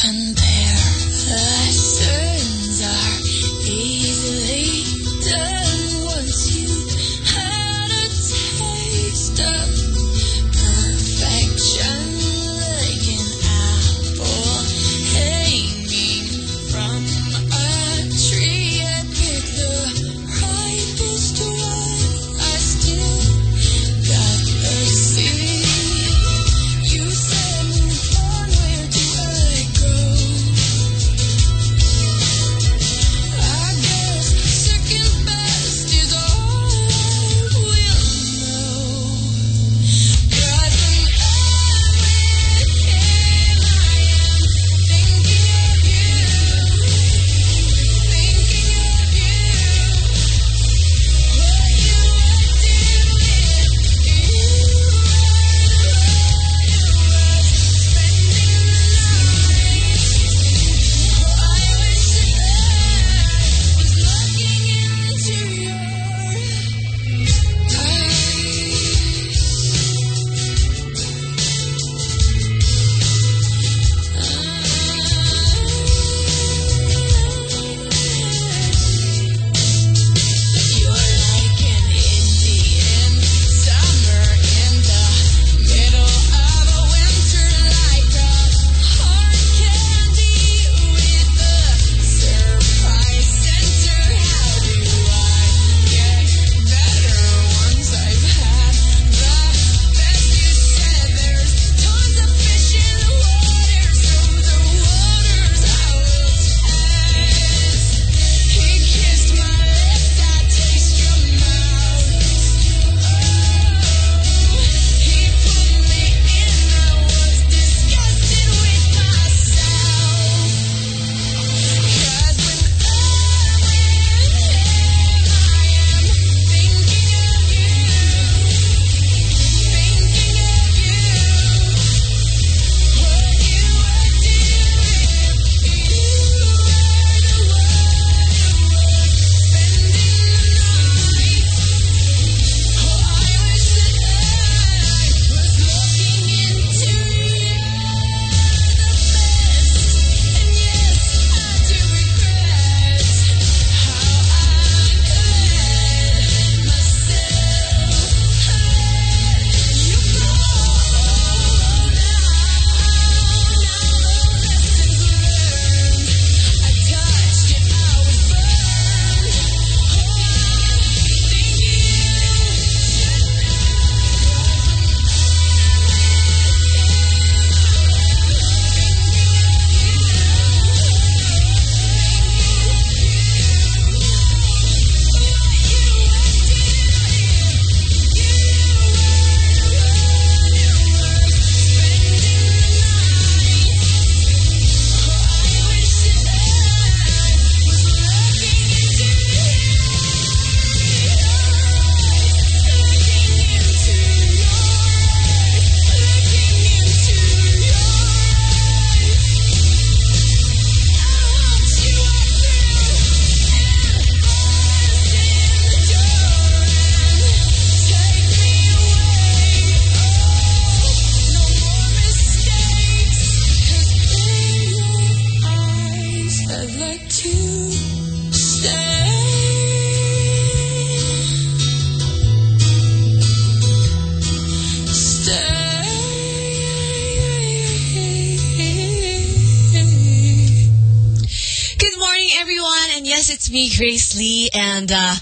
compare. Grace Lee, and uh,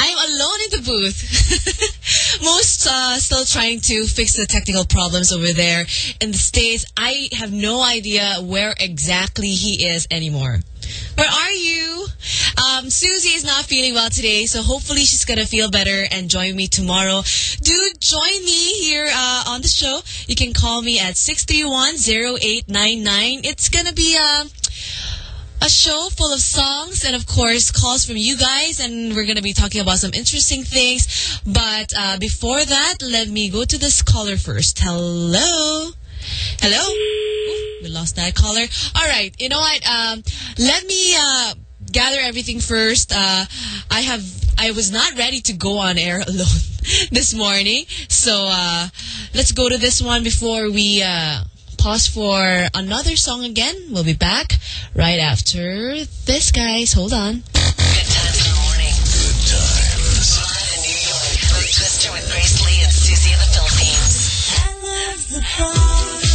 I'm alone in the booth. Most uh, still trying to fix the technical problems over there in the States. I have no idea where exactly he is anymore. Where are you? Um, Susie is not feeling well today, so hopefully she's going to feel better and join me tomorrow. Do join me here uh, on the show. You can call me at 631-0899. It's going to be... Uh, a show full of songs and of course calls from you guys and we're going to be talking about some interesting things. But uh, before that let me go to this caller first. Hello? Hello? Ooh, we lost that caller. All right you know what? Um, let me uh, gather everything first. Uh, i have i was not ready to go on air alone this morning. So uh, let's go to this one before we uh, pause for another song again. We'll be back right after this, guys. Hold on. Good times in the morning. Good times. Live in New York. Mo Twister with Grace Lee and Susie in the Philippines.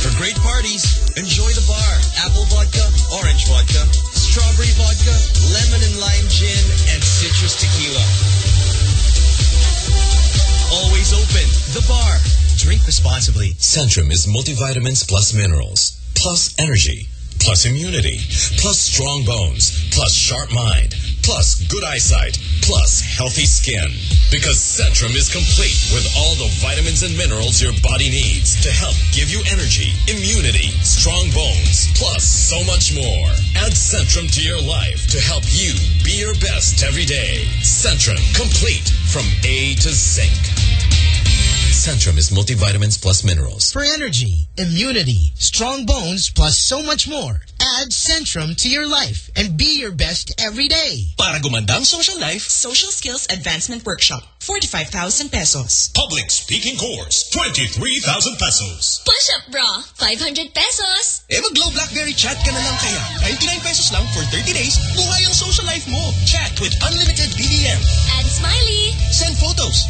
For great parties, enjoy the bar. Apple vodka, orange vodka, strawberry vodka, lemon and lime gin, and citrus tequila. Always open. The bar. Drink responsibly. Centrum is multivitamins plus minerals, plus energy, plus immunity, plus strong bones, plus sharp mind, plus good eyesight, plus healthy skin. Because Centrum is complete with all the vitamins and minerals your body needs to help give you energy, immunity, strong bones, plus so much more. Add Centrum to your life to help you be your best every day. Centrum, complete from A to Zinc. Centrum is multivitamins plus minerals. For energy, immunity, strong bones, plus so much more. Add Centrum to your life and be your best every day. Para gumandang social life, Social Skills Advancement Workshop, 45,000 pesos. Public speaking course, 23,000 pesos. Push-up bra, 500 pesos. eh mag-Globe Blackberry chat ka na lang kaya. 99 pesos lang for 30 days, buhay ang social life mo. Chat with unlimited BBM. Add smiley. Send photos.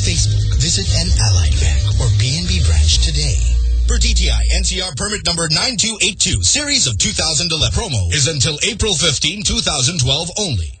Facebook. Visit an Allied Bank or PNB branch today. For DTI NCR permit number 9282, series of 2011. Promo is until April 15, 2012 only.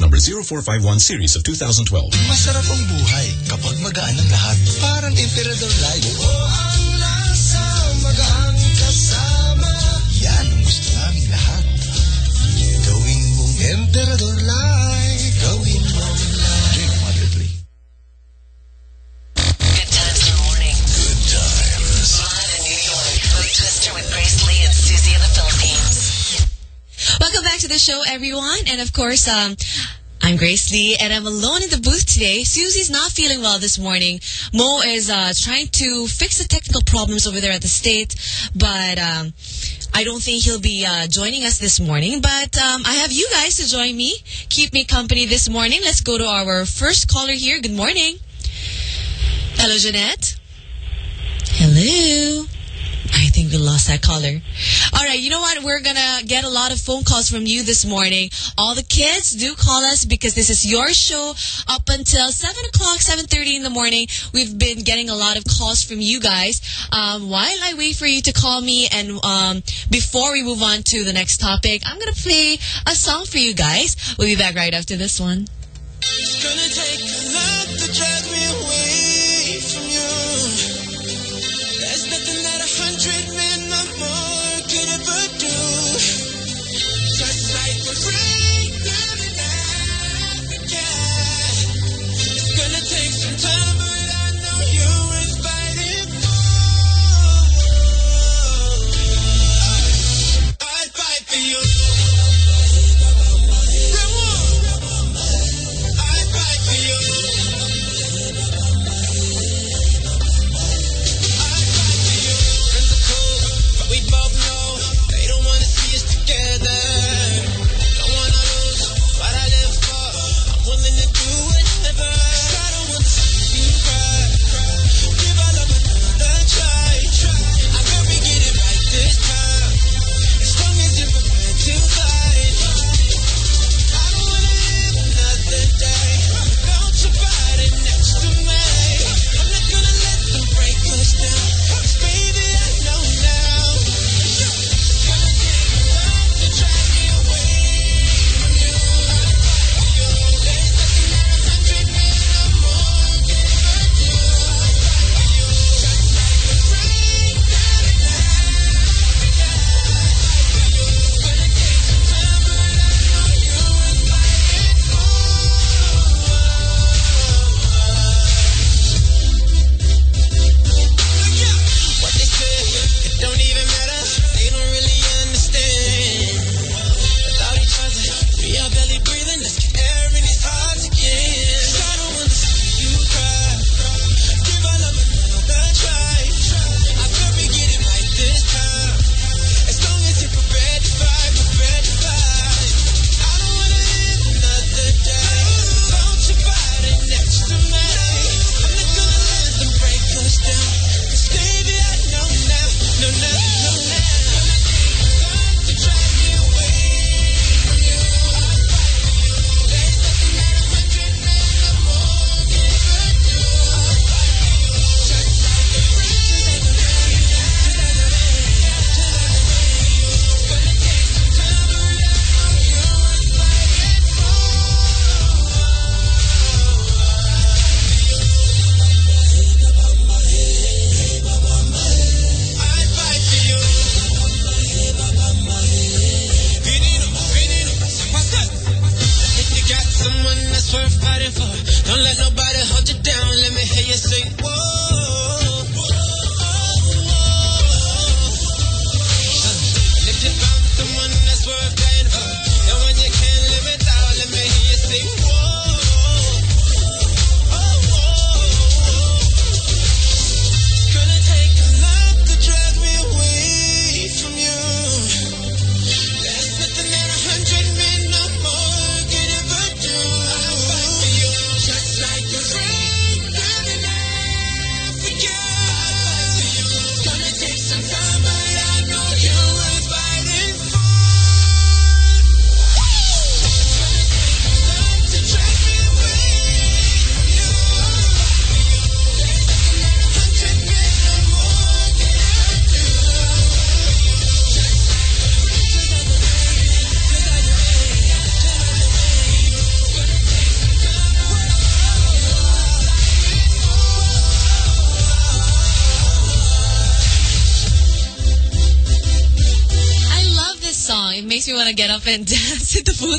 number 0451 series of 2012. Masarap ang buhay kapag magaan ang lahat. Parang Emperador Light. Oh, ang lasa, magaan kasama. Yan ang gusto namin lahat. Gawin mong Emperador Light. Welcome back to the show, everyone. And of course, um, I'm Grace Lee, and I'm alone in the booth today. Susie's not feeling well this morning. Mo is uh, trying to fix the technical problems over there at the state, but um, I don't think he'll be uh, joining us this morning. But um, I have you guys to join me, keep me company this morning. Let's go to our first caller here. Good morning. Hello, Jeanette. Hello. I think we lost that caller. All right, you know what? We're going to get a lot of phone calls from you this morning. All the kids, do call us because this is your show up until 7 o'clock, 7.30 in the morning. We've been getting a lot of calls from you guys. Um, while I wait for you to call me and um, before we move on to the next topic, I'm going to play a song for you guys. We'll be back right after this one.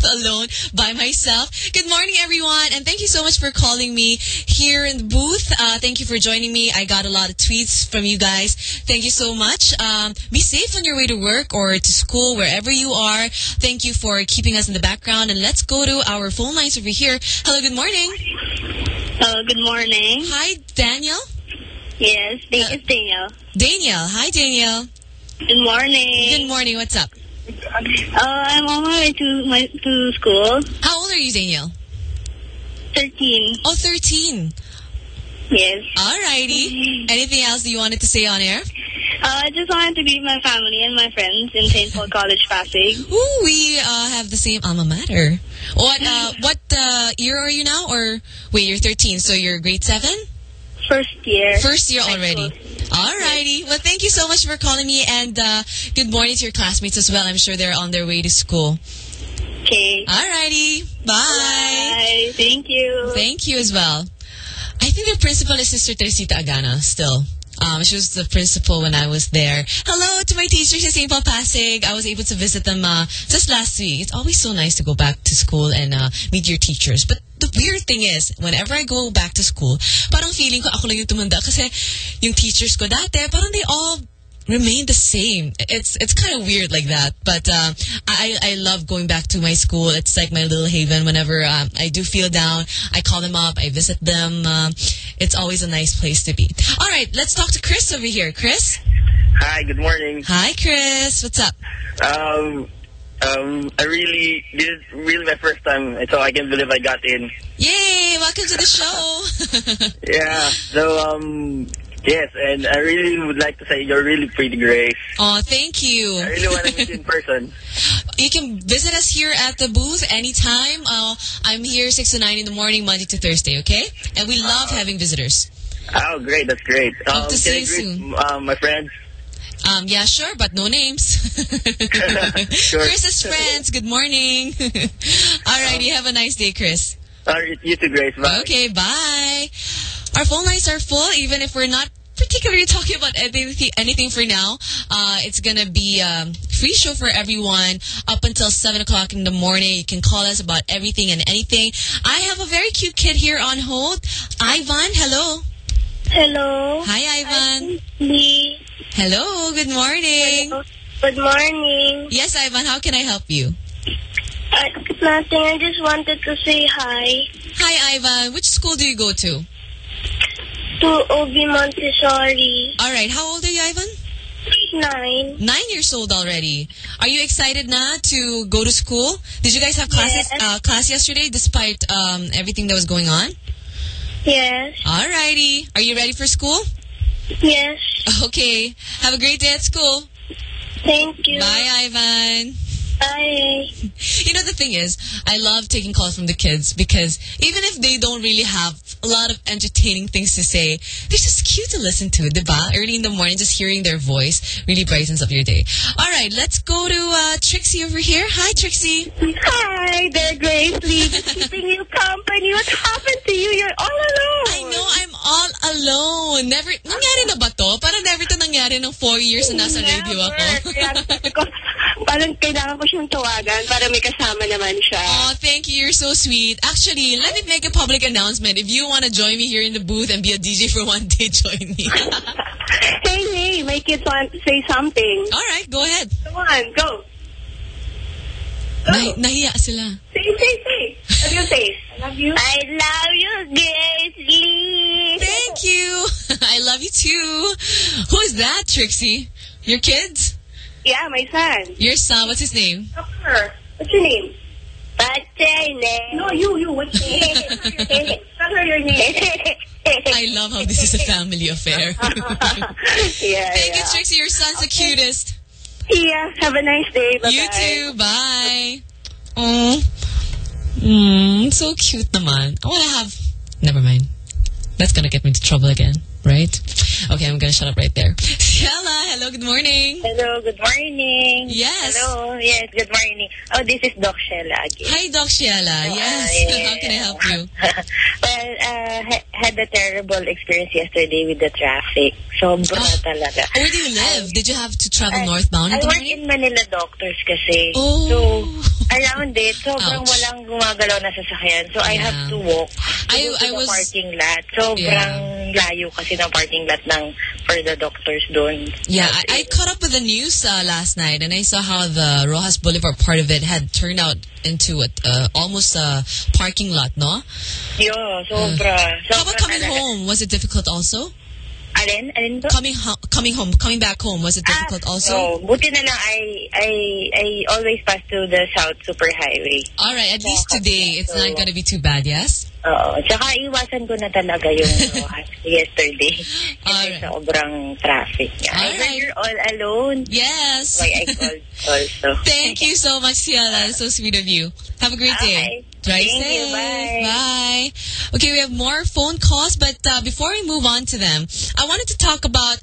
Dance in the booth alone by myself. Good morning, everyone, and thank you so much for calling me here in the booth. Uh, thank you for joining me. I got a lot of tweets from you guys. Thank you so much. Um, be safe on your way to work or to school, wherever you are. Thank you for keeping us in the background. And let's go to our phone lines over here. Hello, good morning. Hello, good morning. Hi, Daniel. Yes, thank you, Daniel. Daniel. Hi, Daniel. Good morning. Good morning. What's up? Uh, I'm on my way to my to school. How old are you, Daniel? Thirteen. Oh, 13. Yes. Alrighty. Anything else that you wanted to say on air? Uh, I just wanted to meet my family and my friends in St. Paul College, Pasig. Ooh, we uh, have the same alma mater. What uh, what uh, year are you now? Or wait, you're 13, so you're grade seven. First year. First year already. Alrighty. Well, thank you so much for calling me, and uh, good morning to your classmates as well. I'm sure they're on their way to school. Okay. Alrighty. Bye. Bye. Thank you. Thank you as well. I think the principal is Sister Teresita Agana still. Um, she was the principal when I was there. Hello to my teachers at St. Paul Pasig. I was able to visit them uh, just last week. It's always so nice to go back to school and uh, meet your teachers. But the weird thing is, whenever I go back to school, parang feeling ko ako lang yung tumanda kasi yung teachers ko dati, parang they all remain the same. It's it's kind of weird like that, but um, I I love going back to my school. It's like my little haven. Whenever um, I do feel down, I call them up. I visit them. Um, it's always a nice place to be. All right, let's talk to Chris over here. Chris. Hi, good morning. Hi, Chris. What's up? Um, um, I really, this is really my first time, so I can't believe I got in. Yay! Welcome to the show. Yeah, so, um, yes, and I really would like to say you're really pretty, Grace. oh, thank you. I really want to meet you in person. You can visit us here at the booth anytime. Uh, I'm here 6 to 9 in the morning, Monday to Thursday, okay? And we love having visitors. Oh, great, that's great. Hope Um, to see you soon. um, my friends? Um, yeah, sure, but no names. Chris's friends, good morning. Alrighty, have a nice day, Chris. Uh, you too, Grace. Bye. Okay, bye. Our phone lines are full, even if we're not particularly talking about anything, anything for now. Uh, it's gonna be um, free show for everyone up until 7 o'clock in the morning. You can call us about everything and anything. I have a very cute kid here on hold. Ivan, hello. Hello. Hi, Ivan. Hello, good morning. Good morning. Yes, Ivan, how can I help you? Uh, nothing. I just wanted to say hi Hi, Ivan. Which school do you go to? To O.B. Montessori. All right. How old are you, Ivan? Nine. Nine years old already. Are you excited now to go to school? Did you guys have classes Yes. uh, class yesterday despite um, everything that was going on? Yes. Alrighty. Are you ready for school? Yes. Okay. Have a great day at school. Thank you. Bye, Ivan. Bye. You know, the thing is, I love taking calls from the kids because even if they don't really have a lot of entertaining things to say, they're just cute to listen to, diba? Early in the morning, just hearing their voice really brightens up your day. All right, let's go to uh, Trixie over here. Hi, Trixie. Hi there, Grace Lee. Keeping you company. What happened to you? You're all alone. I know I'm all alone. Never, nangyari na ba to? Parang never to nangyari nung four years na nasa radio ako. Parang kailangan ko siyang tawagan para may kasama naman siya. Oh, thank you. You're so sweet. Actually, let me make a public announcement. If you want to join me here in the booth and be a DJ for one day, join me. hey, hey, my kids want to say something. All right, go ahead. Come on, go. Nah nahiya sila. Say, say, say. What do you say? I love you. I love you, Grace Lee. Thank you. I love you too. Who is that, Trixie? Your kids? Yeah, my son. Your son, what's his name? Tucker. What's your name? What's your name? No, you, you. What's your name? Tell her your name. I love how this is a family affair. yeah, Thank you, yeah. Trixie. Your son's the cutest. Yeah, have a nice day. Bye-bye. You too. Bye. Oh. Mm, so cute naman. I want to have... Never mind. That's going to get me into trouble again, right? Okay, I'm going to shut up right there. Ciela, hello, good morning. Hello, good morning. Yes. Hello, yes, good morning. Oh, this is Doc Shella again. Hi, Doc Sheila. Yes. yeah. How can I help you? well, uh, had a terrible experience yesterday with the traffic. Sobra talaga. Where do you live? Did you have to travel northbound I work in Manila Doctors kasi. Oh. So, around it, sobrang Ouch. walang gumagalaw na sasakyan. So, I have to walk to I- to I was- parking lot. Sobrang layo kasi ng parking lot ng for the doctors doon. Yeah, I, I caught up with the news uh, last night, and I saw how the Roxas Boulevard part of it had turned out into a, uh, almost a parking lot, no? Yo, sobra. How about coming home? Was it difficult also? Alin? Alin ba? Coming ho- coming home, coming back home, was it difficult ah, also? No, buti na lang I, I, I always pass through the South Superhighway. All right, at least today it's not going to be too bad, yes? Oo. Tsaka iwasan ko na talaga yung yesterday. Kasi Alright. sobrang traffic niya. I Alright. you're all alone. Yes. Why I called also. Thank you so much, Ciela. So sweet of you. Have a great day. Okay. Drive Thank you. Bye. Bye. Okay, we have more phone calls, but uh, before we move on to them, I wanted to talk about.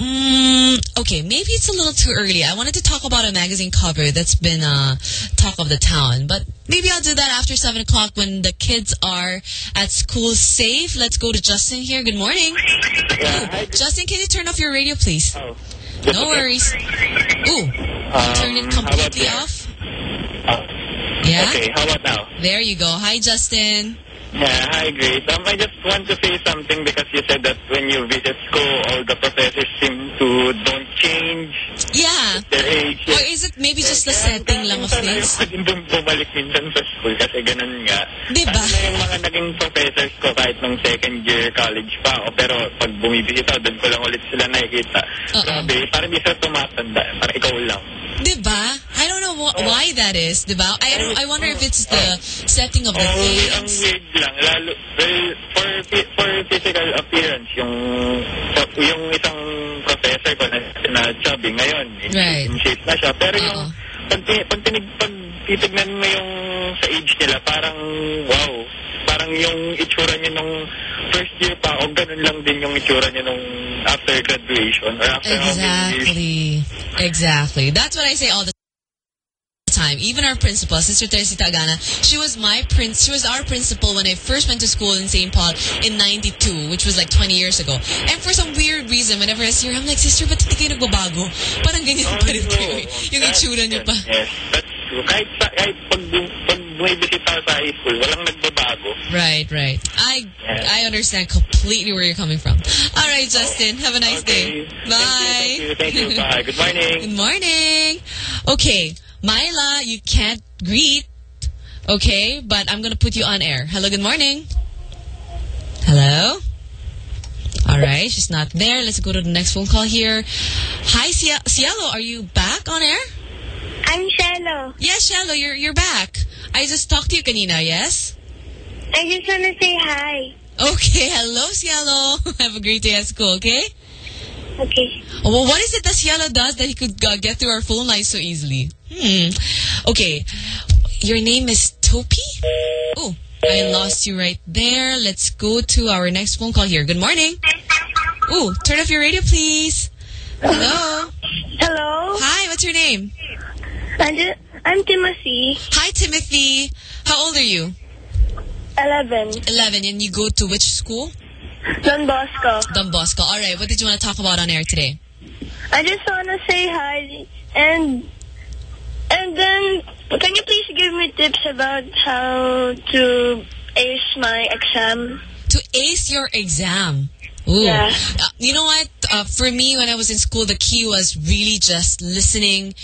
Um, okay, maybe it's a little too early. I wanted to talk about a magazine cover that's been uh, talk of the town, but maybe I'll do that after seven o'clock when the kids are at school safe. Let's go to Justin here. Good morning. Ooh, Justin, can you turn off your radio, please? Oh. No worries. Ooh, turn it Um, how about completely off. Oh. Yeah. Okay, how about now? There you go. Hi, Justin. Yeah, hi Grace. Um, I just want to say something because you said that when you visit school, all the professors seem to don't change Yeah. their age. Or is it maybe just the setting lang of things? Ayoko din bum- bumalik minsan sa school kasi ganun nga. Diba? Ano yung mga naging professors ko kahit nung second year college pa ako. Pero pag bumibisita, doon ko lang ulit sila nakikita. Grabe, parang di sila tumatanda. Parang ikaw lang. Diba? I don't know wh- why that is, diba? I don't, I wonder if it's the oh. setting of the Oh, ang things. weird lang. Lalo, well, for, for physical appearance, yung yung isang professor ko na, na chubby ngayon, Right. in shape na siya. Pero yung, pag, ti- pag, tinig, pag titignan mo yung sa age nila, parang, wow, parang yung itsura niya nung first year pa, o ganun lang din yung itsura niya nung after graduation, or after how many years. Exactly. Exactly. That's what I say all the time. Even our principal, Sister Teresita Agana, she was my prince. She was our principal when I first went to school in St. Paul in 92, which was like 20 years ago. And for some weird reason, whenever I see her, I'm like, Sister, ba't hindi kayo nagbabago? Parang ganyan pa rin kayo. Yung itsura niyo pa. Yes, that's true. Kahit, sa, kahit pag, pag bumibisita sa high school, walang nagbabago. Right, right. I I understand completely where you're coming from. All right, Justin. Have a nice day. Bye. Thank you, thank you. Bye. Good morning. Good morning. Okay, Myla, you can't greet. Okay, but I'm gonna put you on air. Hello, good morning. Hello. All right, she's not there. Let's go to the next phone call here. Hi, Cielo, are you back on air? I'm Shallow. Yes, Cielo, you're you're back. I just talked to you, Kanina. Yes. I just want to say hi. Okay, hello, Cielo. Have a great day at school. Okay. Okay. Oh, well, what is it that Cielo does that he could uh, get through our phone line so easily? Hmm. Okay. Your name is Topi? Oh, I lost you right there. Let's go to our next phone call here. Good morning. Oh, turn off your radio, please. Hello. Hello. Hi, what's your name? I'm, I'm Timothy. Hi, Timothy. How old are you? 11. 11. And you go to which school? Don Bosco. Don Bosco. All right, what did you want to talk about on air today? I just want to say hi and and then can you please give me tips about how to ace my exam? To ace your exam. Ooh. Yeah. Uh, you know what? Uh, for me, when I was in school, the key was really just listening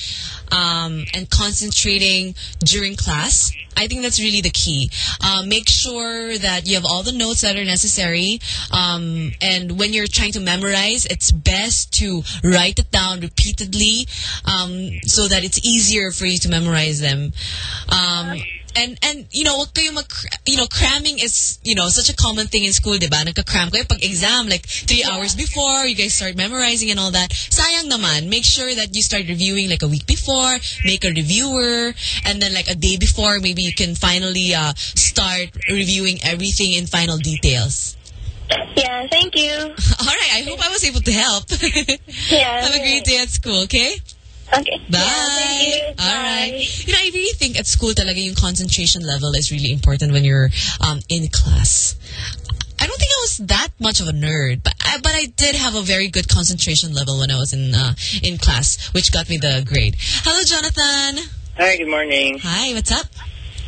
um, and concentrating during class. I think that's really the key. Uh, make sure that you have all the notes that are necessary. Um, and when you're trying to memorize, it's best to write it down repeatedly um, so that it's easier for you to memorize them. Um, and and you know, wag kayo mag you know, cramming is, you know, such a common thing in school, 'di ba? Nagka-cram kayo pag exam like 3 hours before, you guys start memorizing and all that. Sayang naman. Make sure that you start reviewing like a week before, make a reviewer, and then like a day before maybe you can finally uh start reviewing everything in final details. Yeah, thank you. All right, I hope I was able to help. Yeah. Have a great day at school, okay? Okay. Bye. thank you. All right. You know, I really think at school talaga yung concentration level is really important when you're um, in class. I don't think I was that much of a nerd, but I, but I did have a very good concentration level when I was in uh, in class, which got me the grade. Hello, Jonathan. Hi, good morning. Hi, what's up?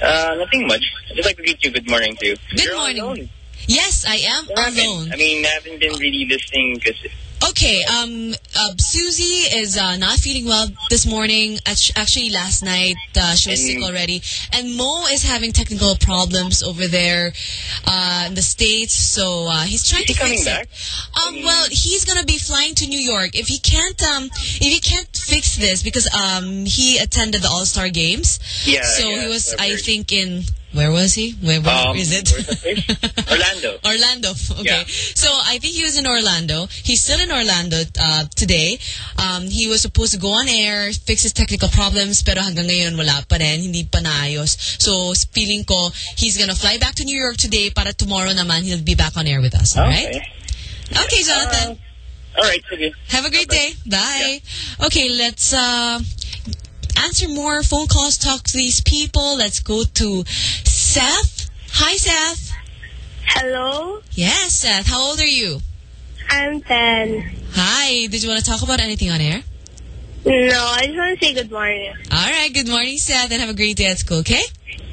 Uh, nothing much. I'd just like to greet you good morning too. Good You're morning. alone. Yes, I am What alone. I mean, I haven't been really listening because Okay, um, uh, Susie is uh, not feeling well this morning. Actually, last night uh, she was sick already, and Mo is having technical problems over there uh, in the states. So uh, he's trying Is to fix it. Um, well, he's gonna be flying to New York. If he can't, um, if he can't fix this because um, he attended the All Star Games. Yeah, So yeah, he was, I think, in where was he? Where, where um, is it? where's the place? Orlando. Orlando. Okay. Yeah. So I think he was in Orlando. He's still in Orlando uh, today. Um, he was supposed to go on air, fix his technical problems, pero hanggang ngayon wala pa rin, hindi pa naayos. So feeling ko, he's gonna fly back to New York today para tomorrow naman he'll be back on air with us. All right? Okay. Okay, Jonathan. All right, sige. Have a great day. Bye. Okay, let's uh, answer more phone calls, talk to these people. Let's go to Seth. Hi, Seth. Hello, Yes, Seth. How old are you? I'm 10. Hi. Did you want to talk about anything on air? No, I just want to say good morning. All right. Good morning, Seth, and have a great day at school, okay?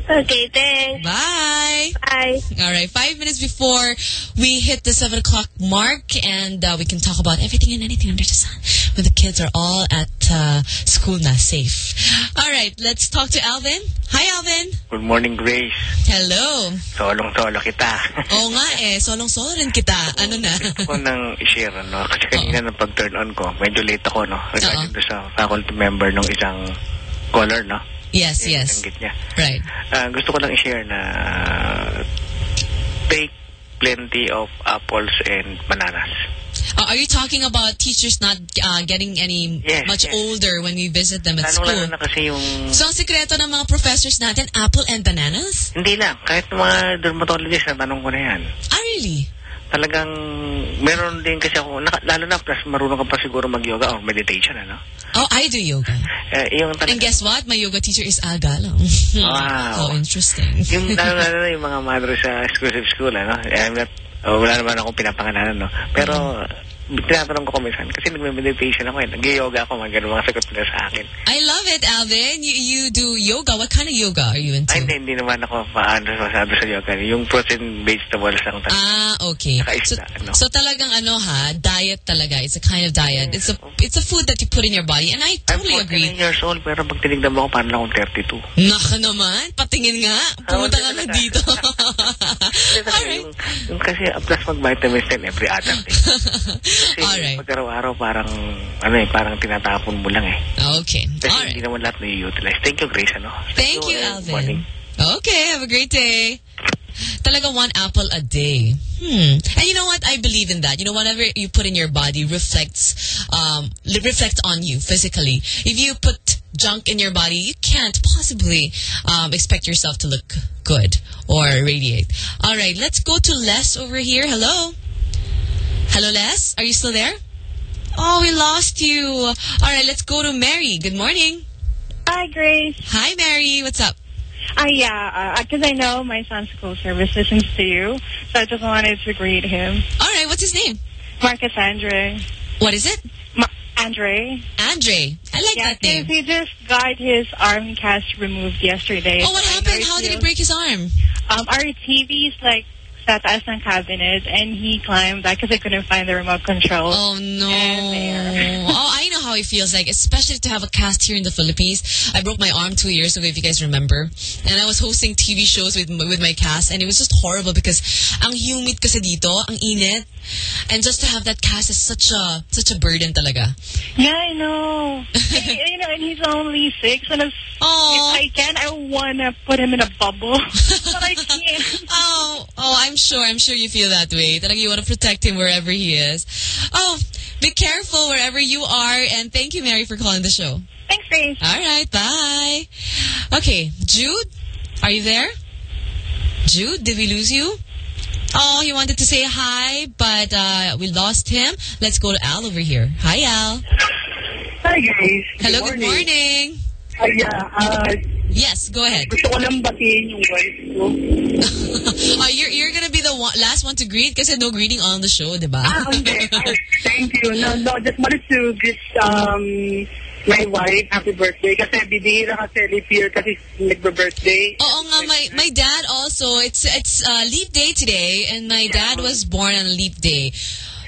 Okay, thanks. Bye. Bye. All right. Five minutes before we hit the 7 o'clock mark, and uh, we can talk about everything and anything under the sun the kids are all at uh, school now, safe. All right. Let's talk to Alvin. Hi, Alvin. Good morning, Grace. Hello. Solong-solo kita. Oo nga eh. Solong-solo rin kita. Ano na? Gusto ko nang i-share, ano? Kasi kanina nang pag-turn on ko, medyo late ako, no? Regarding doon sa faculty member ng isang caller, no? yes, Yung yes. niya. Right. Ah, gusto ko lang i-share na take plenty of apples and bananas. Uh, are you talking about teachers not uh, getting any Yes, much yes. older when we visit them at Lalo school? na kasi yung... So, ang sikreto ng mga professors natin, apple and bananas? Hindi lang. Kahit mga dermatologist, natanong ko na yan. Ah, really? Talagang, meron din kasi ako, naka, lalo na plus marunong ka pa siguro mag-yoga or meditation, ano? Oh, I do yoga. Eh, yung talagang, And guess what? My yoga teacher is Aga lang. Wow. How interesting. yung lalo lalo na yung mga madre sa exclusive school, ano? Eh, I'm not, oh, wala naman akong pinapangalanan, no? Pero, tinatanong ko kung minsan, kasi nagme-meditation ako eh. Nag-yoga ako, mga ganun mga sagot nila sa akin. I love it, Alvin. You, you do yoga. What kind of yoga are you into? Ay, hindi, hindi naman ako paano masyado sa yoga. Yung protein vegetables ang talaga. Ah, okay. So, ano? so talagang ano ha, diet talaga. It's a kind of diet. It's a it's a food that you put in your body. And I totally I'm totally 49 agree. years old, pero pag tinignan mo ako, parang akong 32. Naka naman. Patingin nga. Pumunta ka na dito. Alright. yung, yung kasi, plus mag-vitamins din every other day. Kasi Alright. pag araw-araw, parang, ano eh, parang tinatapon mo lang eh. Okay. Kasi Alright. hindi naman lahat na-utilize. Thank you, Grace, ano? Thank you, and Alvin. Morning. Okay, have a great day. Talaga one apple a day. Hmm. And you know what? I believe in that. You know, whatever you put in your body reflects, um, reflects on you physically. If you put junk in your body, you can't possibly um, expect yourself to look good or radiate. All right, let's go to Les over here. Hello. Hello, Les. Are you still there? Oh, we lost you. All right, let's go to Mary. Good morning. Hi, Grace. Hi, Mary. What's up? Uh, yeah, because I know my son's school service listens to you, so I just wanted to greet him. All right, what's What's his name? Marcus Andre. What is it? Andre. Andre. I like yeah, that name. He just got his arm cast removed yesterday. Oh, what So happened? How did he break his arm? Um, our TV's like sa taas ng cabinet and he climbed that because I couldn't find the remote control. Oh, no. oh, I know how it feels like, especially to have a cast here in the Philippines. I broke my arm two years ago, if you guys remember. And I was hosting TV shows with with my cast, and it was just horrible because ang humid kasi dito, ang init. And just to have that cast is such a such a burden talaga. Yeah, I know. And, you know, and he's only six, and if, if I can, I wanna put him in a bubble, but I can't. Oh, oh, I'm sure. I'm sure you feel that way. Talaga you want to protect him wherever he is. Oh, be careful wherever you are. And thank you, Mary, for calling the show. Thanks, Grace. All right, bye. Okay, Jude, are you there? Jude, did we lose you? Oh, he wanted to say hi, but uh, we lost him. Let's go to Al over here. Hi, Al. Hi, guys. Hello, good morning. Ay, yeah, uh, Yes, go ahead. gusto ko lang batiin yung wife ko. Uh, you're you're gonna be the one, last one to greet kasi no greeting on the show, di ba? Ah, okay. Thank you. No, no, just wanted to greet um, my wife happy birthday kasi bibihira kasi leap year kasi nagbe-birthday. Oo nga, my, my dad also, it's it's uh, leap day today, and my dad was born on leap day.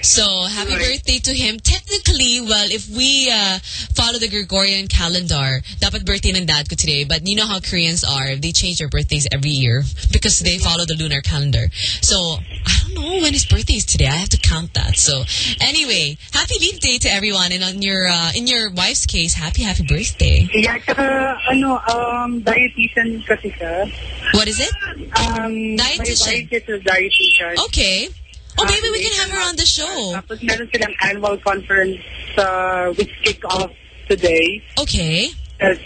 So, happy birthday to him. Technically, well, if we uh, follow the Gregorian calendar, dapat birthday ng dad ko today. But you know how Koreans are. They change their birthdays every year because they follow the lunar calendar. So, I don't know when his birthday is today. I have to count that. So, anyway, happy leap day to everyone. And on your uh, in your wife's case, happy, happy birthday. Yeah, tsaka, ano, um, dietitian kasi siya. What is it? Um, Dietitian. My wife is a dietitian. Okay. Oh, maybe we can have her on the show. Tapos meron silang annual conference uh, which kick off today Okay. at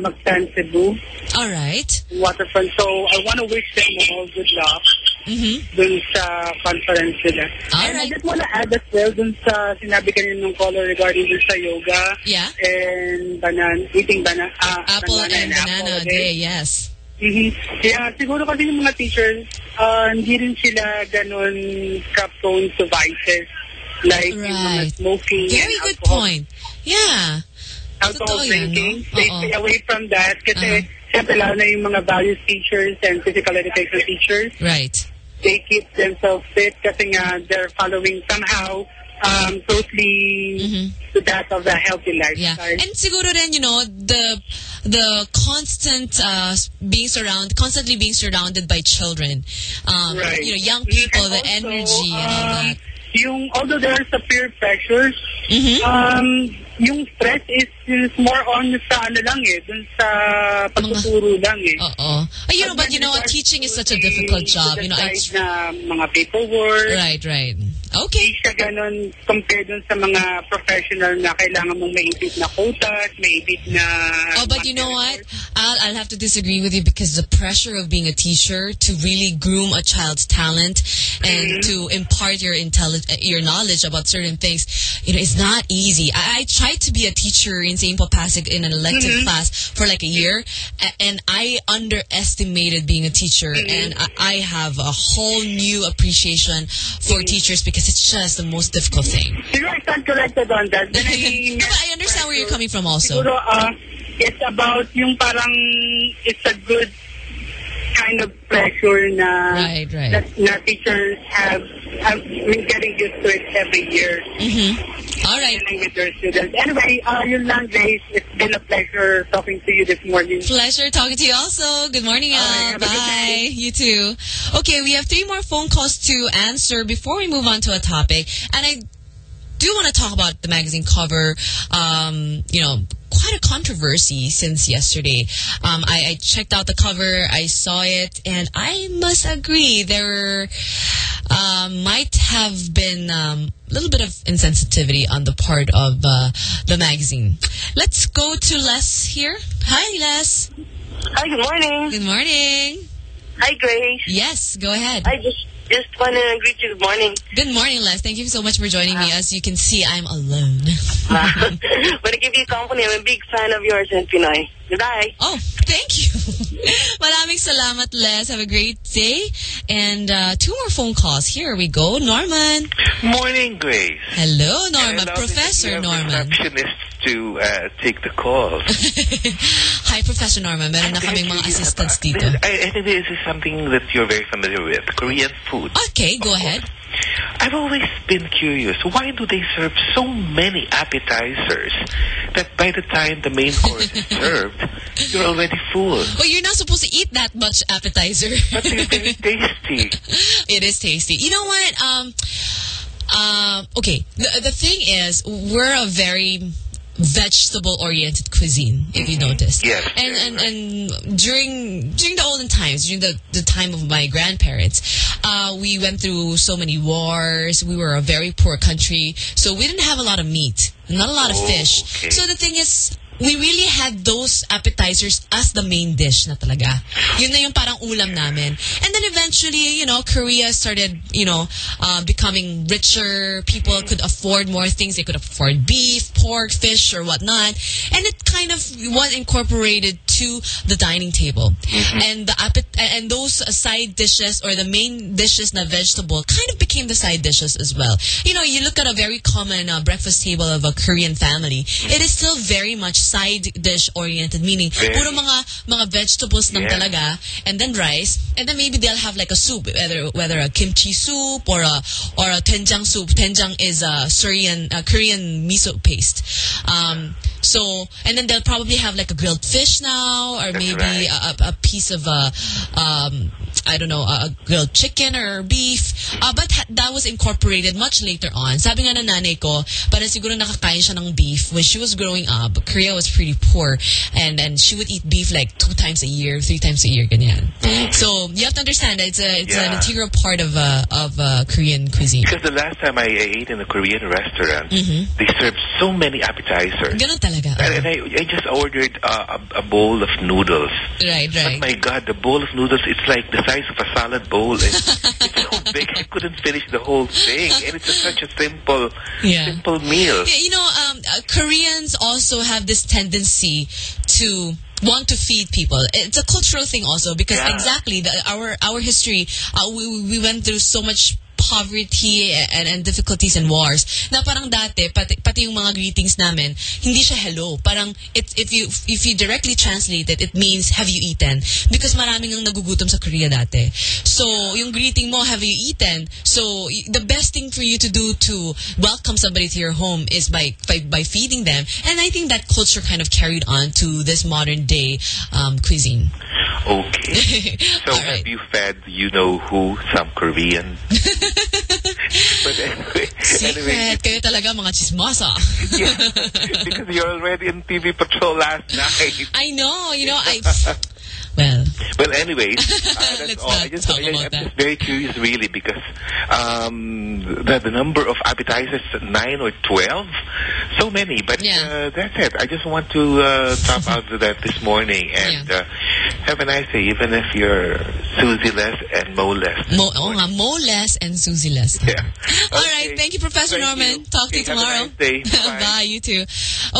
Mactan, Cebu. All right. Waterfront. So, I want to wish them all good luck Mm-hmm. dun sa conference nila. And I just want to add as well dun sa sinabi kanina ng caller regarding dun sa yoga Yeah. and banan eating banana, uh, Apple and banana day, yes. Mhm. Kaya siguro kasi yung mga teachers, uh, hindi rin sila ganun ka-prone to vices. Like yung mga Right. smoking Very good alcohol, point. Yeah. alcohol Totoo yan, drinking. no? They Oo. stay away from that kasi syempre lalo na yung mga values teachers and physical education teachers. Right. They keep themselves fit kasi nga they're following somehow um, closely to that of a healthy lifestyle. Yeah. And siguro rin, you know, the the constant uh, being surrounded, constantly being surrounded by children. Um, Right. You know, young people, the also, energy and all um, that. Yung, although there are peer pressures, Mm-hmm. um, yung stress is, is more on sa ano lang eh, dun sa pagtuturo lang eh. Oo. Uh, you know, but you know, what, teaching is such a difficult job. You know, I na mga paperwork. Right, right. Okay. Hindi siya ganun compared dun sa mga professional na kailangan mong maipit na quotas, maipit na... Oh, but you know what? I'll, I'll have to disagree with you because the pressure of being a teacher to really groom a child's talent and to impart your intelli- uh, your knowledge about certain things, you know, it's not easy. I, I tried to be a teacher in St. Paul Pasig in an elective Mhm. class for like a year, and I underestimated being a teacher, and I, I have a whole new appreciation for teachers because it's just the most difficult thing. Siguro I stand corrected on that. I, No, but I understand where you're coming from also. Siguro, uh, it's about yung parang it's a good kind of pressure na Right, right. that na teachers have have been getting used to it every year. Mm-hmm. All right. Dealing with their students. Anyway, uh, yun lang, Grace. It's been a pleasure talking to you this morning. Pleasure talking to you also. Good morning, Al. Bye. You too. Okay, we have three more phone calls to answer before we move on to a topic. And I do want to talk about the magazine cover. Um, you know, quite a controversy since yesterday. Um, I, I checked out the cover, I saw it, and I must agree there um, might have been um, a little bit of insensitivity on the part of uh, the magazine. Let's go to Les here. Hi, Les. Hi, good morning. Good morning. Hi, Grace. Yes, go ahead. I just just want to greet you. Good morning. Good morning, Les. Thank you so much for joining me. As you can see, I'm alone. want to give you company. I'm a big fan of yours and Pinoy. Goodbye. Oh, Thank you. Maraming salamat, Les. Have a great day. And uh, two more phone calls. Here we go. Norman. Morning, Grace. Hello, Norman. Professor that you have Norman. receptionists to uh, take the calls. Hi, Professor Norman. Meron na kaming mga assistants dito. I, I think this is something that you're very familiar with, Korean food. Okay, go ahead. I've always been curious, why do they serve so many appetizers that by the time the main course is served, you're already full? Well, you're not supposed to eat that much appetizer. But they're very tasty. it is tasty. You know what? Um, um, okay. The, the thing is, we're a very vegetable-oriented cuisine, if you notice. Yes. And and, and during during the olden times, during the, the time of my grandparents, uh, we went through so many wars. We were a very poor country, so we didn't have a lot of meat, not a lot of fish. So the thing is, we really had those appetizers as the main dish na talaga. Yun na yung parang ulam namin. And then eventually, you know, Korea started, you know, uh, becoming richer. People could afford more things. They could afford beef, pork, fish, or whatnot. And it kind of was incorporated to the dining table. And the appet- and those side dishes or the main dishes na vegetable kind of became the side dishes as well. You know, you look at a very common uh, breakfast table of a Korean family. It is still very much side dish oriented, meaning Very. puro mga mga vegetables Yeah. talaga, and then rice, and then maybe they'll have like a soup, whether whether a kimchi soup or a or a doenjang soup. Doenjang is a Korean Korean miso paste. Um, so and then they'll probably have like a grilled fish now, or maybe a, a, a piece of a um, I don't know a, grilled chicken or beef. Uh, but ha- that was incorporated much later on. Sabi nga ng nanay ko, parang siguro nakakain siya ng beef when she was growing up. Korea was pretty poor, and and she would eat beef like two times a year, three times a year, ganyan. So you have to understand that it's a it's an integral part of uh, of uh, Korean cuisine. Because the last time I ate in a Korean restaurant, Mhm. they served so many appetizers. Ganun talaga. And, and I, I just ordered uh, a, a bowl of noodles. Right, right. But my God, the bowl of noodles, it's like the size of a salad bowl. It's, it's so big, I couldn't finish the whole thing. And it's a, such a simple, Yeah. simple meal. Yeah, you know, um, uh, Koreans also have this tendency to want to feed people. It's a cultural thing also because Yeah. exactly the, our our history, uh, we we went through so much poverty and, and difficulties and wars na parang dati pati, pati yung mga greetings namin hindi siya hello. Parang it, if you if you directly translate it it means have you eaten? Because maraming ang nagugutom sa Korea dati. So yung greeting mo have you eaten? So the best thing for you to do to welcome somebody to your home is by by, by feeding them. And I think that culture kind of carried on to this modern day um, cuisine Okay. So have you fed you know who some Korean? but anyway, anyway, Secret kayo talaga mga chismosa because you're already in TV Patrol last night. I know you know I well Well, anyways, uh, that's all. I just, talk I, that. just very curious, really, because um, the, the number of appetizers, nine or twelve, so many. But uh, that's it. I just want to uh, top out to that this morning and uh, have a nice day, even if you're Susie less and Mo less. Mo, oh nga, Mo less and Susie less. Yeah. All right. Thank you, Professor Thank Norman. you. Talk to you Okay, have a tomorrow. nice day. Bye. You too.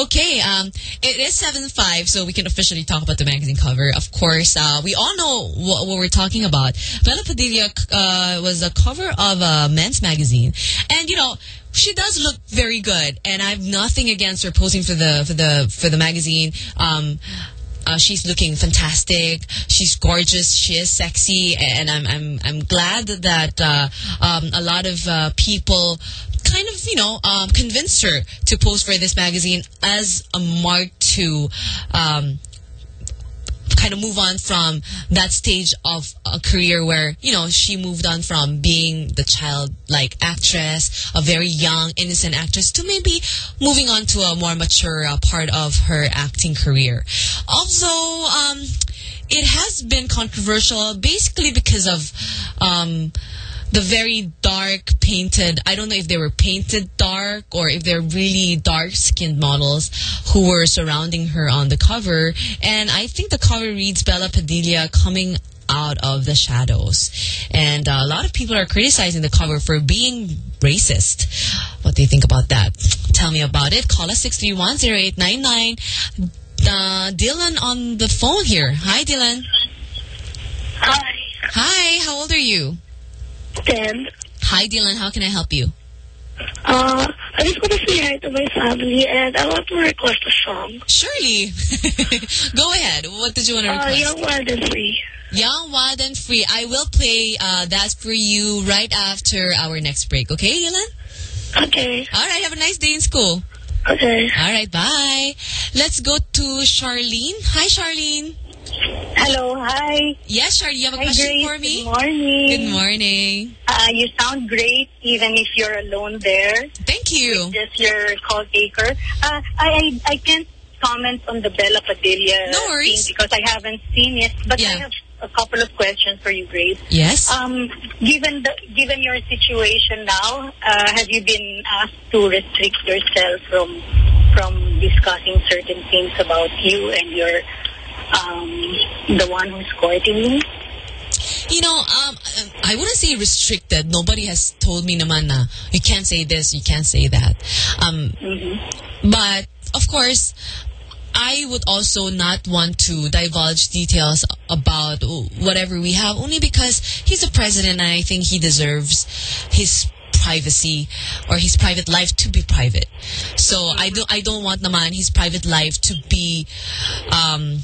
Okay. Um, it is 7-5, so we can officially talk about the magazine cover. Of course, uh, we all know what, what we're talking about. Bela Padilla uh, was a cover of a men's magazine. And, you know, she does look very good, and I have nothing against her posing for the for the for the magazine. Um, uh, she's looking fantastic. She's gorgeous. She is sexy, and I'm I'm I'm glad that uh, um, a lot of uh, people kind of you know um, convinced her to post for this magazine as a mark to. Um, kind of move on from that stage of a career where you know she moved on from being the childlike actress a very young innocent actress to maybe moving on to a more mature uh, part of her acting career. Also um it has been controversial basically because of um the very dark painted I don't know if they were painted dark or if they're really dark skinned models who were surrounding her on the cover and I think the cover reads Bela Padilla coming out of the shadows and uh, a lot of people are criticizing the cover for being racist what do you think about that tell me about it call us 631-0899 uh, Dylan on the phone here. Hi, Dylan. Hi. Hi, how old are you? Ten. Hi, Dylan. How can I help you? Uh, I just want to say hi to my family and I want to request a song. Surely. Go ahead. What did you want to Uh, request? Young Wild and Free. Young, Wild, and Free. I will play uh, that for you right after our next break. Okay, Dylan? Okay. All right. Have a nice day in school. Okay. All right. Bye. Let's go to Charlene. Hi, Charlene. Hello, hi. Yes, Charlene. You have a Hi, question Grace. for me? Good morning. Good morning. Uh, you sound great even if you're alone there. Thank you. Just your call taker. Uh, I, I I can't comment on the Bela Padilla No worries. thing because I haven't seen it, but I have a couple of questions for you, Grace. Yes. Um, given the given your situation now, uh, have you been asked to restrict yourself from from discussing certain things about you and your um, the one who's courting me? You know, um, I wouldn't say restricted. Nobody has told me naman na you can't say this, you can't say that. Um, But, of course, I would also not want to divulge details about whatever we have only because he's a president and I think he deserves his privacy or his private life to be private. So I don't I don't want naman his private life to be um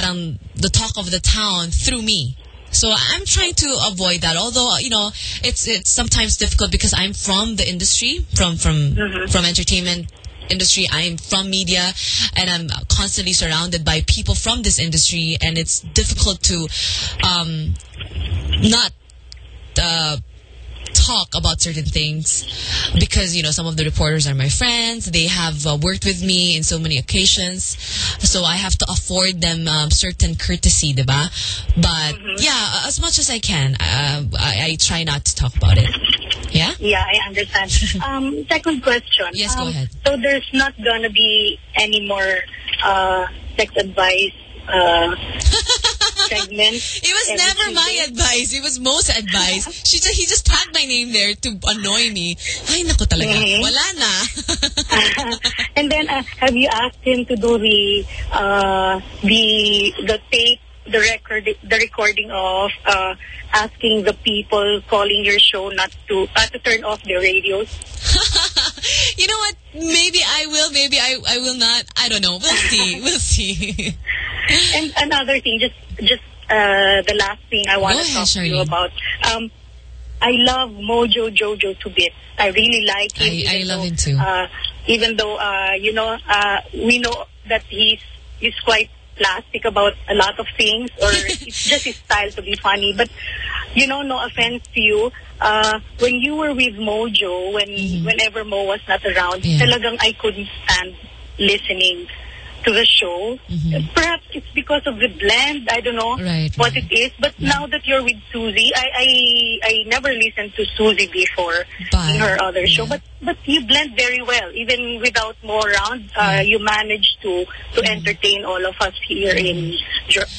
parang the talk of the town through me. So I'm trying to avoid that. Although you know, it's it's sometimes difficult because I'm from the industry, from from from entertainment industry. I'm from media, and I'm constantly surrounded by people from this industry, and it's difficult to um, not. Uh, talk about certain things because you know some of the reporters are my friends they have uh, worked with me in so many occasions so I have to afford them um, certain courtesy diba but yeah as much as I can uh, I, I try not to talk about it yeah Yeah, I understand. um, second question. Yes, go Um, ahead. So there's not going to be any more uh, sex advice uh, segments? It was never my advice. It was Mo's advice. She just, he just tagged my name there to annoy me. Ay, naku talaga. Mhm. Wala na. and then uh, have you asked him to do the uh, the the tape, the record, the recording of uh, asking the people calling your show not to uh, to turn off their radios? you know what? Maybe I will, maybe I, I will not. I don't know. We'll see. We'll see. And another thing, just just uh, the last thing I want Go to talk to you about. Um, I love Mojo Jojo to bits. I really like him. I- I love though, him too. Uh, even though uh, you know, uh, we know that he's he's quite plastic about a lot of things, or it's just his style to be funny. But you know, no offense to you. Uh, when you were with Mojo, when Mm-hmm. whenever Mo was not around, talagang I couldn't stand listening to the show. Mm-hmm. Perhaps it's because of the blend. I don't know. Right, what it is. But now that you're with Susie, I I, I never listened to Susie before in her other show. But but you blend very well, even without more around. Uh, You managed to to Mm-hmm. entertain all of us here in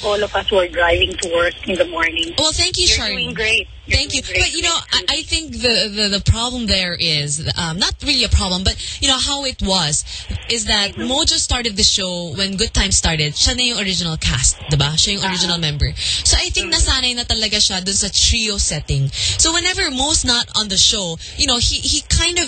all of us who are driving to work in the morning. Well, thank you, You're Charlene. doing great. Thank you. But, you know, I, I think the, the, the problem there is, um, not really a problem, but, you know, how it was, is that Mojo started the show when Good Times started. Siya na yung original cast, diba? Siya yung original member. So, I think nasanay na talaga siya dun sa trio setting. So, whenever Mo's not on the show, you know, he, he kind of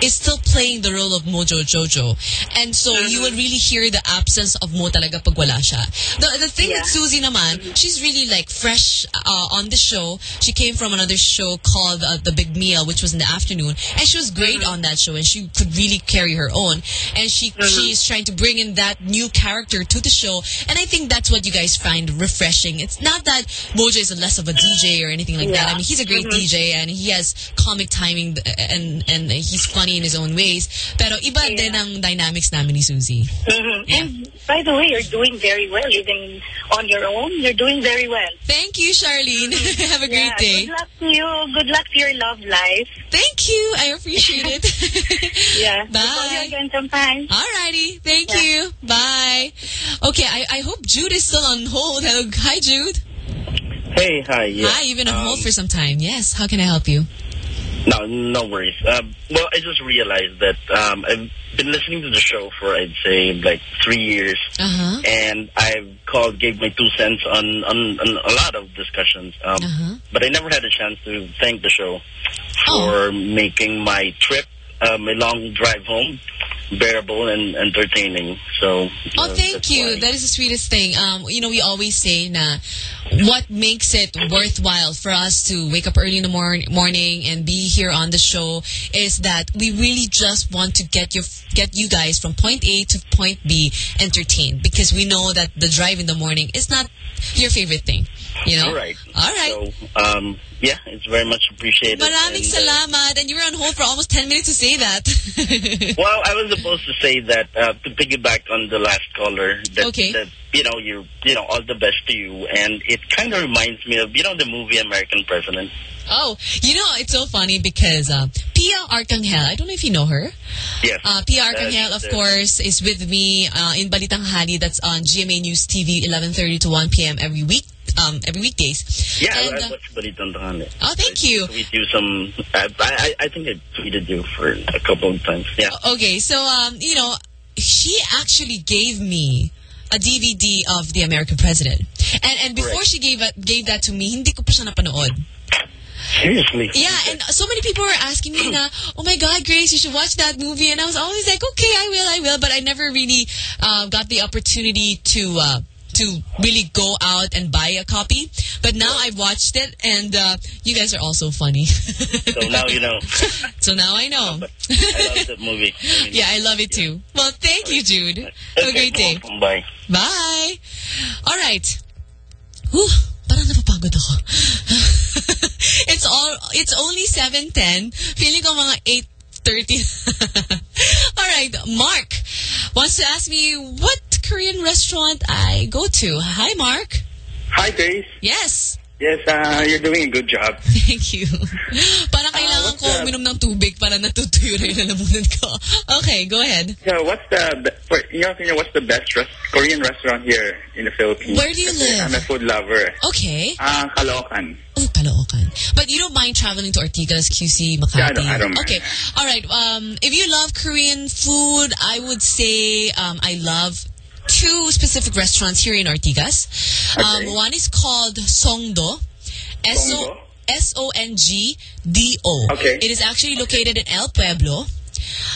is still playing the role of Mojo Jojo. And so, you will really hear the absence of Mo talaga pag wala siya. The, the thing with Susie naman, she's really like fresh uh, on the show. She came from another show called uh, The Big Meal, which was in the afternoon. And she was great on that show and she could really carry her own. And she she's trying to bring in that new character to the show. And I think that's what you guys find refreshing. It's not that Mojo is less of a DJ or anything like that. I mean, he's a great Mhm. DJ and he has comic timing and and he's funny in his own ways. Pero iba din ang dynamics namin ni Susie. Mhm. And by the way, you're doing very well, even on your own. You're doing very well. Thank you, Charlene. Have a great Yeah, day. Good luck to you. Good luck to your love life. Thank you. I appreciate it. yeah. Bye. I'll call you again sometime. Alrighty. Thank you. Bye. Okay, I, I hope Jude is still on hold. Hello. Hi, Jude. Hey, hi. Yeah. Hi, you've been on hold Um, for some time. Yes. How can I help you? No, no worries. Um, well, I just realized that um, I've been listening to the show for I'd say like three years, Uh-huh. and I've called, gave my two cents on on, on a lot of discussions. Um, Uh-huh. But I never had a chance to thank the show Oh. for making my trip, uh, my long drive home, bearable and entertaining. So. Oh, uh, thank you. why. That is the sweetest thing. Um, you know, we always say na what makes it worthwhile for us to wake up early in the mor morning and be here on the show is that we really just want to get your get you guys from point A to point B entertained because we know that the drive in the morning is not your favorite thing. You know? All right. All right. So, um, yeah, it's very much appreciated. Maraming And, uh. And you were on hold for almost 10 minutes to say that. well, I was supposed to say that uh, to piggyback on the last caller. That, Okay. That you know, you you know, all the best to you, and it kind of reminds me of you know the movie American President. Oh, you know, it's so funny because uh, Pia Arcangel, I don't know if you know her. Yes. Uh, Pia Arcangel, of course, is with me uh, in Balitanghali. That's on GMA News TV, 11.30 to 1 p.m. every week, um, every weekdays. Yeah, And, I, uh, I watched Balitang Tanghali. Oh, thank you. Tweet you some. I, I I think I tweeted you for a couple of times. Yeah. Okay, so, um, you know, she actually gave me a DVD of the American president. And and before she gave gave that to me, hindi ko pa siya napanood. Seriously. Yeah, and so many people were asking me na, oh my God, Grace, you should watch that movie. And I was always like, okay, I will, I will. But I never really uh, got the opportunity to uh, to really go out and buy a copy. But now I've watched it, and uh, you guys are also funny. So now you know. so now I know. I love that movie. I mean, Yeah, I love it too. Well, thank you, Jude. Have a great day. Bye. Bye. All right. Whew, napapagod ako. it's all it's only 7:10. Feeling ko mga 8:30. all right, Mark wants to ask me what Korean restaurant I go to. Hi, Mark. Hi, Grace. Yes. Yes, uh, you're doing a good job. Thank you. Parang kailangan ko the- uminom ng tubig para natutuyo na yung lalamunan ko. Okay, go ahead. So, what's the, for, in your opinion, what's the best res- Korean restaurant here in the Philippines? Where do you Kasi live? I'm a food lover. Okay. Ah, Caloocan. Oh, Caloocan. But you don't mind traveling to Ortigas, QC, Makati? Yeah, I don't- I don't mind. Okay. All right. Um, if you love Korean food, I would say um, I love two specific restaurants here in Ortigas. Um, one is called Songdo. S-O- S-O-N-G-D-O. Okay. It is actually located in El Pueblo.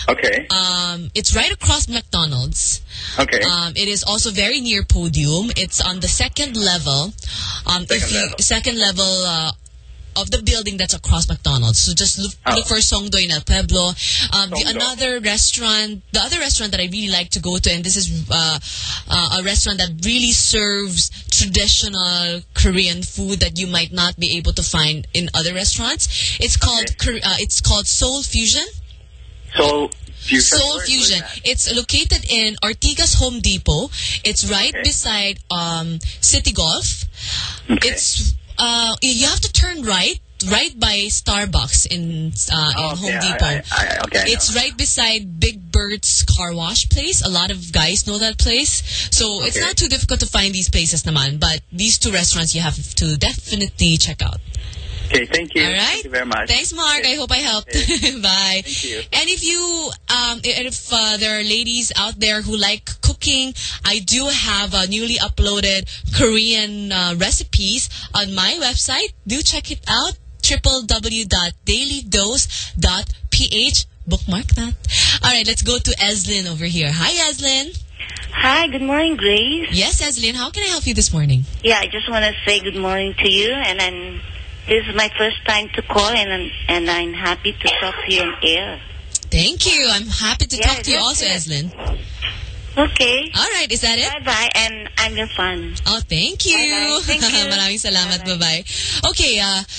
Okay. Um, it's right across McDonald's. Okay. Um, it is also very near Podium. It's on the second level. Um, if Second you level. second level uh, of the building that's across McDonald's. So just look, Oh. look for Songdo in El Pueblo. Um, the, another restaurant, the other restaurant that I really like to go to, and this is uh, uh, a restaurant that really serves traditional Korean food that you might not be able to find in other restaurants. It's called Kor- uh, it's called Soul Fusion. Soul Fusion. Soul Fusion. It's located in Ortigas Home Depot. It's right beside um, City Golf. It's uh, you have to turn right, right by Starbucks in uh, in Home okay, Depot. I- I- okay, it's right beside Big Bird's car wash place. A lot of guys know that place, so it's not too difficult to find these places, naman. But these two restaurants you have to definitely check out. Okay, thank you. All right. Thank you very much. Thanks, Mark. I hope I helped. Bye. Thank you. And if you, um, if uh, there are ladies out there who like cooking, I do have uh, newly uploaded Korean uh, recipes on my website. Do check it out www.dailydose.ph. Bookmark that. All right, let's go to Eslin over here. Hi, Eslin. Hi, good morning, Grace. Yes, Eslin. How can I help you this morning? Yeah, I just want to say good morning to you, and I'm, this is my first time to call, and I'm, and I'm happy to talk to you on air. Thank you. I'm happy to Yeah, talk to you also, it. Eslin. Okay. All right, is that it? Bye-bye, and I'm your fan. Oh, thank you. Bye-bye. Thank you. Maraming salamat. Bye-bye. Okay, uh,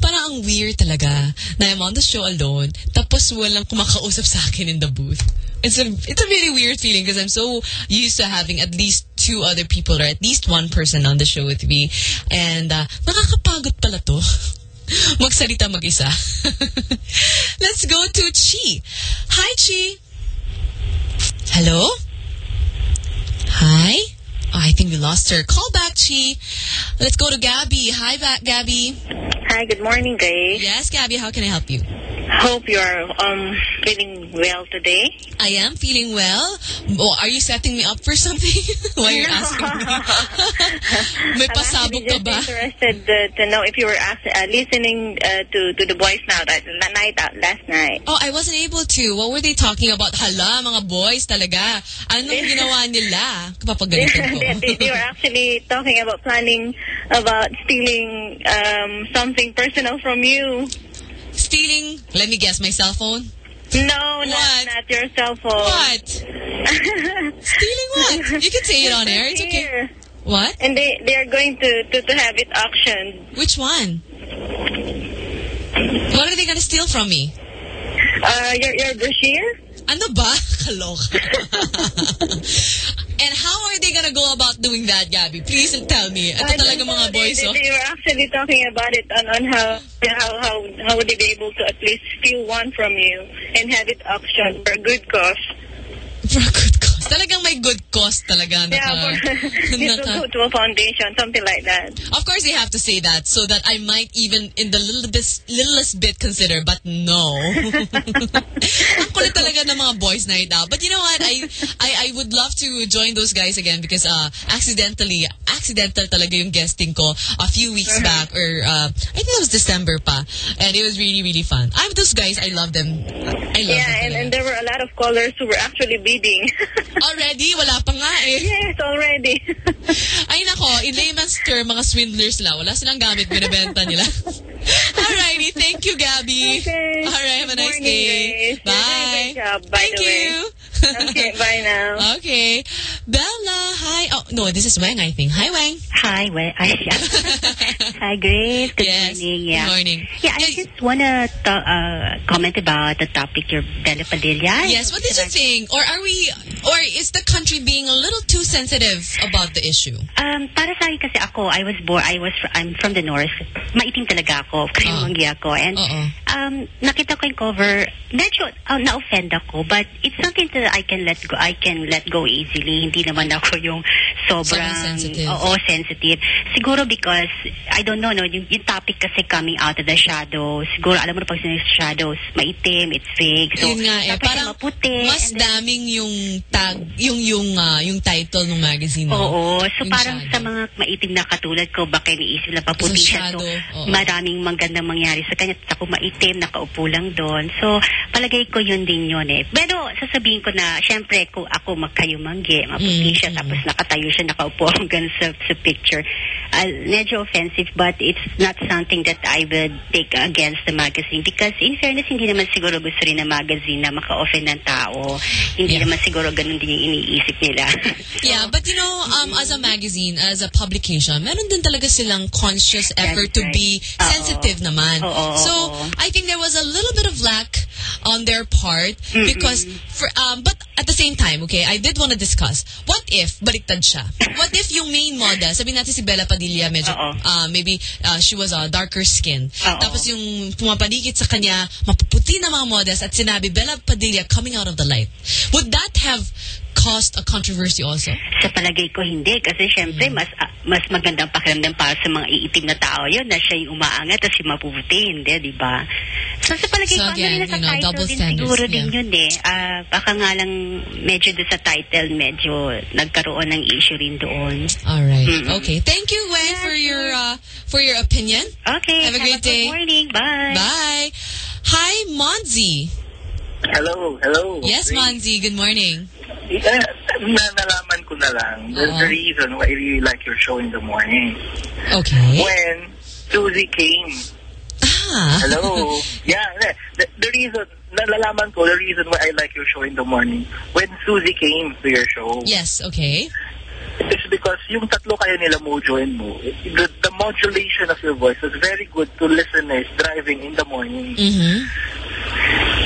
parang ang weird talaga na I'm on the show alone tapos walang kumakausap sa akin in the booth. It's a, it's a really weird feeling because I'm so used to having at least two other people or at least one person on the show with me. And uh, pala to. Magsalita mag-isa. Let's go to Chi. Hi, Chi. Hello? Hi? Oh, I think we lost her. Call back, Chi. Let's go to Gabby. Hi, back, Gabby. Hi, good morning, Grace. Yes, Gabby. How can I help you? Hope you're um feeling well today. I am feeling well. Oh, are you setting me up for something? Why are you're asking me? May I'm pasabog ka ba? just interested uh, to know if you were ask, uh, listening uh, to to the boys now that that night out last night. Oh, I wasn't able to. What were they talking about? Hala, mga boys talaga. Anong ginawa nila? Kapapagalitan ko. They, they, they were actually talking about planning about stealing um something personal from you. Stealing, let me guess, my cell phone? No, not, not your cell phone. What? Stealing what? You can say it on air. It's okay. What? And they they are going to, to, to have it auctioned. Which one? What are they gonna steal from me? Uh, your your brochure? Ano ba? Kaloka. And how are they gonna go about doing that, Gabby? Please tell me. Ito talaga know. mga boys, they, oh. they, they were actually talking about it on, on how how how how would they be able to at least steal one from you and have it auctioned for a good cause. Talagang may good cause talaga. Yeah, Naka, it will go to a foundation, something like that. Of course, they have to say that so that I might even, in the little bit, littlest bit, consider. But no. Ang kulit talaga ng mga boys night out. But you know what? I, I, I would love to join those guys again because uh, accidentally, accidental talaga yung guesting ko a few weeks back or uh, I think it was December pa. And it was really, really fun. I have those guys, I love them. I love yeah, them. and, and there were a lot of callers who were actually bidding. Already? Wala pa nga eh. Yes, already. Ay nako, in layman's term, mga swindlers lang. Wala silang gamit, binibenta nila. Alrighty, thank you, Gabby. Okay. Alright, have a nice Morning, day. Grace. Bye. job, Thank you. Okay, bye now. Okay. Bella, hi. Oh, no, this is Wang, I think. Hi, Wang. Hi, Wang. Hi, Grace. Good yes. morning. Yeah. Good morning. Yeah, I just want to uh, comment about the topic, your Bela Padilla. Yes, what did you think? Or are we, or is the country being a little too sensitive about the issue? Um, para sa akin kasi ako, I was born, I was, I'm from the north. Maitim talaga ako, Kaimanggi ako. And um, nakita ko yung cover, medyo uh, na-offend ako, but it's something that I can let go, I can let go easily. Hindi naman ako yung sobrang, Sobrang sensitive. Oo, sensitive. Siguro because, I don't know, no, yung, yung topic kasi coming out of the shadows. Siguro, alam mo na pag sinabi shadows, maitim, it's fake. So, Yun nga eh, parang maputi. mas daming yung tag, yung yung ah, yung title ng magazine. Oo. So Yung parang shadow. sa mga maitim na katulad ko, baka iniisip na paputi Sa siya. So shadow, oo. maraming magandang mangyari sa kanya. Tapos ako maitim, nakaupo lang doon. So palagay ko yun din yun eh. Pero sasabihin ko na, syempre kung ako magkayumanggi, maputi siya, tapos nakatayo siya, nakaupo hanggang sa, sa picture. Uh, medyo offensive but it's not something that I would take against the magazine because in fairness, hindi naman siguro gusto rin ng magazine na maka-offend ng tao. Hindi naman siguro ganun din yung iniisip nila. Yeah, but you know, um, as a magazine, as a publication, meron din talaga silang conscious effort to be sensitive naman. So, I think there was a little bit of lack on their part because, for, um, but at the same time, okay, I did want to discuss, what if, baliktad siya? What if yung main model, sabi natin si Bela Padilla, medyo, uh, maybe uh, she was a darker skin. Tapos yung pumapaligid sa kanya, mapuputi na mga models at sinabi, Bela Padilla coming out of the light. Would that have caused a controversy also? Sa palagay ko hindi kasi syempre Mm. mas ah, mas magandang pakiramdam para sa mga iitim na tao yun na siya yung umaangat at si mapuputi, hindi, di ba? So sa palagay So ko, again, ano sa know, title din standards, siguro din yun eh. Ah, baka nga lang medyo sa title, medyo nagkaroon ng issue rin doon. All right. Mm-mm. Okay. Thank you, Wen, for your uh, for your opinion. Okay. Have a great good day. morning. Bye. Bye. Hi, Monzi. Hello, hello. Yes, Monzi. Good morning. Na nalaman ko na lang. There's the reason why I really like your show in the morning. Okay. When Susie came. Ah. Hello. yeah, the, the reason, nalalaman ko, the reason why I like your show in the morning, when Susie came to your show, Yes, okay. It's because yung tatlo kayo nila, Mojo and Mo, the, the modulation of your voice is very good to listeners driving in the morning. Mm-hmm.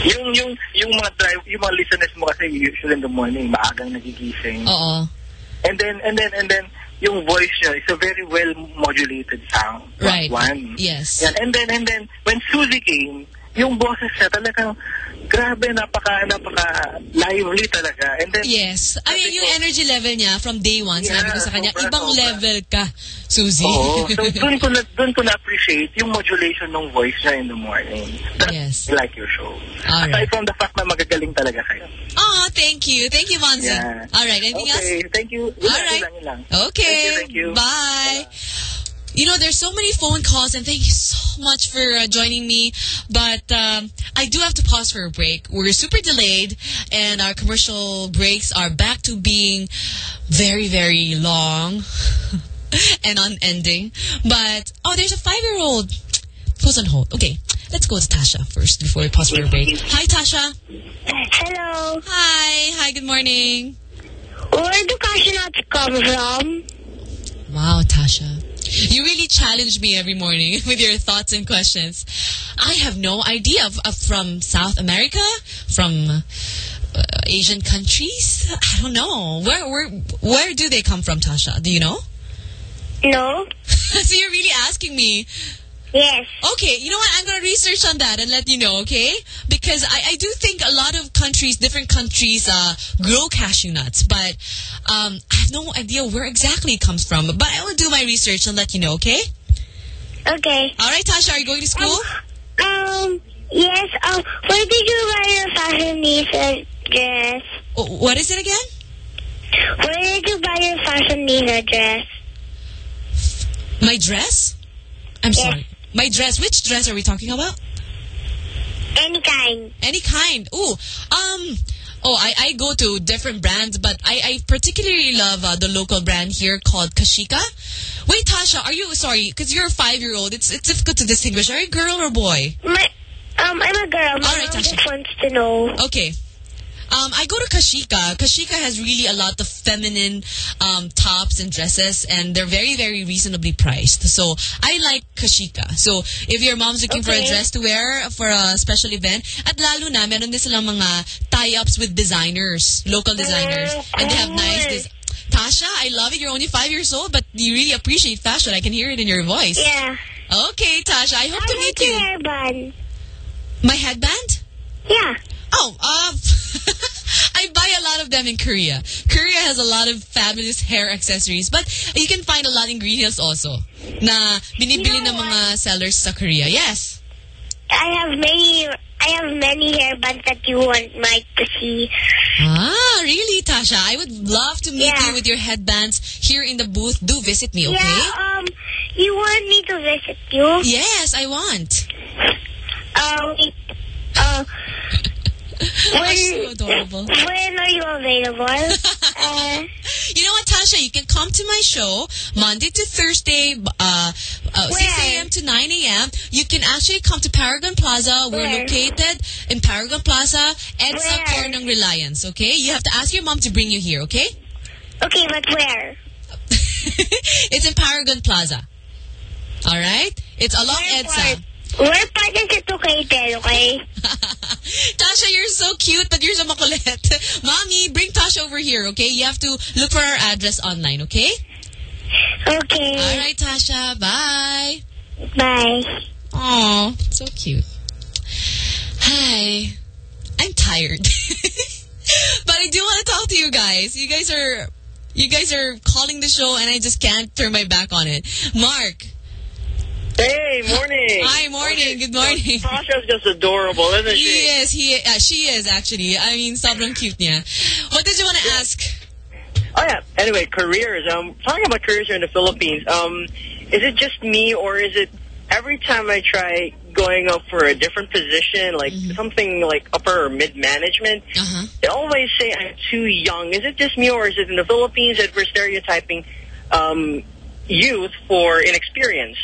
Yung yung yung mga drive, yung mga listeners mo kasi usually in the morning maagang nagigising. Oo. And then and then and then yung voice niya is a very well modulated sound. Right. One. Yes. Yan. And then and then when Susie came, yung boses niya talagang grabe, napaka, napaka lively talaga. And then, Yes. I mean, yung energy level niya from day one, sinabi ko sa kanya, sobra, ibang sobra. level ka, Suzy. Oo. So, dun ko na, dun ko na-appreciate yung modulation ng voice niya in the morning. That's Yes. I like your show. All Aside from the fact na magagaling talaga kayo. Oh, thank you. Thank you, Monzi. Yeah. All right. Anything Okay, else? thank you. All right. Okay. Thank you, thank you. Bye. You know, there's so many phone calls, and thank you so much for uh, joining me. But um, I do have to pause for a break. We're super delayed, and our commercial breaks are back to being very, very long and unending. But, oh, there's a five-year-old who's on hold. Okay, let's go to Tasha first before we pause for a break. Hi, Tasha. Hello. Hi. Hi, good morning. Where do cashew nuts come from? Wow, Tasha. You really challenge me every morning with your thoughts and questions. I have no idea. Of, of from South America? From uh, Asian countries? I don't know. Where, where, where do they come from, Tasha? Do you know? No. so you're really asking me. Yes. Okay, you know what? I'm going to research on that and let you know, okay? Because I, I do think a lot of countries, different countries, uh, grow cashew nuts, but um, I have no idea where exactly it comes from. But I will do my research and let you know, okay? Okay. All right, Tasha, are you going to school? Um, yes. Um, where did you buy your fashionista dress? Oh, what is it again? Where did you buy your fashionista dress? My dress? I'm sorry. My dress. Which dress are we talking about? Any kind. Any kind. Ooh. Um. Oh, I, I go to different brands, but I, I particularly love uh, the local brand here called Kashieca. Wait, Tasha, are you, sorry, because you're a five-year-old, it's it's difficult to distinguish. Are you a girl or a boy? My, um, I'm a girl. My All right, mom Tasha. just wants to know. Okay. Um, I go to Kashieca. Kashieca has really a lot of feminine um, tops and dresses, and they're very, very reasonably priced. So I like Kashieca. So if your mom's looking for a dress to wear for a special event, at lalo na, meron din silang mga tie-ups with designers, local designers, and they have nice. Tasha, I love it. You're only five years old, but you really appreciate fashion. I can hear it in your voice. Yeah. Okay, Tasha. I hope I to like meet your you. hairband. My headband? Yeah. Oh, um, I buy a lot of them in Korea. Korea has a lot of fabulous hair accessories, but you can find a lot of ingredients also na binibili ng mga sellers sa Korea. Yes. I have many. I have many hairbands that you want Mike to see. Ah, really, Tasha? I would love to meet Yeah. you with your headbands here in the booth. Do visit me, okay? Yeah. Um, you want me to visit you? Yes, I want. Um. Uh. You're so adorable. When are you available? uh, You know what, Tasha? You can come to my show Monday to Thursday, uh, uh, 6 a.m. to 9 a.m. You can actually come to Paragon Plaza. We're Where? located in Paragon Plaza, EDSA? Cornong Reliance, okay? You have to ask your mom to bring you here, okay? okay, but where? it's in Paragon Plaza. All right? It's along EDSA. Where part is it located? Okay. Tasha, you're so cute, but you're so makulit. Mommy, bring Tasha over here, okay? You have to look for our address online, okay? Okay. All right, Tasha. Bye. Bye. Oh, so cute. Hi. I'm tired. but I do want to talk to you guys. You guys are you guys are calling the show and I just can't turn my back on it. Mark. Hey, morning. Hi, morning. Good morning. Tasha's just adorable, isn't He she? is. He uh, she is actually. I mean, sobrang cute niya. What did you want to ask? Oh yeah. Anyway, careers. Um, talking about careers here in the Philippines. Um, is it just me or is it every time I try going up for a different position, like Mm-hmm. something like upper or mid management, Uh-huh. they always say I'm too young. Is it just me or is it in the Philippines that we're stereotyping um, youth for inexperience?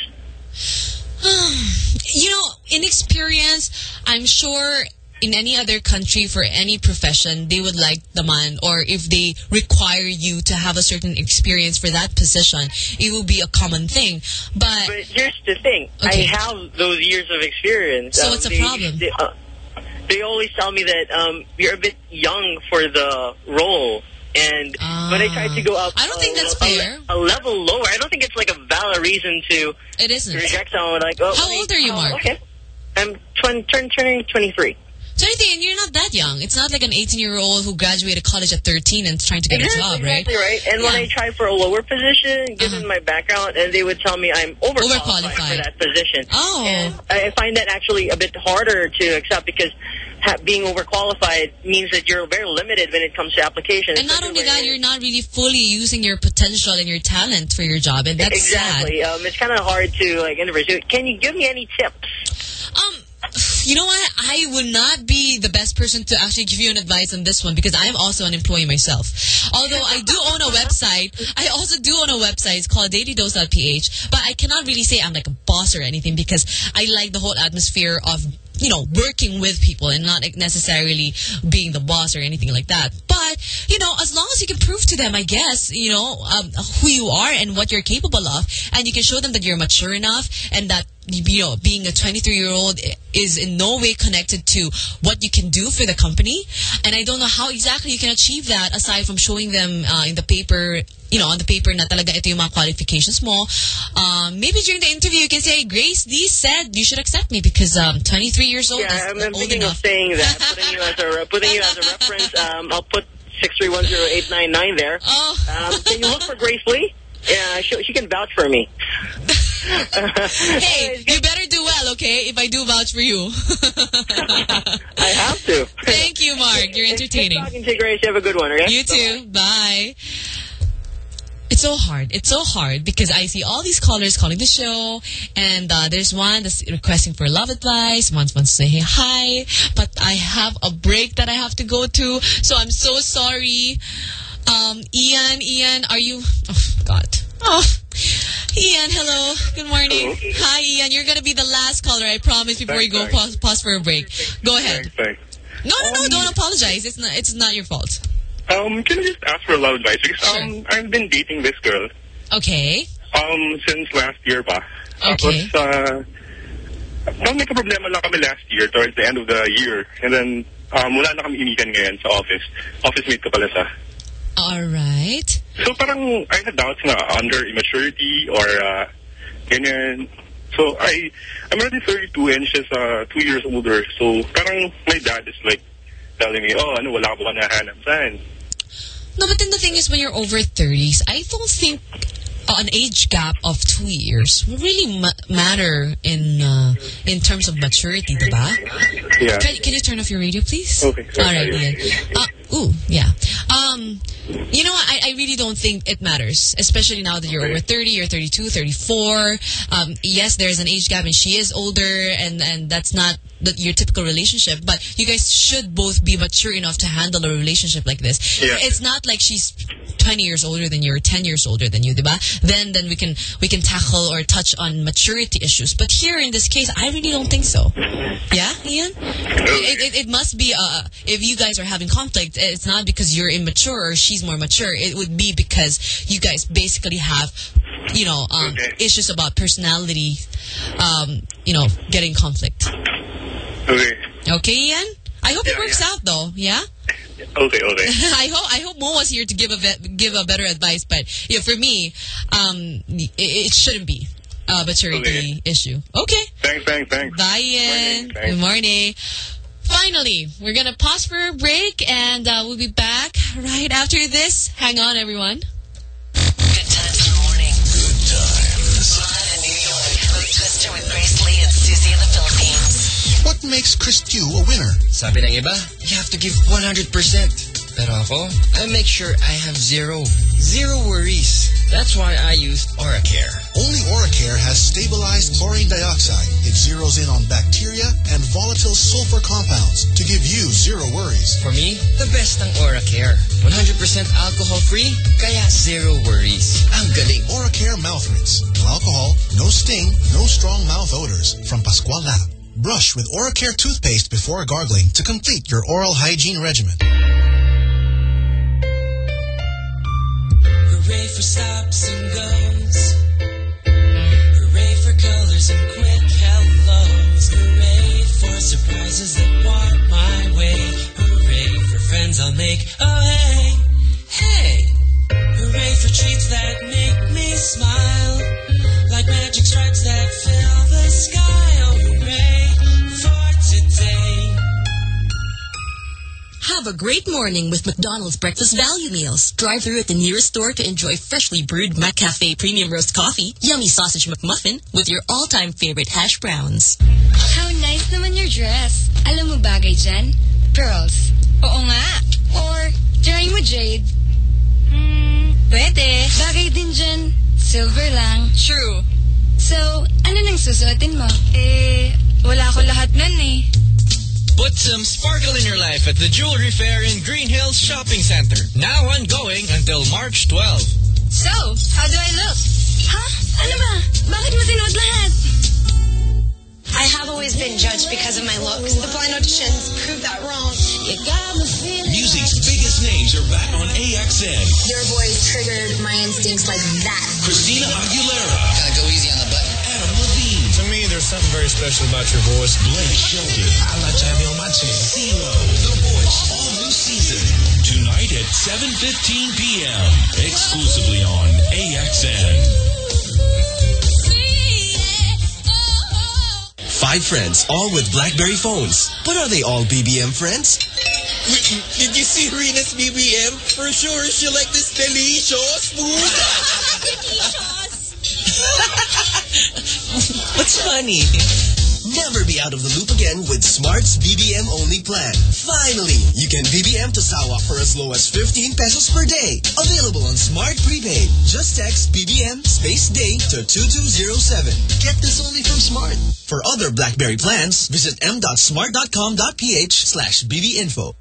you know, in experience, I'm sure in any other country for any profession, they would like the man or if they require you to have a certain experience for that position, it will be a common thing. But, But here's the thing. Okay. I have those years of experience. So Um, what's the they- problem? They, uh, they always tell me that um, you're a bit young for the role. And when I try to go ah. up I don't think that's a- fair. A, level lower, I don't think it's like a valid reason to, it isn't. to reject someone. Like, oh, How mean, old are you, oh, Mark? Okay. I'm turn, turning 23. 23, and you're not that young. It's not like an 18-year-old who graduated college at 13 and is trying to get a job, right? Exactly right. And when I tried for a lower position, uh-huh. given my background, and they would tell me I'm overqualified, for that position. Oh. And I find that actually a bit harder to accept because being overqualified means that you're very limited when it comes to applications. And not only that, you're not really fully using your potential and your talent for your job, and that's exactly. Um, it's kind of hard to like interview. Can you give me any tips? Um, you know what? I would not be the best person to actually give you an advice on this one because I am also an employee myself. Although I do own a website, I also do own a website. It's called dailydose.ph. But I cannot really say I'm like a boss or anything because I like the whole atmosphere of you know, working with people and not necessarily being the boss or anything like that. But, you know, as long as you can prove to them, I guess, you know, um, who you are and what you're capable of, and you can show them that you're mature enough and that, you know, being a 23-year-old is in no way connected to what you can do for the company. And I don't know how exactly you can achieve that aside from showing them uh, in the paper you know, on the paper na talaga ito yung mga qualifications mo. Um, maybe during the interview you can say, Grace Lee said you should accept me because um, 23 years old yeah, is I'm, I'm old thinking enough. of saying that, putting you as a putting you as a reference. Um, I'll put six three one zero eight nine nine there. Oh. Um, can you look for Grace Lee? Yeah, she, she can vouch for me. hey, you better do well, okay, if I do vouch for you. I have to. Thank you, Mark. You're entertaining. Good talking to you, Grace. You have a good one, okay? You too. Bye. It's so hard. It's so hard because I see all these callers calling the show, and uh, there's one that's requesting for love advice. One wants to say hey, hi, but I have a break that I have to go to, so I'm so sorry. Um, Ian, Ian, are you? Oh God. Oh, Ian, hello. Good morning. Hi, Ian. You're gonna be the last caller, I promise. Before you go pause, pause for a break, go ahead. Thanks. No, no, no. Don't apologize. It's not. It's not your fault. Um, can I just ask for a love advice? Because um, I've been dating this girl. Okay. Um, since last year pa. Okay. Tapos, uh, parang may problema lang kami last year towards the end of the year. And then, um, wala na kami inikan ngayon sa office. Office mate ko pala siya. All right. So parang I had doubts na under immaturity or uh, ganyan. So I, I'm already 32 and she's uh, two years older. So parang my dad is like telling me, oh, ano, wala ka ba nahanap saan? No, but then the thing is, when you're over 30s, I don't think an age gap of two years will really ma matter in uh, in terms of maturity, diba? Yeah. Can, can you turn off your radio, please? Okay. All right, Ian. Uh, ooh, yeah. Um, you know? I, I really don't think it matters, especially now that you're over 30, you're 32, 34. Um, yes, there's an age gap and she is older and, and that's not the, your typical relationship, but you guys should both be mature enough to handle a relationship like this. Yeah. It's not like she's 20 years older than you or 10 years older than you, diba? Then, then we can, we can tackle or touch on maturity issues. But here in this case, I really don't think so. Yeah, Ian? It, it, it must be, uh, if you guys are having conflict, it's not because you're immature or she's more mature. It would be because you guys basically have, you know, um, issues about personality, um, you know, getting conflict. Okay. Okay, Ian? I hope it works out though, yeah? Okay, okay. I hope I hope Mo was here to give a ve- give a better advice, but you know, for me, um, it, it shouldn't be a maturity issue. Okay. Thanks, thanks, thanks. Bye, Ian. Good morning. Finally, we're gonna pause for a break, and uh, we'll be back right after this. Hang on, everyone. Good times in the morning. Good times. Live in New York. Mo Twister with Grace Lee and Susie in the Philippines. What makes Chris Dew a winner? Sabi ng iba, you have to give 100%. Pero ako, I make sure I have zero. Zero worries. That's why I use Oracare. Only Oracare has stabilized chlorine dioxide. It zeroes in on bacteria and volatile sulfur compounds to give you zero worries. For me, the best ng Oracare. 100% alcohol-free, kaya zero worries. Ang galing Oracare mouth rinse. No alcohol, no sting, no strong mouth odors. From Pascual Lab. Brush with Oracare toothpaste before gargling to complete your oral hygiene regimen. For stops and goes. Hooray for colors and quick hellos. Hooray for surprises that walk my way. Hooray for friends I'll make. Oh hey, hey. Hooray for treats that make me smile. Like magic stripes that fill a great morning with McDonald's breakfast value meals. Drive through at the nearest store to enjoy freshly brewed McCafe premium roast coffee, yummy sausage McMuffin with your all-time favorite hash browns. How nice naman your dress. Alam mo bagay dyan? Pearls. Oo nga. Or, try mo jade. Hmm, pwede. Bagay din dyan. Silver lang. True. So, ano nang susuotin mo? Eh, wala ko lahat nun eh. Put some sparkle in your life at the Jewelry Fair in Greenhills Shopping Center. Now ongoing until March 12. So, how do I look? Ha? Ano ba? Bakit mo sinuot lahat? I have always been judged because of my looks. The blind auditions proved that wrong. You got me feeling Music's biggest names are back on AXN. Your voice triggered my instincts like that. Christina Aguilera. Gotta go easy on the button. There's something very special about your voice. Blake Shelton. I'd like to have you on my team. CeeLo. The Voice. All new season. Tonight at 7.15 p.m. Exclusively on AXN. Five friends, all with BlackBerry phones. But are they all BBM friends? Did you see Rena's BBM? For sure, she like this delicious food. What's funny? Never be out of the loop again with Smart's BBM only plan. Finally, you can BBM to Sawa for as low as 15 pesos per day. Available on Smart Prepaid. Just text BBM space day to 2207. Get this only from Smart. For other BlackBerry plans, visit m.smart.com.ph slash bbinfo.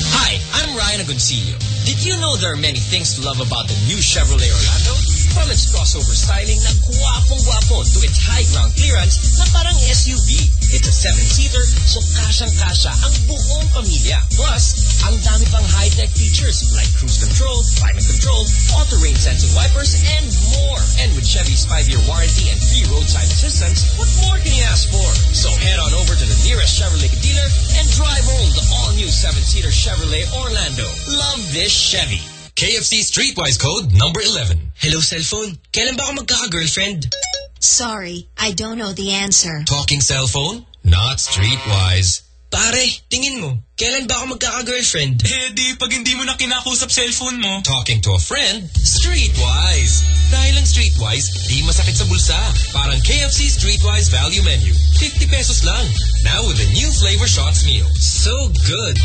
Hi, I'm Ryan Agoncillo. Did you know there are many things to love about the new Chevrolet Orlando? From its crossover styling na guwapong-guwapo to its high ground clearance na parang SUV. It's a seven-seater, so kasyang-kasya ang buong pamilya. Plus, ang dami pang high-tech features like cruise control, climate control, auto-rain sensing wipers, and more. And with Chevy's five-year warranty and free roadside assistance, what more can you ask for? So head on over to the nearest Chevrolet dealer and drive home the all-new seven-seater Chevrolet Orlando. Love this Chevy. KFC Streetwise code number 11. Hello, cellphone. Kailan ba ako magkaka-girlfriend? Sorry, I don't know the answer. Talking cell phone? Not Streetwise. Pare, tingin mo, kailan ba ako magkaka-girlfriend? Eh di, pag hindi mo na kinakusap cellphone mo. Talking to a friend? Streetwise. Dahil ang Streetwise, di masakit sa bulsa. Parang KFC Streetwise Value Menu. 50 pesos lang. Now with a new flavor shots meal. So good.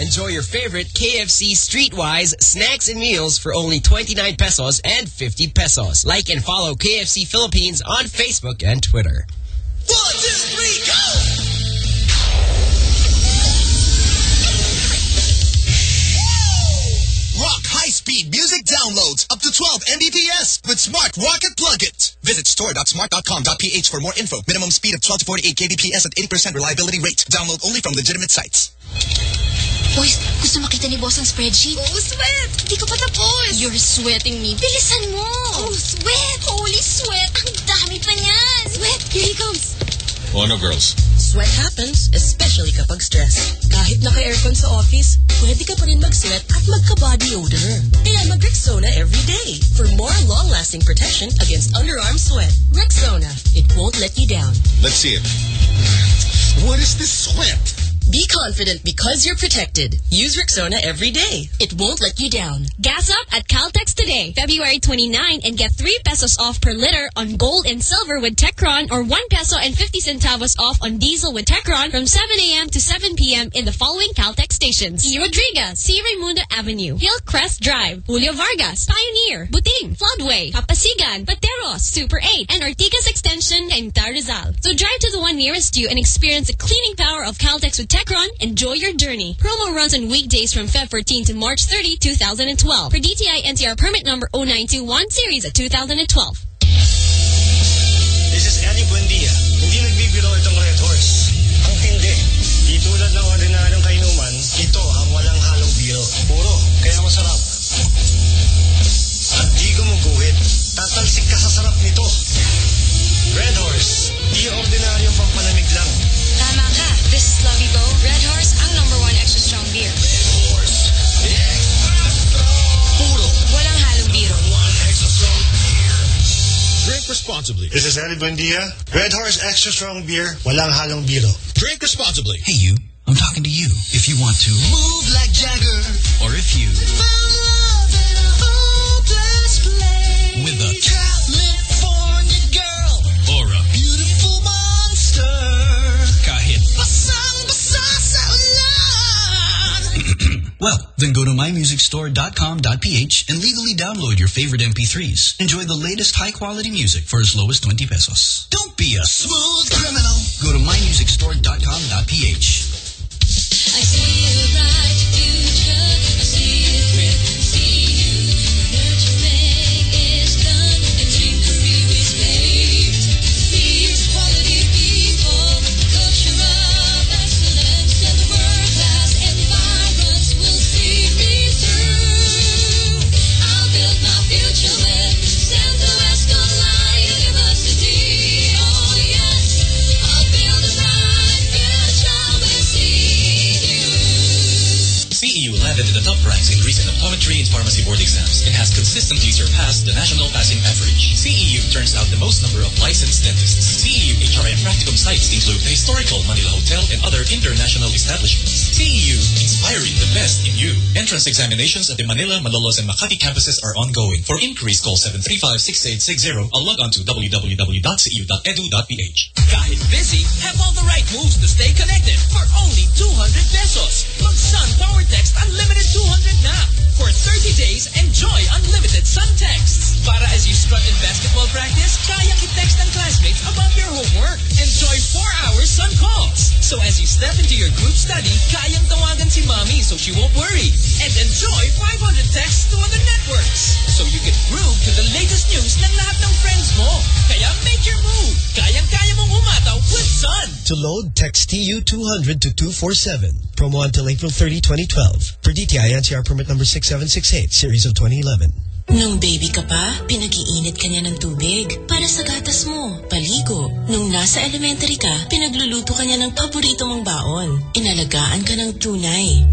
Enjoy your favorite KFC Streetwise snacks and meals for only 29 pesos and 50 pesos. Like and follow KFC Philippines on Facebook and Twitter. One, two, three, go! High-speed music downloads up to 12 Mbps with Smart Rocket Plug It. Visit store.smart.com.ph for more info. Minimum speed of 12 to 48 kbps at 80% reliability rate. Download only from legitimate sites. Boys, gusto makita ni boss ang spreadsheet? Oh, sweat! Hindi ko pa tapos. You're sweating me. Bilisan mo! Oh, sweat! Holy sweat! Ang dami pa niyan! Sweat! Here he comes. Oh no, girls. Sweat happens, especially kapag stress. Kahit naka-aircon sa office, pwede ka pa rin mag-sweat at magka-body odor. Kaya mag-Rexona every day for more long-lasting protection against underarm sweat. Rexona, it won't let you down. Let's see it. What is this sweat? Be confident because you're protected. Use Rexona every day. It won't let you down. Gas up at Caltex today, February 29, and get 3 pesos off per liter on gold and silver with Techron or 1 peso and 50 centavos off on diesel with Techron from 7 a.m. to 7 p.m. in the following Caltex stations. E. Rodriguez, C. Raimundo Avenue, Hillcrest Drive, Julio Vargas, Pioneer, Buting, Floodway, Papasigan, Pateros, Super 8, and Ortigas Extension in Rizal. So drive to the one nearest you and experience the cleaning power of Caltex with Techron. Enjoy your journey. Promo runs on weekdays from Feb 14 to March 30, 2012. For DTI NCR permit number 0921 series of 2012. This is Eddie Buendia. Responsibly. This is Eddie Buendia. Red Horse Extra Strong Beer. Walang halong biro. Drink responsibly. Hey, you. I'm talking to you. If you want to Move like Jagger. or if you Found love in a hopeless place. with a Well, then go to mymusicstore.com.ph and legally download your favorite MP3s. Enjoy the latest high-quality music for as low as 20 pesos. Don't be a smooth criminal. Go to mymusicstore.com.ph. and pharmacy board exams and has consistently surpassed the national passing average. CEU turns out the most number of licensed dentists. CEU HRM practicum sites include the historical Manila Hotel and other international establishments. CEU, inspiring the best in you. Entrance examinations at the Manila, Malolos, and Makati campuses are ongoing. For inquiries, call 735-6860 or log on to www.ceu.edu.ph. Kahit busy, have all the right moves to stay connected for only 200 pesos. Mag-Sun Power Text Unlimited 200 na. For 30 days, enjoy unlimited Sun texts. Para as you strut in basketball practice, kayang i-text ng classmates about your homework. Enjoy 4 hours Sun calls. So as you step into your group study, kayang tawagan si mommy so she won't worry. And enjoy 500 texts to other networks. So you can groove to the latest news ng lahat ng friends mo. Kaya make your move. Kayang-kaya mong umataw with Sun. To load, text TU200 to 247. Promo until April 30, 2012. Per DTI NCR permit number 6768, series of 2011. Nung baby ka pa, pinag-iinit ka niya ng tubig para sa gatas mo, paligo. Nung nasa elementary ka, pinagluluto ka niya ng paborito mong baon. Inalagaan ka ng tunay.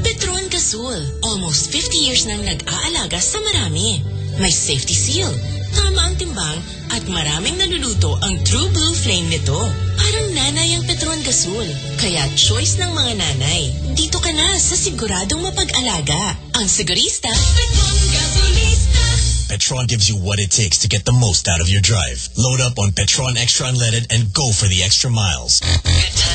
Petron Gasol, almost 50 years nang nag-aalaga sa marami. May safety seal, tama ang timbang, at maraming naluluto ang True Blue Flame nito. Parang nanay ang Petron Gasol. Kaya choice ng mga nanay. Dito ka na sa siguradong mapag-alaga. Ang sigurista, Petron. Petron gives you what it takes to get the most out of your drive. Load up on Petron Extra Unleaded and go for the extra miles. Mm-hmm.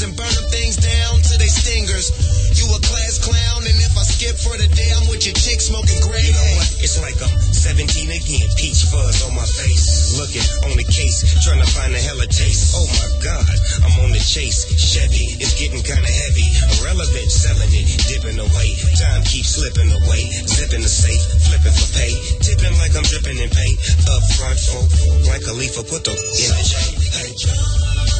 Fingers and burn things down to they stingers. You a class clown, and if I skip for the day, I'm with your chick smoking gray. You know what? It's like I'm 17 again, peach fuzz on my face. Looking on the case, trying to find a hella taste. Oh my god, I'm on the chase. Chevy, it's getting kinda heavy. Irrelevant, selling it, dipping away. Time keeps slipping away. Zipping the safe, flipping for pay. Tipping like I'm dripping in paint. Up front, oh, like a leaf, put the in the Hey, so what we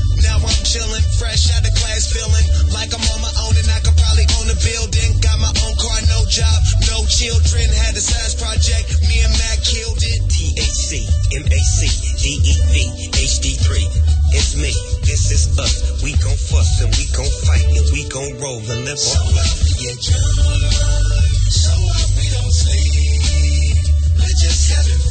Now I'm chillin', fresh out of class, feeling like I'm on my own and I could probably own a building. Got my own car, no job, no children. Had a size project, me and Mac killed it. THC, MAC, DEV, HD3. It's me, this is us. We gon' fuss and we gon' fight and we gon' roll and live on. Get drunk. So we don't sleep. We just having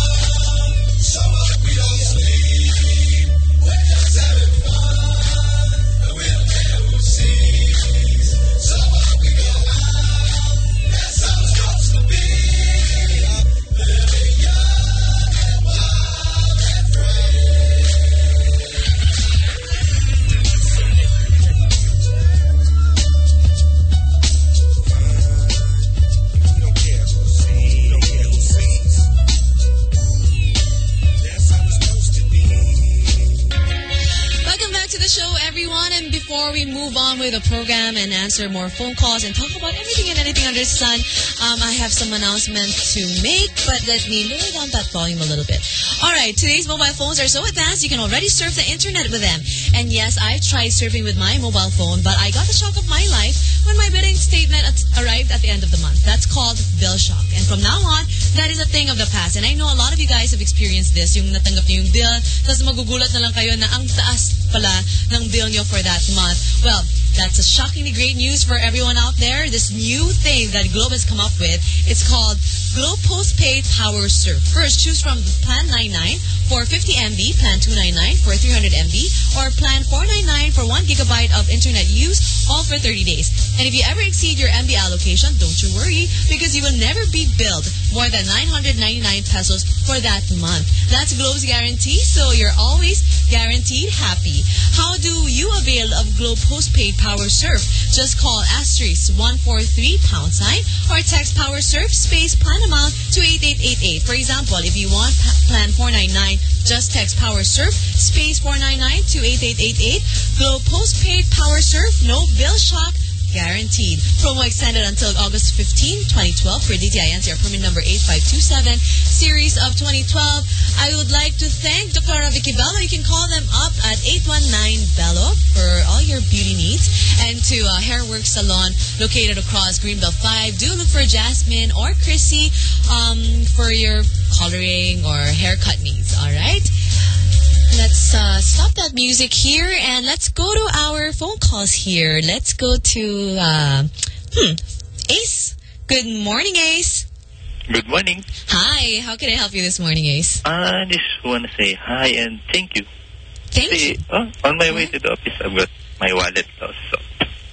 Everyone. And before we move on with the program and answer more phone calls and talk about everything and anything under the sun, um, I have some announcements to make, but let me lower down that volume a little bit. All right, today's mobile phones are so advanced, you can already surf the internet with them. And yes, I've tried surfing with my mobile phone, but I got the shock of my life when my billing statement at- arrived at the end of the month. That's called bill shock. And from now on, that is a thing of the past. And I know a lot of you guys have experienced this, yung natanggap niyo yung bill, tapos magugulat na lang kayo na ang taas pala ng bill niyo for that month. Well, that's a shockingly great news for everyone out there. This new thing that Globe has come up with, it's called Globe Postpaid Power Surf. First, choose from Plan 99 for 50 MB, Plan 299 for 300 MB, or Plan 499 for 1 gigabyte of internet use, all for 30 days. And if you ever exceed your MB allocation, don't you worry, because you will never be billed more than 999 pesos for that month. That's Globe's guarantee, so you're always guaranteed happy. How do you avail of Globe Postpaid Power Surf? Just call asterisk 143 pound sign or text Power Surf space plan amount to 8888. For example, if you want plan 499, just text Power Surf space 499 to 8888. Globe Postpaid Power Surf, no bill shock, guaranteed. Promo extended until August 15, 2012 for DTI NCR permit number 8527, series of 2012. I would like to thank Dr. Vicki Belo. You can call them up at 819 Belo for all your beauty needs and to uh, Hairwork Salon located across Greenbelt 5. Do look for Jasmine or Chrissy um, for your coloring or haircut needs. All right? Let's uh, stop that music here and let's go to our phone calls here. Let's go to uh, hmm, Ace. Good morning, Ace. Good morning. Hi. How can I help you this morning, Ace? I just want to say hi and thank you. Thank you. Oh, on my way to the office, I've got my wallet lost. So,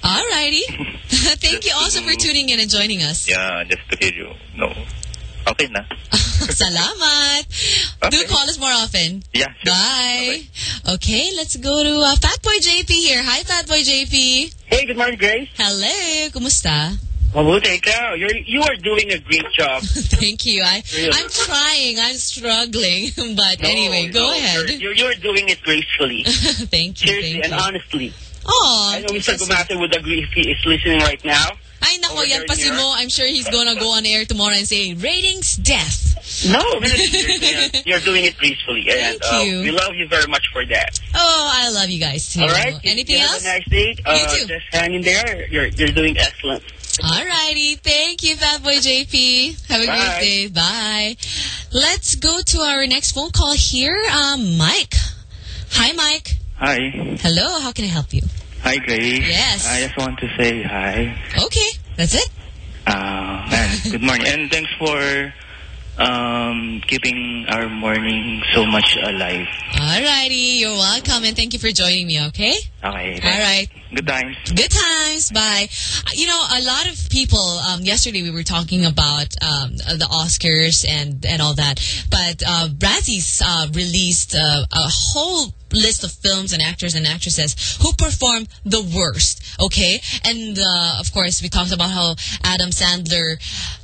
Alrighty. Thank you also for tuning in and joining us. yeah, just to hear you. No. Okay na. Salamat. Do call us more often. Yeah, Bye. Okay, let's go to uh, Fatboy JP here. Hi, Fatboy JP. Hey, good morning, Grace. Hello. Kumusta? Mabuti ikaw. You're, you are doing a great job. Thank you. I, Really? I'm trying. I'm struggling. But No, anyway, go no, ahead. You're, you're, you're doing it gracefully. thank you. Seriously thank and you. honestly. Oh, I know Mr. Gumatay would agree if he is listening right now. Ay, nako, Over yan pa si Mo. I'm sure he's gonna go on air tomorrow and say, ratings death. No, really, seriously, you're doing it gracefully. And Thank uh, you. we love you very much for that. Oh, I love you guys too. All right? Anything you else? Have a nice day. Uh, too. Just hang in there. You're, you're doing excellent. All righty. Thank you, Fatboy JP. Have a Bye. great day. Bye. Let's go to our next phone call here. Um, Mike. Hi, Mike. Hi. Hello. How can I help you? Hi, Grace. Yes. I just want to say hi. Okay. That's it. Uh, and good morning. And thanks for um, keeping our morning so much alive. Alrighty. You're welcome and thank you for joining me, okay? Okay. All right. Good times. Good times. Bye. You know, a lot of people, um, yesterday we were talking about um, the Oscars and, and all that, but uh, Razzies uh, released uh, a whole list of films and actors and actresses who performed the worst, okay? And, uh, of course, we talked about how Adam Sandler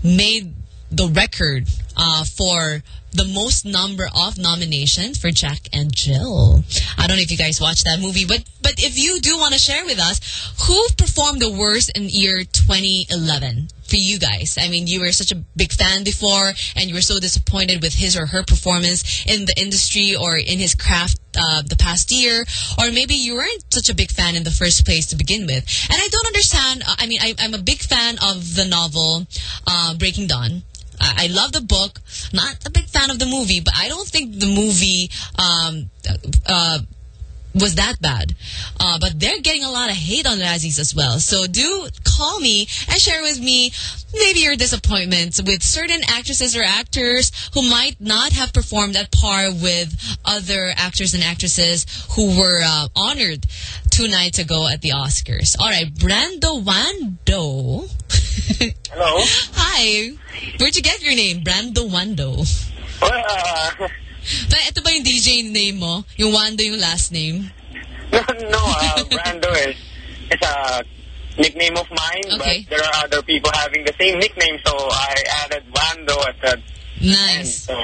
made the record uh, for the most number of nominations for Jack and Jill. I don't know if you guys watched that movie, but but if you do want to share with us, who performed the worst in year 2011 for you guys? I mean, you were such a big fan before, and you were so disappointed with his or her performance in the industry or in his craft uh, the past year, or maybe you weren't such a big fan in the first place to begin with. And I don't understand. uh, I mean, I, I'm a big fan of the novel uh, Breaking Dawn. I love the book. Not a big fan of the movie, but I don't think the movie um, uh, was that bad. Uh, but they're getting a lot of hate on Razzies as well. So do call me and share with me maybe your disappointments with certain actresses or actors who might not have performed at par with other actors and actresses who were uh, honored two nights ago at the Oscars. All right, Brando Wando. Hello. Hi. Where'd you get your name? Brando Wando. Well, uh, But ito ba yung DJ name mo? Yung Wando yung last name? no, no uh, Brando is, is a nickname of mine, Okay. but there are other people having the same nickname, so I added Wando at the end. Nice. So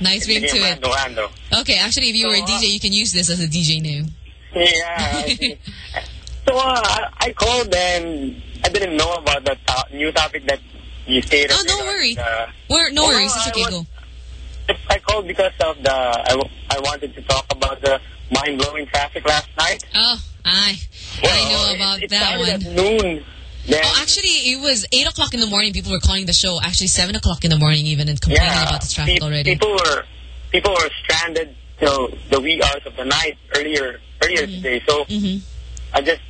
Nice ring to it. Wando, Wando. Okay, actually, if you were a DJ, you can use this as a DJ name. Yeah. So uh, I- called and I didn't know about the to new topic that you stated. Oh, don't worry. Uh, We're, no Oh, worries. It's okay, was- go. I called because of the I wanted to talk about the mind blowing traffic last night. Oh, I, I Well, know about it that one. At noon. Then, Oh, actually, it was 8 o'clock in the morning. People were calling the show. Actually, 7 o'clock in the morning even and complaining yeah, about the traffic pe- already. People were people were stranded till the wee hours of the night earlier earlier Mm-hmm. today. So I just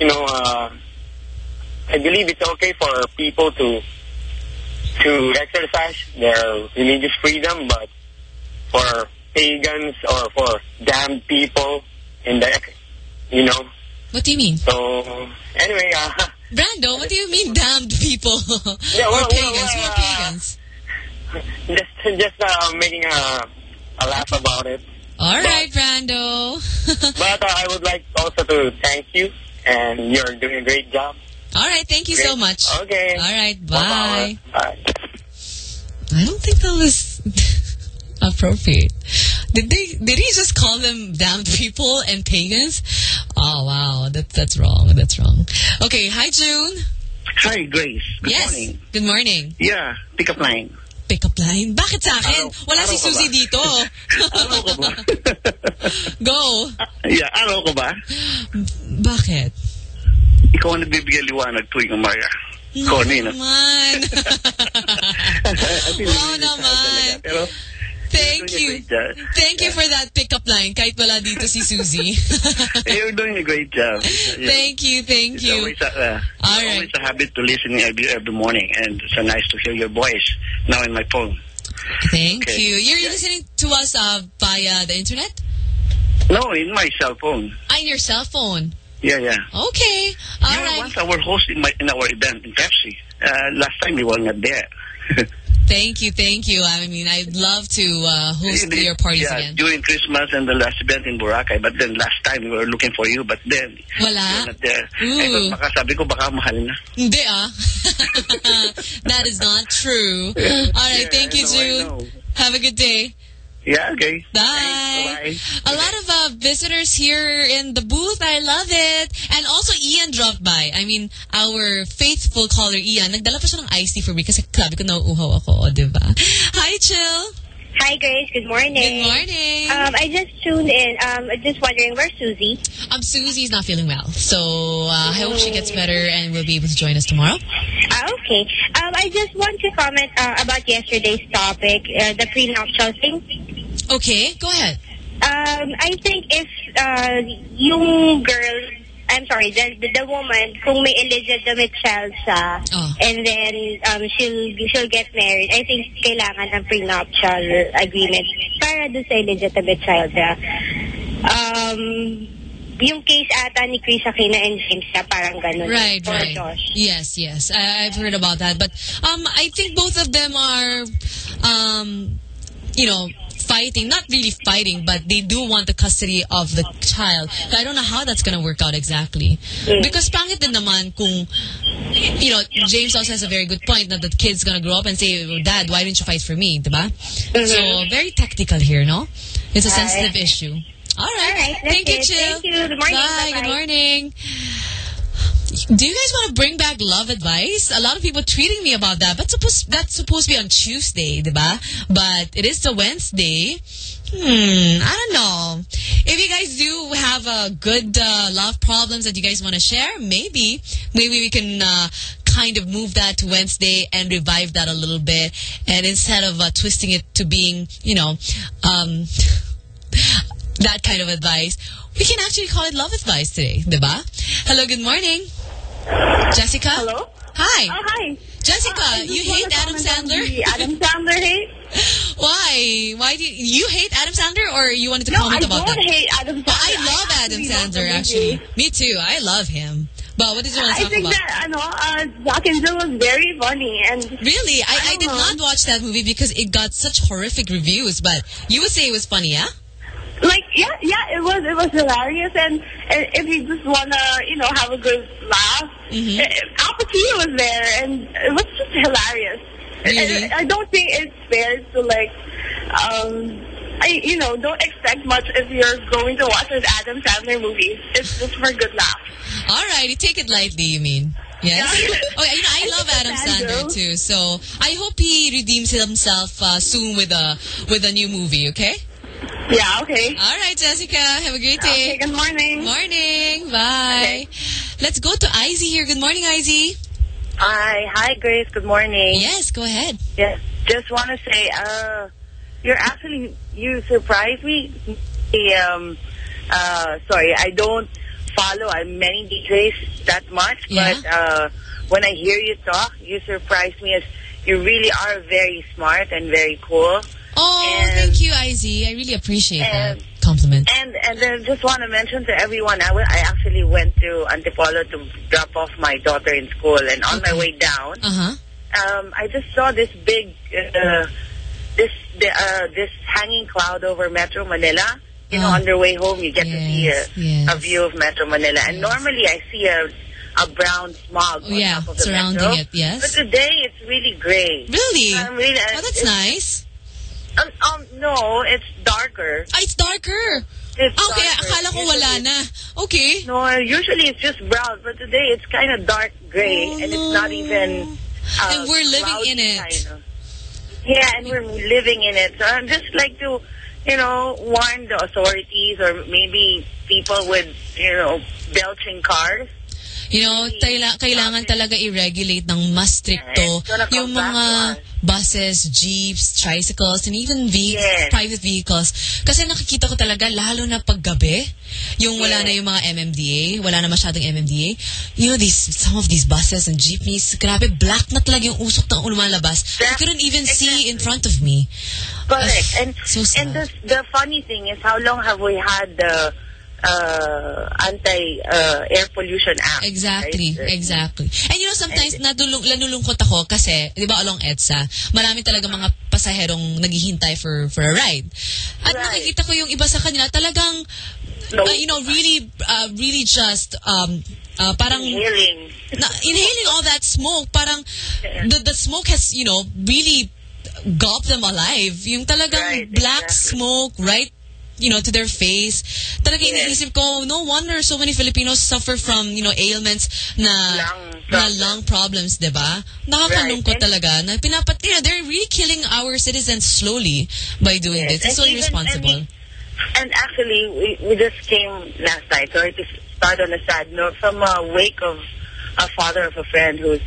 you know uh, I believe it's okay for people to to exercise their religious freedom, but for pagans or for damned people in the you know. What do you mean? So anyway, uh, Brando, what do you mean damned people? Yeah, or well, well, pagans? Who well, are uh, pagans? just just uh, making a a laugh about it. All right, Brando. But uh, I would like also to thank you, and you're doing a great job. All right, thank you so much. Okay. All right, bye. Bye. I don't think that was appropriate. Did they? Did he just call them damned people and pagans? Oh wow, that's that's wrong. That's wrong. Okay, hi June. Hi, Grace. Good yes. morning. Good morning. Yeah, pick up line. Pick up line. Bakit sa akin? Araw- Wala si araw ka Susie ba? dito. Araw ko ba? Go. Yeah, araw ko ba? Bakit? Ikaw ang nagbibigay liwanag tuwing umaga. Connie, no? Naman. Oo naman. Pero, Thank you. Thank you for that pickup line kahit wala dito si Susie. You're doing a great job. Yeah. thank you, thank It's you. always a, uh, All it's always a habit to listen every, every morning, and it's so nice to hear your voice now in my phone. Thank Okay. you. You're listening to us uh, via the internet? No, in my cell phone. On your cell phone. Yeah, yeah. Okay. All you were right. once our host in, my, in our event in Pepsi. Uh, last time you were not there. Thank you, thank you. I mean, I'd love to uh, host your parties yeah, again. during Christmas and the last event in Boracay. But then last time we were looking for you, but then Wala. not there. Ooh. I baka sabi ko baka mahal na. Hindi ah. that is not true. All right, thank you, I know, June. Have a good day. Yeah, okay. Bye. A lot of uh, visitors here in the booth. I love it. And also Ian dropped by. I mean, our faithful caller Ian, nagdala pa siya ng iced tea for me kasi sabi ko nauuhaw ako, o, diba? Hi, Chill. Hi, Grace. Good morning. Good morning. Um, I just tuned in. Um, just wondering, where's Susie? Um, Susie's not feeling well. So uh, I hope she gets better and will be able to join us tomorrow. Ah, okay. Um, I just want to comment uh, about yesterday's topic, uh, the prenuptial thing. Okay, go ahead. Um, I think if uh, yung girl, I'm sorry, the, the, the woman, kung may illegitimate child siya, and then um, she'll she'll get married, I think kailangan ng prenuptial agreement para do sa illegitimate child niya. Um, yung case ata ni Kris Aquino and James na parang ganun. Right, Or right. Josh. Yes, yes. I, I've heard about that. But um, I think both of them are, um, you know, fighting, not really fighting, but they do want the custody of the child. So I don't know how that's gonna work out exactly. Mm. Because pangit din naman kung, you know, James also has a very good point that the kid's gonna grow up and say, "Oh, Dad, why didn't you fight for me? Diba? Mm-hmm. So very technical here, no? It's a Right. sensitive issue. All right. All right, Thank you. Thank you. Good morning. Bye. Bye-bye. Good morning. Do you guys want to bring back love advice? A lot of people tweeting me about that, but suppose that's supposed to be on Tuesday, diba? But it is the Wednesday. Hmm, I don't know. If you guys do have a good uh, love problems that you guys want to share, maybe maybe we can uh, kind of move that to Wednesday and revive that a little bit. And instead of uh, twisting it to being, you know, um, that kind of advice, we can actually call it love advice today, diba? Hello, good morning. Jessica? Hello? Hi. Oh, hi. Jessica, Uh, you hate Adam Sandler? Adam Sandler hate? Why? Why do you, you hate Adam Sandler or you wanted to No, comment I about don't that? hate Adam Sandler. I love I Adam Sandler, actually. Me too. I love him. But what did you want to I talk think about? that, ano, uh, Jack and Jill was very funny. and Really? I, I, don't did know. not watch that movie because it got such horrific reviews, but you would say it was funny, yeah? Like, yeah, yeah, it was, it was hilarious. And, and if you just want to, you know, have a good laugh, Mm-hmm. eh, Al Pacino was there, and it was just hilarious. Really? And I don't think it's fair to, like, um, I, you know, don't expect much if you're going to watch an Adam Sandler movie. It's just for good laugh. All right, you take it lightly, you mean? Yes? oh, you know, I love Adam Sandler too, so I hope he redeems himself uh, soon with a with a new movie, okay? Yeah, okay. All right, Jessica. Have a great day. Okay, good morning. Morning. Bye. Let's go to Izzy here. Good morning, Izzy. Hi, hi, Grace. Good morning. Yes, go ahead. Yes, just want to say, uh, you're actually you surprised me. Um, uh, sorry, I don't follow uh, many DJs that much, Yeah. but uh, when I hear you talk, you surprise me as you really are very smart and very cool. Oh, thank you, Izzy. I really appreciate that compliment. And and then just want to mention to everyone, I, w- I actually went to Antipolo to drop off my daughter in school, and on my way down, Uh-huh. um, I just saw this big, uh, this the, uh, this hanging cloud over Metro Manila. You know, Oh. on their way home, you get to see a, yes. a view of Metro Manila. And normally, I see a a brown smog on yeah, top of the surrounding metro. it, yes. But today, it's really gray. Really? Um, really Oh, that's nice. Um, um, no, it's darker. Ah, it's darker. It's Okay, darker. akala ko wala na. Okay. No, usually it's just brown, but today it's kind of dark gray, and it's not even. Uh, And we're living in it. Yeah, and we're living in it. So I'd just like to, you know, warn the authorities or maybe people with, you know, belching cars. You know, kaila kailangan talaga i-regulate ng mas stricto yung mga buses, jeeps, tricycles, and even ve- Yes. private vehicles. Kasi nakikita ko talaga, lalo na paggabi, yung wala na yung mga MMDA, wala na masyadong MMDA, you know, these, some of these buses and jeepneys, grabe, black na talaga yung usok ng lumalabas. I couldn't even see in front of me. Correct. And so sad. and the the funny thing is, how long have we had the uh, uh, air pollution act? Exactly, right? exactly. And you know, sometimes nadulung, nanulungkot ako kasi, di ba, along EDSA, marami talaga mga pasaherong naghihintay for for a ride. At nakikita ko yung iba sa kanila talagang, uh, you know, really, uh, really just, um, uh, parang, inhaling. Na, inhaling all that smoke, parang, the, the smoke has, you know, really gulped them alive. Yung talagang black smoke, right you know, to their face. Talaga iniisip ko, no wonder so many Filipinos suffer from, you know, ailments na na lung problems, di ba? Nakakalungkot talaga na pinapat, you know, they're really killing our citizens slowly by doing Yes, this. It's so even- irresponsible. And actually, we, we just came last night, sorry to start on a sad note, from a wake of a father of a friend who's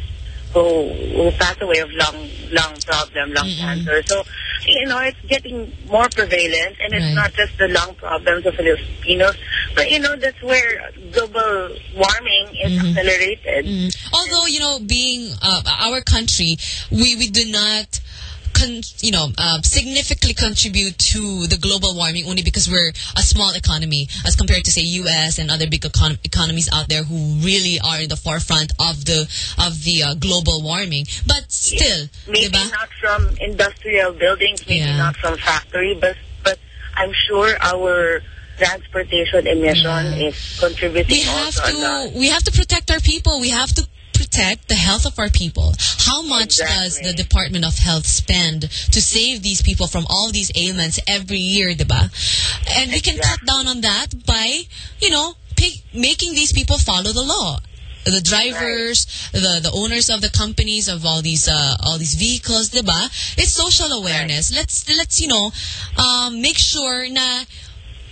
who who passed away of lung lung problem, lung cancer. So, you know, it's getting more prevalent, and it's not just the lung problems of Filipinos, but you know, that's where global warming is accelerated. Mm. Although, you know, being uh, our country, we, we do not, con- you know, uh, significantly contribute to the global warming only because we're a small economy as compared to, say, U.S. and other big econ- economies out there who really are in the forefront of the of the uh, global warming. But still, Maybe diba? not from industrial buildings, maybe Yeah. not from factory, but but I'm sure our transportation emission is contributing We have to we have to protect our people. We have to protect the health of our people. How much does the Department of Health spend to save these people from all these ailments every year, diba? And we can cut down on that by, you know, pick, making these people follow the law. The drivers, the the owners of the companies of all these uh, all these vehicles, diba? It's social awareness. Let's let's you know, um, make sure na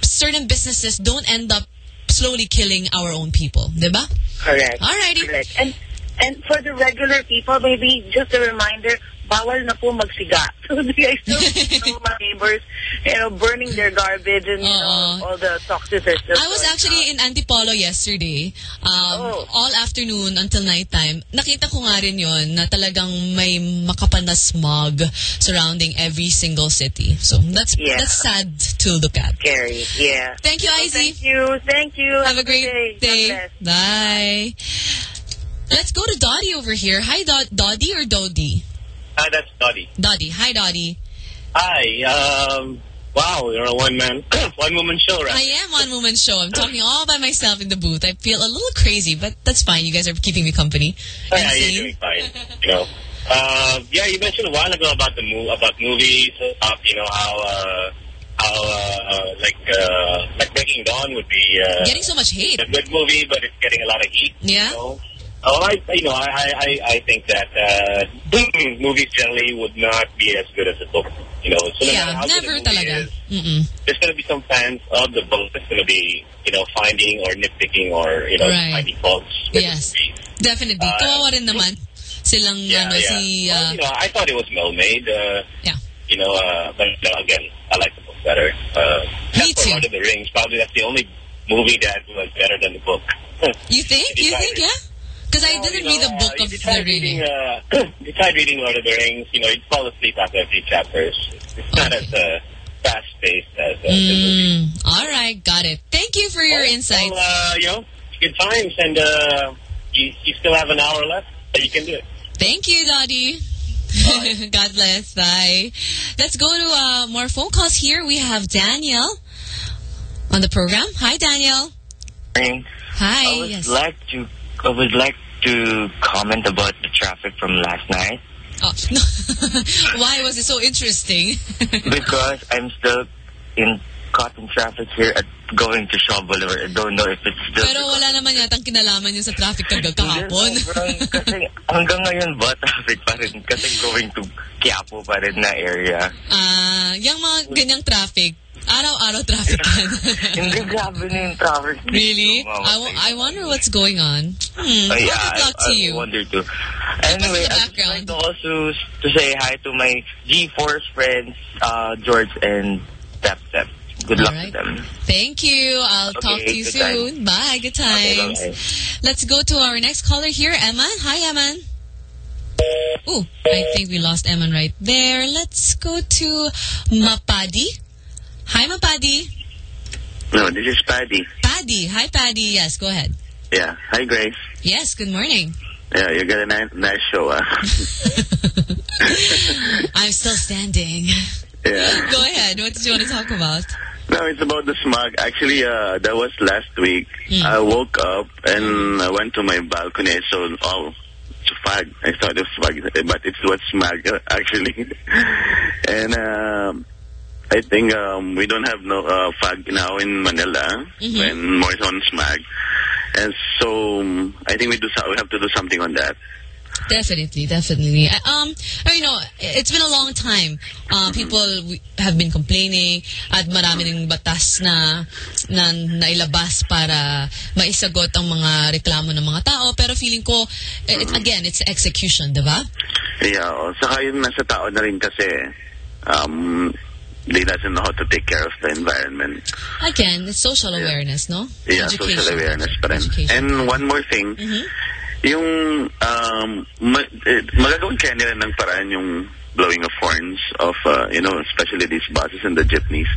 certain businesses don't end up slowly killing our own people, diba? Correct. Alrighty. Correct. And and for the regular people, maybe just a reminder, bawal na po magsiga. So I still know my neighbors, you know, burning their garbage and you know, all the toxins are I was actually in Antipolo yesterday, um, all afternoon until nighttime. Nakita ko nga rin yon na talagang may makapal na smog surrounding every single city. So that's Yeah. that's sad to look at. Scary, yeah. Thank you, Oh, Izzy. Thank you, thank you. Have a great day. Bye. Let's go to Dottie over here. Hi, Dottie or Dodie? Hi, that's Dottie. Dottie. Hi, Dottie. Hi. Um, wow, you're a one-man, one-woman show, right? I am one woman show. I'm talking all by myself in the booth. I feel a little crazy, but that's fine. You guys are keeping me company. Yeah, you're doing fine. You know. Uh, yeah, you mentioned a while ago about the mo- about movies, about you know how uh, how uh, uh, like uh, like Breaking Dawn would be uh, Getting so much hate. a good movie, but it's getting a lot of heat. Yeah. You know? Oh, I you know I I, I- think that uh, movies generally would not be as good as a book. You know, so no Yeah, a never talaga. is, Mm-mm. there's going to be some fans of the book that's going to be, you know, finding or nitpicking or, you know, Right. finding faults. Yes. Definitely. Uh, Kawawa rin naman. Silang, Yeah, ano, yeah. si... Well, Uh, you know, I thought it was well made. Uh, Yeah. You know, uh, but you know, again, I like the book better. Uh, Me too. Lord of the Rings. Probably that's the only movie that was better than the book. you think? You think, yeah? Because I didn't read the book of you the tried reading. reading, uh, you tried reading Lord of the Rings, you know, you'd fall asleep after a few chapters. It's not as uh, fast-paced as uh, the movie. Mm, all right, got it. Thank you for your insights. Well, uh, you know, good times, and uh, you, you still have an hour left, so you can do it. Thank you, Dottie. God bless. Bye. Let's go to uh, more phone calls here. We have Daniel on the program. Hi, Daniel. Hi. I would yes. like to I would like to comment about the traffic from last night Oh, no. Why was it so interesting? because I'm still in caught in traffic here at going to Shaw Boulevard. I don't know if it's still Pero wala naman yatang kinalaman yun sa traffic kagag kahapon. kasi hanggang ngayon ba traffic pa rin kasi going to Quiapo pa rin na area. Ah, yung mga ganyang traffic, araw-araw traffic yan. Hindi grabe na yung traffic. really? I, I wonder what's going on. Hmm. Oh, yeah, Good luck I, to I you. wonder too. Anyway, I would like to also to say hi to my G-Force friends, uh, George and Step Step. Good luck to them. Thank you. I'll talk to you good soon. Bye. Good times. bye-bye. Let's go to our next caller here, Emma. Hi, Emma. Oh, I think we lost Emma right there. Let's go to Mapadi. Hi, Mapadi. No, this is Paddy. Paddy. Hi, Paddy. Yes, go ahead. Yeah. Hi, Grace. Yes, good morning. Yeah, you got a nice, nice show, ah. I'm still standing. yeah. Go ahead. What did you want to talk about? No, it's about the smog. Actually, uh, that was last week. I woke up and I went to my balcony. I saw all it's fog. I thought it was fog, but it was smog, uh, actually. and um, I think um, we don't have no uh, fog now in Manila Mm-hmm. when more on smog. And so um, I think we do. so- We have to do something on that. Definitely, definitely. Um, you know, it's been a long time. Uh, people have been complaining at marami ng batas na, na nailabas para maisagot ang mga reklamo ng mga tao. Pero feeling ko, it, again, it's execution, di ba? Yeah, o, saka yung nasa tao na rin kasi um, they doesn't know how to take care of the environment. Again, it's social awareness, no? Yeah, Education. social awareness pa rin. And one more thing, Mhm. yung um, ma eh, magagawin kaya nila ng paraan yung blowing of horns of, uh, you know, especially these buses and the jeepneys.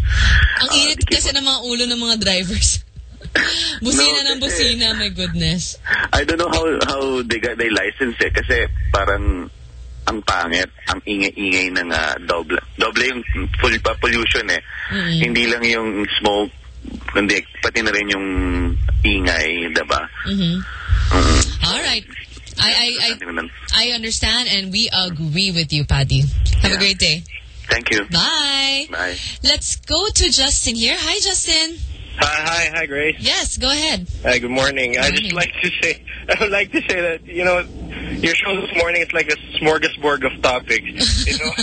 Ang init kasi ng mga ulo ng mga drivers. busina ng busina, my goodness. I don't know how how they got their license eh, kasi parang ang pangit, ang ingay-ingay ng ah, doble. Doble yung full pa pollution eh. Mm. Hindi lang yung smoke, kundi pati na rin yung ingay, diba? Mhm. Mm. All right. I, I, I, I understand and we agree with you, Paddy. Have a great day. Thank you. Bye. Bye. Let's go to Justin here. Hi, Justin. Hi, hi, hi, Grace. Yes, go ahead. Hi, good morning. I just like to say, I would like to say that you know, your show this morning it's like a smorgasbord of topics. You know,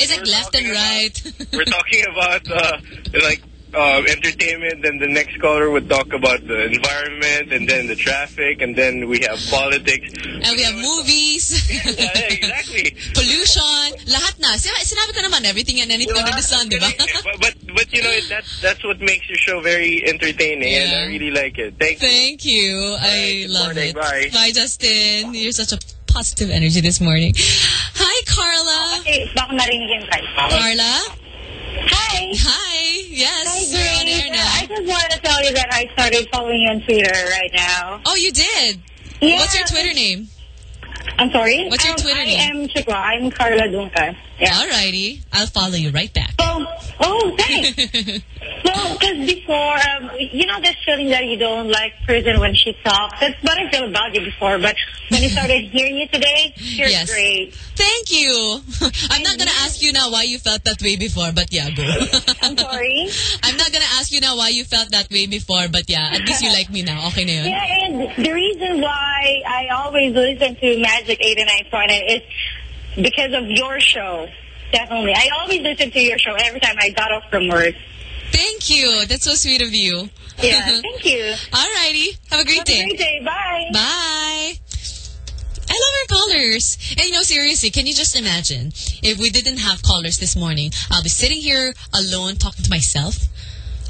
It's like left and right. we're talking about uh, like uh, entertainment, then the next caller would talk about the environment, and then the traffic, and then we have politics. And we have movies. exactly. Pollution. Lahat na. Sin- Sinabi ko naman, everything and anything under the sun, di ba? but, but but you know that's that's what makes your show very entertaining, and I really like it. Thank you. Thank you. I love morning. it. Bye. Bye, Justin. You're such a positive energy this morning. Hi, Carla. Okay, baka narinig yung guys. Carla? Hi. Hi. Yes. Hi, we're on air now. I just wanted to tell you that I started following you on Twitter right now. Oh, you did? Yeah. What's your Twitter name? I'm sorry? What's your Um, Twitter I name? am Chikwa. I'm Carla Dunca. Yeah. Alrighty. I'll follow you right back. Oh, oh, thanks. so, because before, um, you know this feeling that you don't like person when she talks. That's what I feel about you before. But when I started hearing you today, you're Yes. great. Thank you. I'm not gonna ask you now why you felt that way before, but yeah, go. I'm sorry? I'm not gonna ask you now why you felt that way before, but yeah, at least you like me now. Okay na yun. Yeah, and the reason why I always listen to Magic 89.9 is because of your show. Definitely. I always listen to your show every time I got off from work. Thank you. That's so sweet of you. Yeah, thank you. Alrighty. Have a great Have day. a great day. Bye. Bye. I love our callers. And you know, seriously, can you just imagine if we didn't have callers this morning? I'll be sitting here alone talking to myself.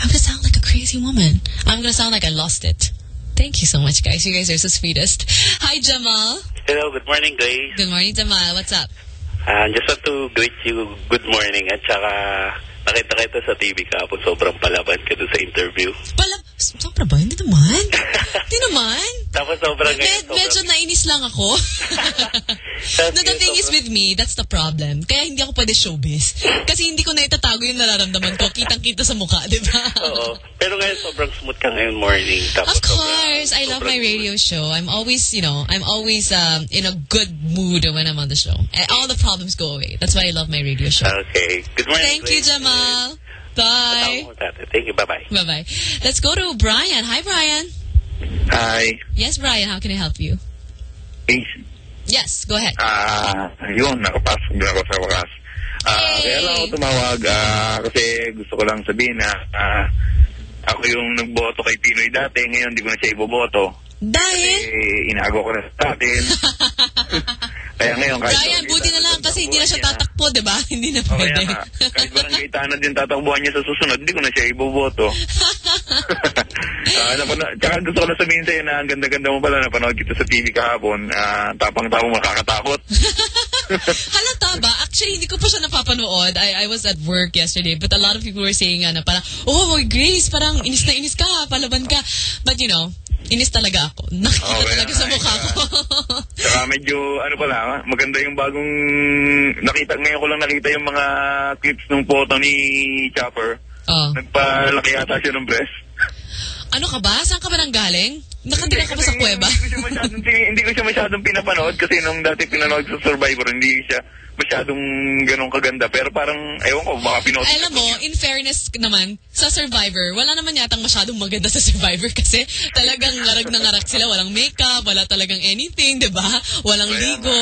I'm going to sound like a crazy woman. I'm going to sound like I lost it. Thank you so much, guys. You guys are so sweetest. Hi, Jamal. Hello, good morning, Grace. Good morning, Jamal. What's up? Uh, just want to greet you good morning at saka nakita kita sa TV kahapon sobrang palaban ka sa interview. Pala, sobra ba? Hindi naman. Hindi naman. Tapos sobrang Med- ngayon, medyo sobrang, nainis lang ako. no, the thing is with me, that's the problem. Kaya hindi ako pwede showbiz. Kasi hindi ko na itatago yung nararamdaman ko. Kitang-kita sa mukha, di ba? oo. Pero ngayon sobrang smooth ka ngayon morning. Tapos Of course, I love my radio show. I'm always, you know, I'm always um, in a good mood when I'm on the show. And all the problems go away. That's why I love my radio show. Okay. Good morning, Thank you. Jamal. Bye. Thank you. Bye-bye. Bye-bye. Let's go to Brian. Hi, Brian. Hi. Yes, Brian. How can I help you? Yes, go ahead. Ah, yun, nakapasok din ako sa wakas. Ah, kaya lang ako tumawag ah, kasi gusto ko lang sabihin na ah, ako yung nagboto kay Pinoy dati, ngayon di ko na siya iboboto. Dahil? Eh, inago ko na sa atin. kaya ngayon, kahit Brian, buti na lang kasi hindi na siya tatakbo, di ba? Hindi na kaya pwede. nga, kahit barangay tanad din tatakbuhan niya sa susunod, di ko na siya iboboto. Ah, napano- tsaka gusto ko na sabihin sa'yo na ang ganda-ganda mo pala, napanood kita sa TV kahapon, ah, tapang-tapang makakatakot. Halata ba? Actually, hindi ko pa siya napapanood. I, I was at work yesterday, but a lot of people were saying na parang, oh, Grace, parang inis na inis ka, palaban ka. But you know, inis talaga ako. Nakita Okay, talaga sa mukha ko. Tsaka medyo, ano pala, maganda yung bagong, nakita, ngayon ko lang nakita yung mga clips ng photo ni Chopper. Oh. Nagpalaki yata siya ng breast. ano ka ba? Saan ka ba nang galing? Nakatira ka ba sa kuweba? Hindi ko siya masyadong, hindi ko siya masyadong pinapanood kasi nung dati pinanood sa Survivor, hindi siya masyadong ganun kaganda. Pero parang, ewan ko, baka pinood. Alam mo, in fairness naman, sa Survivor, wala naman yatang masyadong maganda sa Survivor kasi talagang ngarag na ngarag sila. Walang makeup, wala talagang anything, di ba? Walang ligo.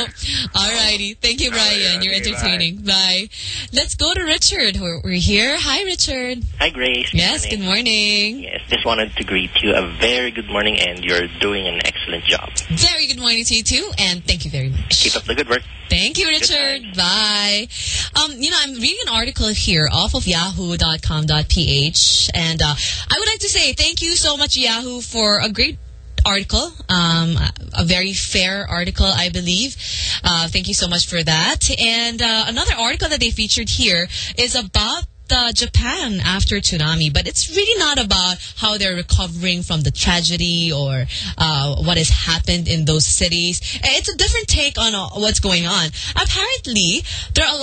Alrighty. Thank you, Brian. You're entertaining. Bye. Let's go to Richard. We're, we're here. Hi, Richard. Hi, Grace. Good Yes, morning. good morning. Yes, just wanted to greet you. A very good morning, and you're doing an excellent job. Very good morning to you too, and thank you very much. Keep up the good work. Thank you, Richard. Bye. Um, you know, I'm reading an article here off of yahoo.com.ph, and uh, I would like to say thank you so much, Yahoo, for a great article, um, a very fair article, I believe. Uh, thank you so much for that. And uh, another article that they featured here is about uh, Japan after tsunami, but it's really not about how they're recovering from the tragedy or uh, what has happened in those cities. It's a different take on uh, what's going on. Apparently, there are a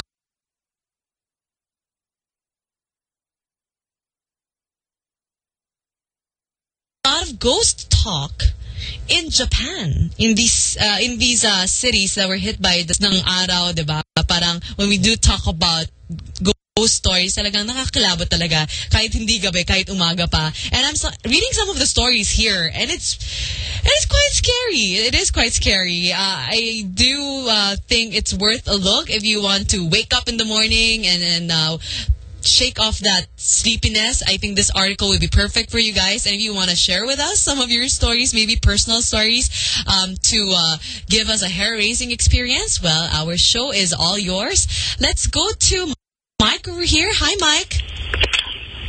lot of ghost talk in Japan in these uh, in these uh, cities that were hit by the ng araw, 'di ba? Parang when we do talk about ghost stories, talagang nakakilabot talaga kahit hindi gabi, kahit umaga pa. And I'm so reading some of the stories here and it's it's quite scary. It is quite scary. Uh, I do uh, think it's worth a look if you want to wake up in the morning and then uh, shake off that sleepiness, I think this article would be perfect for you guys. And if you want to share with us some of your stories, maybe personal stories, um, to uh, give us a hair-raising experience, well, our show is all yours. Let's go to Mike over here. Hi, Mike.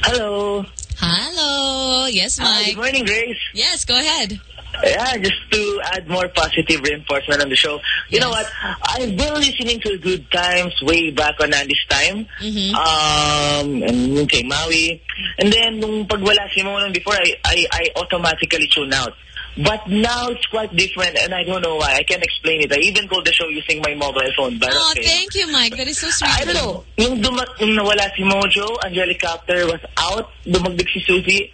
Hello. Hello. Yes, Mike. Hi, good morning, Grace. Yes, go ahead. Yeah, just to add more positive reinforcement on the show. You yes. know what? I've been listening to Good Times way back on Andy's time. Mm -hmm. Um, and kay Maui. And then, nung pagwala si Monon before, I, I, I automatically tune out. But now it's quite different, and I don't know why. I can't explain it. I even called the show using my mobile phone. But oh, okay. thank you, Mike. That is so sweet. I don't know. Yung, dumat, yung nawala si Mojo, Angelicopter was out, dumagdag si Susie,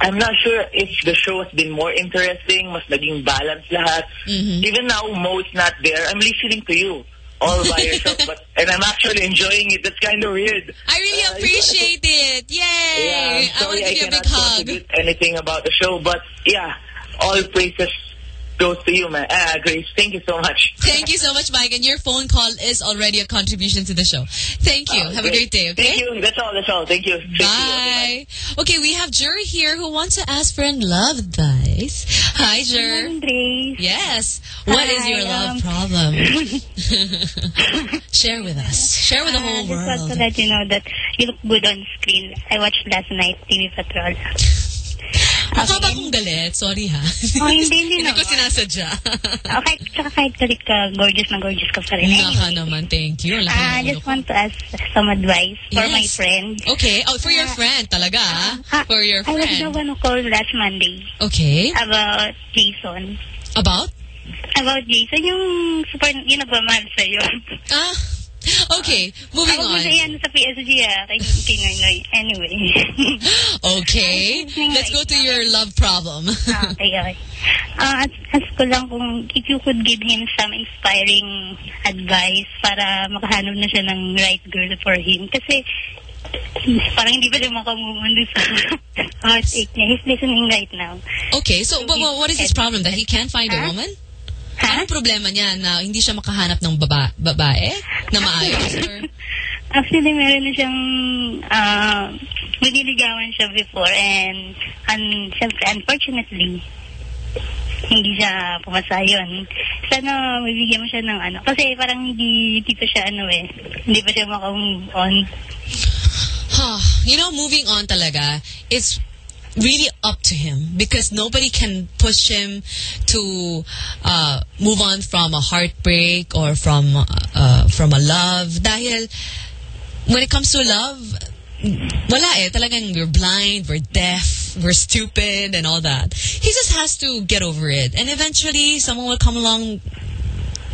I'm not sure if the show has been more interesting, mas naging balanced lahat. Mm -hmm. Even now, Mo is not there. I'm listening to you all by yourself, but and I'm actually enjoying it. That's kind of weird. I really uh, appreciate it. Yay! Yeah, I want to give you a big hug. anything about the show, but yeah, all praises goes to you, man. Ah, Grace, thank you so much. Thank you so much, Mike. And your phone call is already a contribution to the show. Thank you. Uh, have great. a great day, okay? Thank you. That's all. That's all. Thank you. Bye. Thank you. Okay, we have Jur here who wants to ask for a love advice. Hi, Jur. Yes. What Hi, is your love um, problem? Share with us. Share with the whole uh, world. Just want to let you know that you look good on screen. I watched last night TV Patrol. Mukha ba akong galit? Sorry ha. Oh, hindi, hindi Hindi ko sinasadya. Okay, tsaka kahit galit ka, gorgeous na gorgeous ka pa rin. Nga ka Anyway, naman. Thank you. Laki I ng ulo just want to ask some advice for Yes. my friend. Okay. Oh, for your friend talaga. ah? For your I was the friend. one who called last Monday Okay. about Jason. About? About Jason, yung super, yung nagmamahal sa'yo. Ah, okay. Moving on. yan sa PSG ah, kay, kay Noy. Anyway. Okay. Let's go to your love problem. okay, okay. Uh, ask, ko lang kung if you could give him some inspiring advice para makahanap na siya ng right girl for him. Kasi parang hindi pa siya makamove sa heartache niya. He's listening right now. Okay, so but, but what is his problem? That he can't find a woman? Anong problema niya na hindi siya makahanap ng baba babae na maayos? Actually, meron na siyang uh, nililigawan siya before and un, syempre, unfortunately, hindi siya pumasa yun. Sana mabigyan mo siya ng ano. Kasi parang hindi, pa siya ano eh. Hindi pa siya maka-move on. Huh. You know, moving on talaga, it's really up to him because nobody can push him to uh, move on from a heartbreak or from uh, from a love. Dahil when it comes to love, wala eh. Talagang we're blind, we're deaf, we're stupid and all that. He just has to get over it. And eventually someone will come along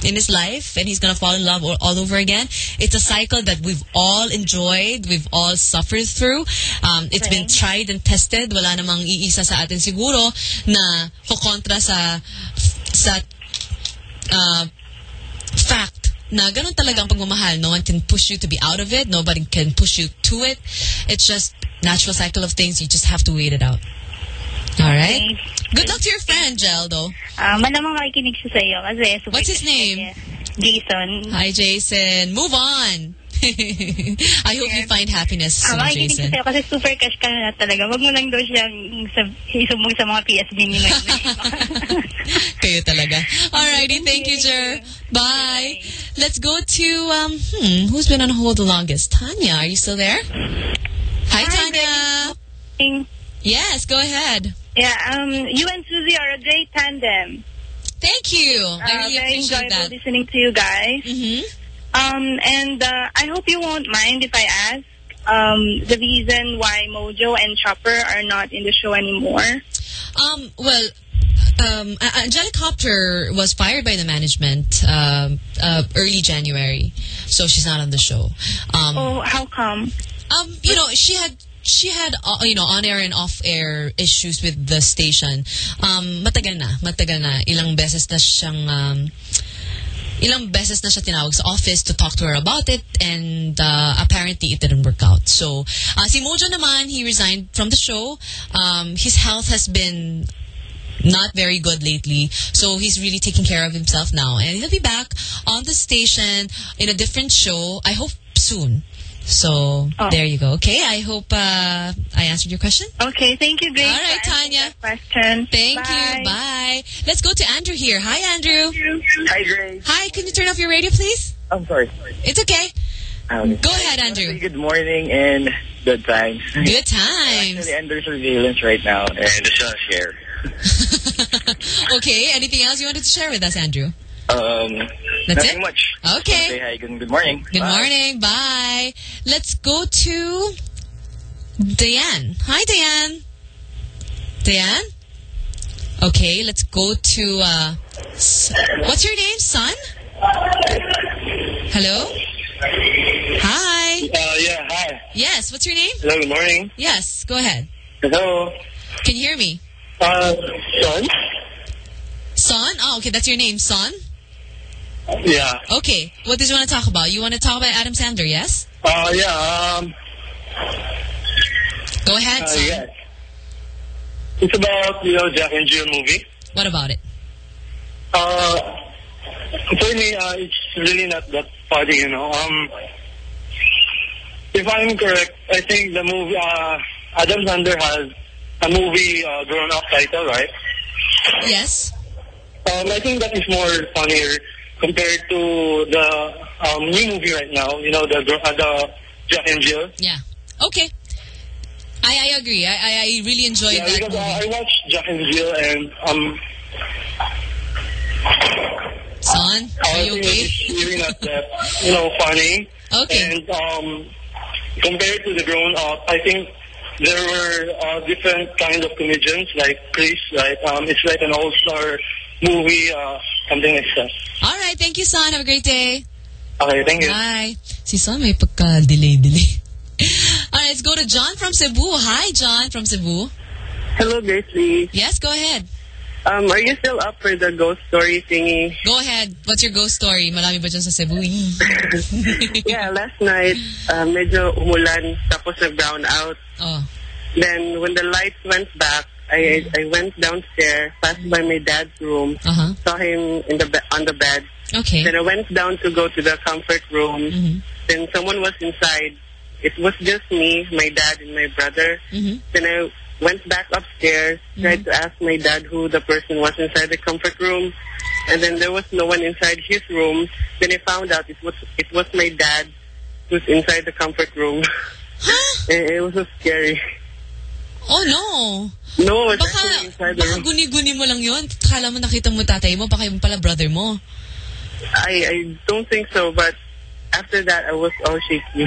in his life and he's gonna fall in love all, all over again. It's a cycle that we've all enjoyed, we've all suffered through. Um, it's been tried and tested. Wala namang iisa sa atin siguro na kukontra sa sa uh, fact na ganun talagang pagmamahal. No one can push you to be out of it. Nobody can push you to it. It's just natural cycle of things. You just have to wait it out. All right. Okay. Good luck to your friend, Gel, though. Ah, malamang makikinig siya sa'yo kasi What's his name? Jason. Hi, Jason. Move on. I hope you find happiness Ah, soon, makikinig Jason. sa'yo kasi super cash ka na talaga. Wag mo lang daw siyang sab- sa mga PSG ni Noy. Kayo talaga. Alrighty, thank you, Jer. Bye. Let's go to, um, hmm, who's been on hold the longest? Tanya, are you still there? Hi, Tanya. Yes, go ahead. Yeah, um, you and Susie are a great tandem. Thank you. I Uh, really very appreciate enjoyable that. listening to you guys. Mm-hmm. Um, and uh, I hope you won't mind if I ask. um, the reason why Mojo and Chopper are not in the show anymore? Um, well, um, Angelic Copter was fired by the management um, uh, early January, so she's not on the show. Um, oh, how come? Um, you know, she had she had uh, you know on air and off air issues with the station. Um, matagal na, matagal na. Ilang beses na siyang um, ilang beses na siya tinawag sa office to talk to her about it and uh, apparently it didn't work out. So, uh, si Mojo naman, he resigned from the show. Um, his health has been not very good lately. So he's really taking care of himself now. And he'll be back on the station in a different show, I hope soon. So oh. there you go. Okay, I hope uh, I answered your question. Okay, thank you, Grace. All right, Tanya. Question. Thank Bye. you. Bye. Let's go to Andrew here. Hi, Andrew. Hi, Grace. Hi, can you turn off your radio, please? I'm sorry. It's okay. Um, go ahead, Andrew. Good morning and good times. Good times. Actually, under surveillance right now, and just want to share. okay, anything else you wanted to share with us, Andrew? Um, That's nothing it? much. Okay. Say hi. Good, good morning. Good Bye. morning. Bye. Let's go to Diane. Hi, Diane. Diane? Okay, let's go to, uh, what's your name, son? Hello? Hi. Uh, yeah, hi. Yes, what's your name? Hello, good morning. Yes, go ahead. Hello. Can you hear me? Uh, son? Son? Oh, okay, that's your name, son? Yeah. Okay, what did you want to talk about? You want to talk about Adam Sandler, yes? Uh, yeah, um... Go ahead, uh. It's about, you know, Jack and Jill movie. What about it? Uh, for me, uh, it's really not that funny, you know. Um, if I'm correct, I think the movie, uh, Adam Sandler has a movie uh, grown-up title, right? Yes. Um, I think that is more funnier compared to the um, new movie right now. You know, the uh, the Jack and Jill. Yeah. Okay. I I agree. I I, I really enjoyed yeah, that because movie. uh, I watched Jack and Jill and um. Son, are you okay? It's really not that you know funny. Okay. And um, compared to the grown up, I think there were uh, different kind of comedians like Chris, right? Um, it's like an all-star movie, uh, something like that. All right. Thank you, son. Have a great day. Okay, thank you. Bye. Si son may pagka-delay-delay. All right, let's go to John from Cebu. Hi, John from Cebu. Hello, Gracie. Yes, go ahead. Um, are you still up for the ghost story thingy? Go ahead. What's your ghost story? Marami ba dyan sa Cebu? yeah, last night, uh, medyo umulan, tapos nag-brown out. Oh. Then, when the lights went back, I I went downstairs, passed by my dad's room, Uh-huh. saw him in the on the bed. Okay. Then I went down to go to the comfort room. Mm-hmm. Then someone was inside. It was just me, my dad, and my brother. Mm-hmm. Then I went back upstairs, tried to ask my dad who the person was inside the comfort room, and then there was no one inside his room. Then I found out it was it was my dad who's inside the comfort room. it, it was so scary. Oh, no. No, it's Baka, actually inside the room. guni-guni mo lang yun. Kala mo nakita mo tatay mo, baka yung pala brother mo. I I don't think so, but after that I was all shaky.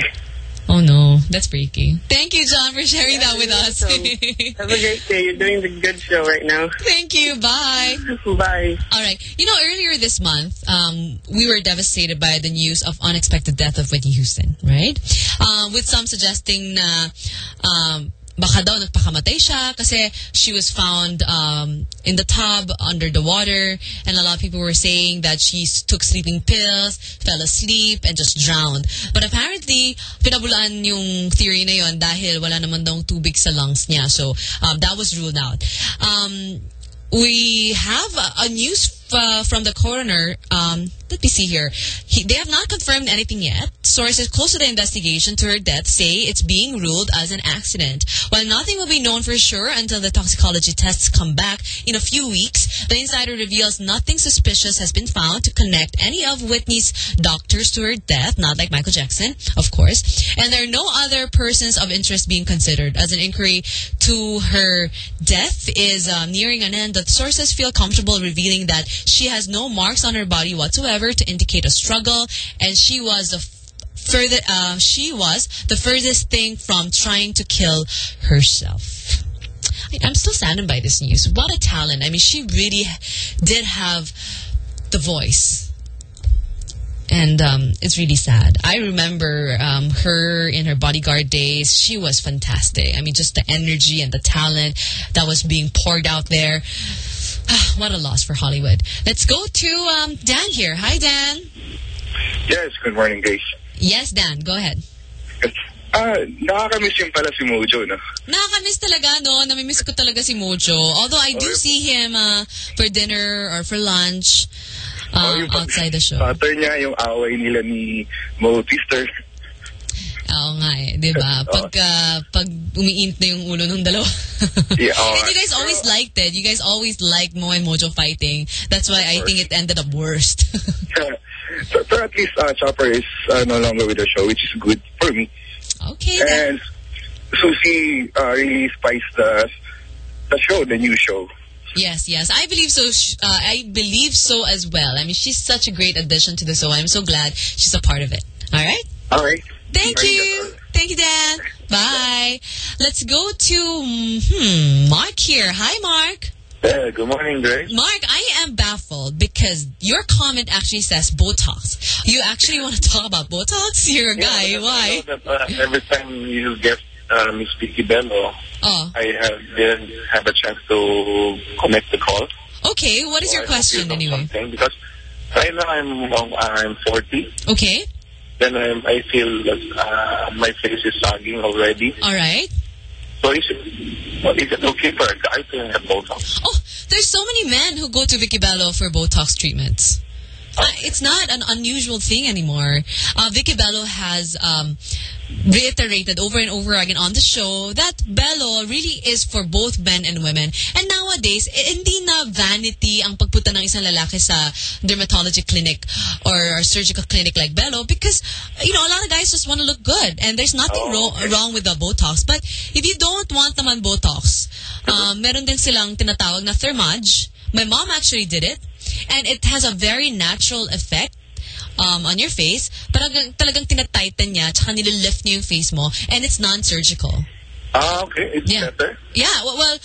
Oh, no. That's freaky. Thank you, John, for sharing that with us. Have a great day. You're doing the good show right now. Thank you. Bye. Bye. All right. You know, earlier this month, um, we were devastated by the news of unexpected death of Whitney Houston, right? Um, with some suggesting na um, baka daw nagpakamatay siya kasi she was found um, in the tub under the water and a lot of people were saying that she took sleeping pills, fell asleep, and just drowned. But apparently, pinabulaan yung theory na yon dahil wala naman daw tubig sa lungs niya. So, um, that was ruled out. Um, we have a, a news uh, from the coroner. Um, let me see here. He, they have not confirmed anything yet. Sources close to the investigation to her death say it's being ruled as an accident. While nothing will be known for sure until the toxicology tests come back in a few weeks, the insider reveals nothing suspicious has been found to connect any of Whitney's doctors to her death, not like Michael Jackson, of course. And there are no other persons of interest being considered. As an inquiry to her death is um, nearing an end, the sources feel comfortable revealing that she has no marks on her body whatsoever to indicate a struggle, and she was the further, uh, she was the furthest thing from trying to kill herself. I, I'm still saddened by this news. What a talent. I mean, she really did have the voice. And um, it's really sad. I remember um, her in her bodyguard days. She was fantastic. I mean, just the energy and the talent that was being poured out there. Ah, what a loss for Hollywood. Let's go to um, Dan here. Hi, Dan. Yes, good morning, guys. Yes, Dan. Go ahead. Ah, nakakamiss yung pala si Mojo, no? Nakakamiss talaga, no? Namimiss ko talaga si Mojo. Although I do see him uh, for dinner or for lunch um, outside the show. Pattern niya yung away nila ni Mo Twister. Oo nga eh, di ba? Pag, uh, pag umiint na yung ulo ng dalawa. yeah, and you guys always liked it. You guys always liked Mo and Mojo fighting. That's why I think it ended up worst. so, so at least uh, Chopper is uh, no longer with the show, which is good for me. Okay. And Susie uh, really spiced the, the show, the new show. Yes, yes. I believe so. Uh, I believe so as well. I mean, she's such a great addition to the show. I'm so glad she's a part of it. All right? All right. Thank you. Thank you, Dan. Bye. Let's go to hmm, Mark here. Hi, Mark. Yeah, good morning, Grace. Mark, I am baffled because your comment actually says Botox. You actually want to talk about Botox? You're a guy. Why? That, uh, every time you get uh, Miss Vicki Belo, oh. I have, didn't have a chance to connect the call. Okay, what is So your I question anyway? Because right now I'm I'm 40. Okay. Then I'm, I feel that uh, my face is sagging already. All right. So is it, well, is it okay for a guy to have Botox? Oh, there's so many men who go to Vicki Belo for Botox treatments. It's not an unusual thing anymore. Uh, Vicki Belo has um, reiterated over and over again on the show that Belo really is for both men and women. And nowadays, eh, hindi na vanity ang pagpunta ng isang lalaki sa dermatology clinic or, or surgical clinic like Belo because, you know, a lot of guys just want to look good and there's nothing wrong, wrong with the Botox. But if you don't want naman Botox, um, meron din silang tinatawag na Thermage. My mom actually did it. And it has a very natural effect um, on your face. Talagang, talagang tinatighten niya, tsaka nililift niya yung face mo, and it's non-surgical. Ah, okay. It's Yeah. better. Yeah, well, well,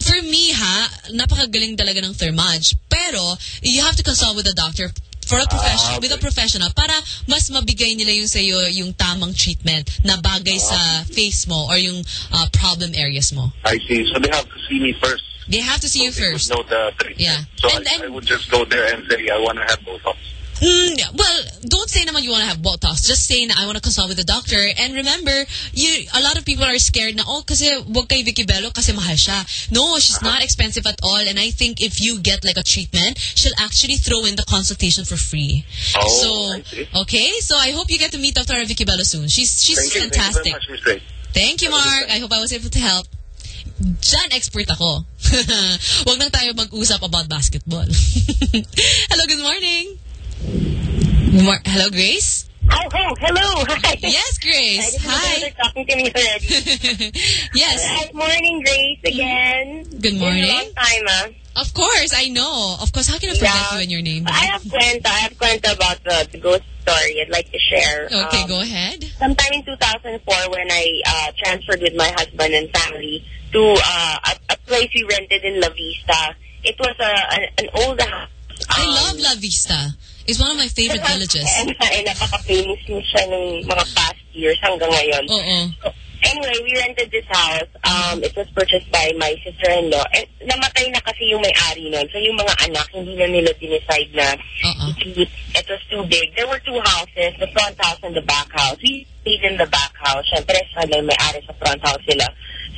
for me ha, napakagaling talaga ng Thermage. Pero, you have to consult with a doctor for a professional, Ah, with a professional para mas mabigay nila yung sa'yo yung tamang treatment na bagay sa face mo or yung uh, problem areas mo. I see. So they have to see me first. They have to see you first. The. Yeah. So I, I would just go there and say I want to have Botox. Mm, well, don't say naman you want to have Botox. Just say na I want to consult with the doctor. And remember, you a lot of people are scared na, oh, kasi wag kay Vicki Belo kasi mahal siya. No, she's not expensive at all. And I think if you get like a treatment, she'll actually throw in the consultation for free. Oh, so, okay. So I hope you get to meet Dr. Vicki Belo soon. She's she's Thank you. fantastic. Thank you very much, Miss Ray. Thank you, Mark. I hope I was able to help. Diyan, expert ako. Huwag lang tayo mag-usap about basketball. Hello, good morning. Mor- Hello, Grace? Oh, oh, hello. Hi. Yes, Grace. I Hi. Talking to me already. yes. Good morning, Grace, again. Good Been a morning. long time, ah. Of course, I know. Of course, how can I forget Yeah. you and your name? I have Kwenta. I have Kwenta about the, the ghost story I'd like to share. Okay, Um, go ahead. Sometime in 2004 when I uh, transferred with my husband and family to uh, a, a place we rented in La Vista. It was a, an, an old house. I love La Vista. It's one of my favorite villages. Napaka-famous din siya nung mga past years hanggang ngayon. Oo. Anyway, we rented this house. Um, it was purchased by my sister-in-law. And namatay na kasi yung may-ari nun. So yung mga anak, hindi na nila dinecide na i-keep. It was too big. There were two houses, the front house and the back house. We stayed in the back house. Siyempre, yung may-ari sa front house sila.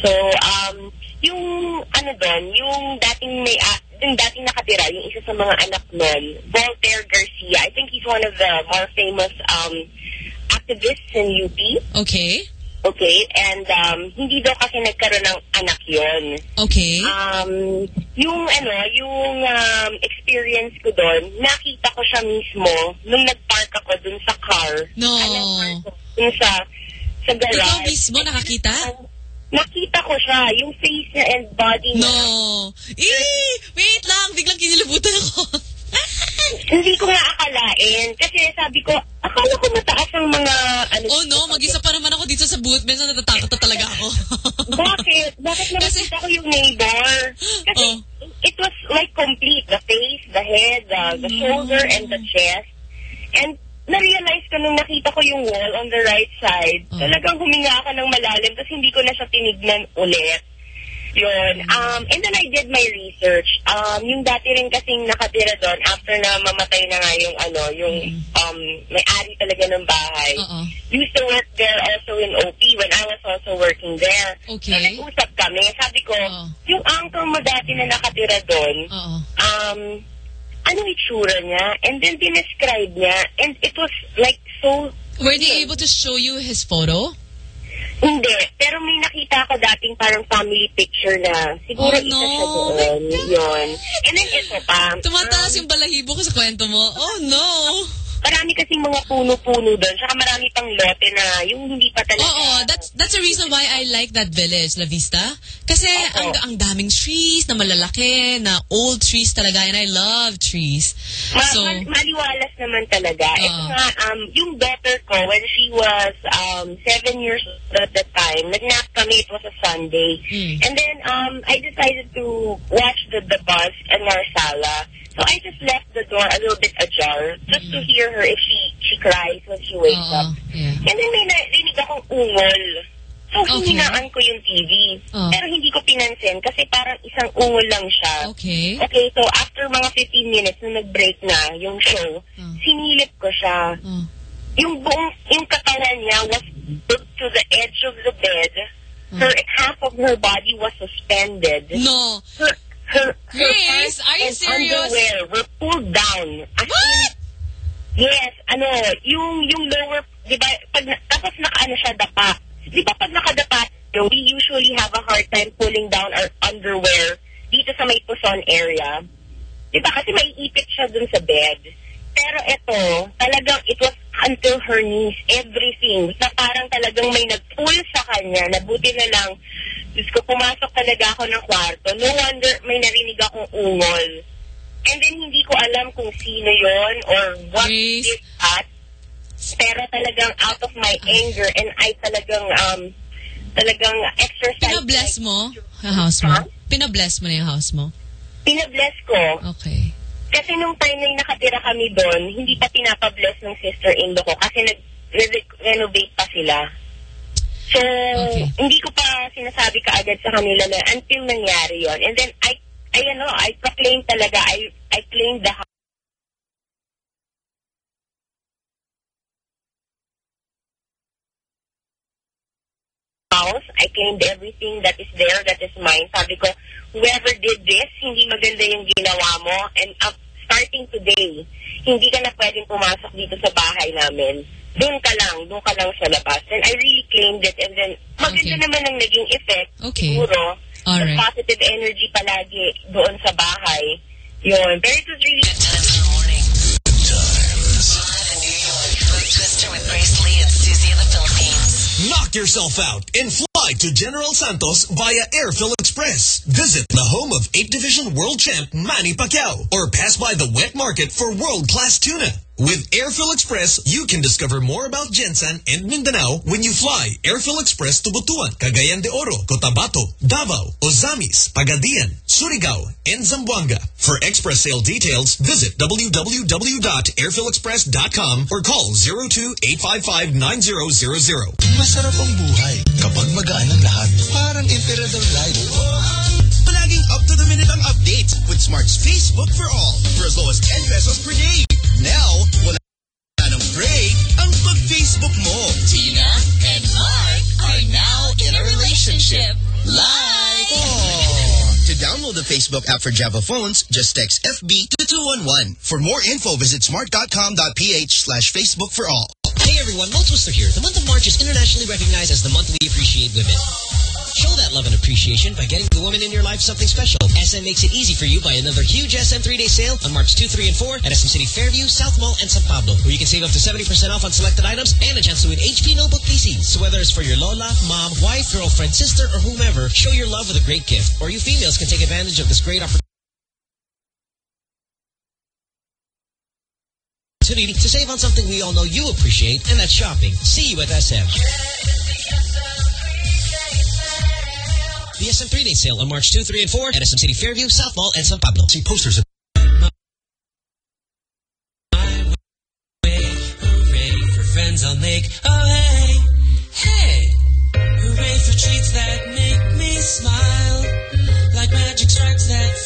So, um, yung ano doon, yung dating may yung dating nakatira, yung isa sa mga anak nun, Voltaire Garcia. I think he's one of the more famous um, activists in UP. Okay. Okay, and um, hindi daw kasi nagkaroon ng anak yon. Okay. Um, yung ano, yung um, experience ko doon, nakita ko siya mismo nung nag-park ako dun sa car. No. Dun sa, sa garage. Ikaw mismo nakakita? Nakita ko siya, yung face niya and body niya. No. Eh, wait lang. Biglang kinilabutan ako. hindi ko nga akalain. Kasi sabi ko, akala ko mataas ang mga... Ano, oh no, mag-isa pa naman ako dito sa booth. Minsan natatakot na talaga ako. Bakit? Bakit naman Kasi, ko yung neighbor? Kasi oh. it was like complete. The face, the head, the, the mm. shoulder, and the chest. And na-realize ko nung nakita ko yung wall on the right side, oh. talagang huminga ako ng malalim tapos hindi ko na siya tinignan ulit. Yun. Um, and then I did my research. Um, yung dati rin kasing nakatira doon after na mamatay na nga yung ano, yung um, may-ari talaga ng bahay. Uh -oh. Used to work there also in OP when I was also working there. Okay. So nag-usap kami. Sabi ko, uh -oh. yung uncle mo dati na nakatira doon, uh -oh. um, ano itsura niya? And then dinescribe niya. And it was like so... Were they able to show you his photo? Hindi. Pero may nakita ko dating parang family picture na siguro oh, no. isa siya doon. Yun. And then ito pa. Tumataas um, yung balahibo ko sa kwento mo. Oh no marami kasing mga puno-puno doon. Saka marami pang lote na yung hindi pa talaga. Oo, that's, that's the reason why I like that village, La Vista. Kasi ang, ang daming trees na malalaki, na old trees talaga, and I love trees. Ma so, ma maliwalas naman talaga. Uh, Ito nga, um, yung daughter ko, when she was um, seven years old at that time, nagnap kami, it was a Sunday. Mm. And then um, I decided to watch the, the bus in Marsala. So I just left the door a little bit ajar just mm. to hear her if she she cries when she wakes uh up. Yeah. And then may narinig akong ungol. So okay. hinaan ko yung TV. Uh. Pero hindi ko pinansin kasi parang isang ungol lang siya. Okay. Okay, so after mga 15 minutes nung nag-break na yung show, uh. sinilip ko siya. Uh. Yung buong, yung katawan niya was put to the edge of the bed. Her, half of her body was suspended. No. Her, her, Grace, are you serious? underwear were pulled down. As what? In, yes, ano, yung, yung lower, di ba, pag, tapos nakaano siya dapa. Di ba pag nakadapa, we usually have a hard time pulling down our underwear dito sa may puson area. Di ba, kasi may ipit siya dun sa bed. Pero ito, talagang it was until her knees, everything. Na parang talagang may nag-pull sa kanya, nabuti na lang Diyos ko, pumasok talaga ako ng kwarto. No wonder may narinig akong ungol. And then hindi ko alam kung sino yon or what Please. did that. Pero talagang out of my anger and I talagang um talagang exercise. Pinabless mo ang house mo? Huh? Pinabless mo na yung house mo? Pinabless ko. Okay. Kasi nung time na nakatira kami doon, hindi pa pinapabless ng sister-in-law ko kasi nag-renovate pa sila. So, okay. hindi ko pa sinasabi kaagad sa kanila na until nangyari yon And then, I, I, ano, I proclaim talaga, I, I claim the house. I claimed everything that is there, that is mine. Sabi ko, whoever did this, hindi maganda yung ginawa mo. And uh, starting today, hindi ka na pwedeng pumasok dito sa bahay namin doon ka lang, doon ka lang sa labas. And I really claimed it. And then, maganda okay. naman ang naging effect. Okay. Siguro, All right. positive energy palagi doon sa bahay. Yun. Pero it was really... Good times in the morning. Good times. Live in New York. Twister with Grace Lee Knock yourself out and fly to General Santos via Airphil Express. Visit the home of 8th Division World Champ Manny Pacquiao or pass by the wet market for world-class tuna. With Airphil Express, you can discover more about GenSan and Mindanao when you fly Airphil Express to Butuan, Cagayan de Oro, Cotabato, Davao, Ozamis, Pagadian, Surigao, and Zamboanga. For express sale details, visit www.airphilexpress.com or call 02-855-9000. Masarap ang buhay kapag magaan ang lahat. Parang Imperial Life. Up-to-the-minute ang updates with Smart's Facebook for all for as low as 10 pesos per day. Now, wala ng break ang pag-Facebook mo. Tina and Mark are now in a relationship. Like! Oh. To download the Facebook app for Java phones, just text FB to 211. For more info, visit smart.com.ph slash Facebook for all. Hey everyone, Mo Twister here. The month of March is internationally recognized as the month we appreciate women. Show that love and appreciation by getting the woman in your life something special. SM makes it easy for you by another huge SM three-day sale on March 2, 3, and 4 at SM City Fairview, South Mall, and San Pablo, where you can save up to 70% off on selected items and a chance to win HP Notebook PCs. So whether it's for your Lola, mom, wife, girlfriend, sister, or whomever, show your love with a great gift. Or you females can take advantage of this great opportunity opportunity to save on something we all know you appreciate, and that's shopping. See you at SM. The SM three-day sale on March 2, 3, and 4 at SM City Fairview, South Mall, and San Pablo. See posters at Hooray for friends I'll make. Oh, hey, hey. Hooray for treats that make me smile. Like magic sparks that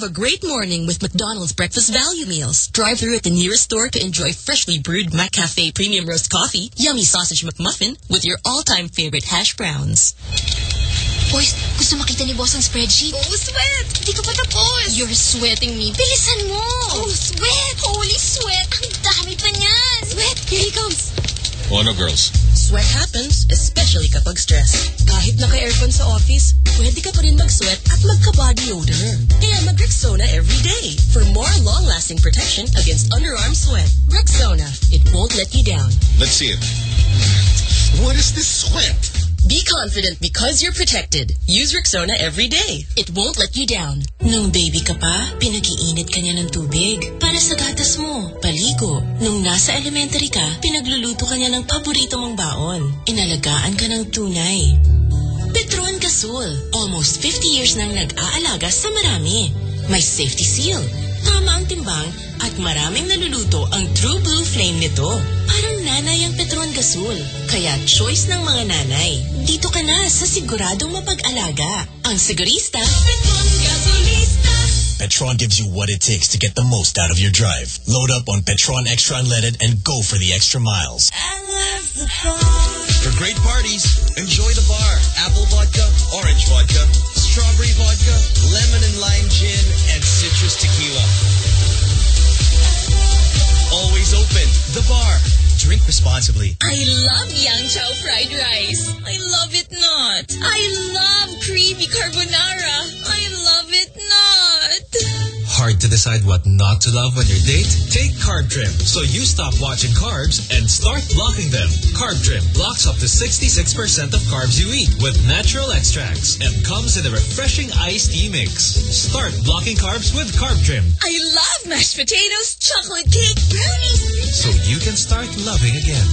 Have a great morning with McDonald's breakfast value meals. Drive through at the nearest store to enjoy freshly brewed McCafe premium roast coffee, yummy sausage McMuffin with your all-time favorite hash browns. Boys, gusto makita ni boss ang spreadsheet? Oh, sweat! Hindi ka pa tapos! You're sweating me. Bilisan mo! Oh, sweat! Holy sweat! Ang dami pa niyan! Sweat! Here he comes! Oh no, girls. Sweat happens, especially kapag stress. Kahit naka-aircon sa office, pwede ka pa rin mag-sweat at magka-body odor. Kaya mag-Rexona every day for more long-lasting protection against underarm sweat. Rexona, it won't let you down. Let's see it. What is this sweat? Be confident because you're protected. Use Rexona every day. It won't let you down. Nung baby ka pa, pinag-iinit ka niya ng tubig para sa gatas mo, paligo. Nung nasa elementary ka, pinagluluto ka niya ng paborito mong baon. Inalagaan ka ng tunay. Petron Gasol, almost 50 years nang nag-aalaga sa marami. May safety seal, tama ang timbang, at maraming naluluto ang True Blue Flame nito. Parang nanay ang Petron Gasol. Kaya choice ng mga nanay. Dito ka na sa siguradong mapag-alaga. Ang sigurista, Petron Gasolista. Petron gives you what it takes to get the most out of your drive. Load up on Petron Extra Unleaded and go for the extra miles. For great parties, enjoy the bar. Apple vodka, orange vodka, strawberry vodka, lemon and responsibly. I love Yang Chow fried rice. I love it not. I love creamy carbonara. Hard to decide what not to love on your date? Take Carb Trim so you stop watching carbs and start blocking them. Carb Trim blocks up to 66% of carbs you eat with natural extracts and comes in a refreshing iced tea mix. Start blocking carbs with Carb Trim I love mashed potatoes, chocolate cake, brownies. so you can start loving again.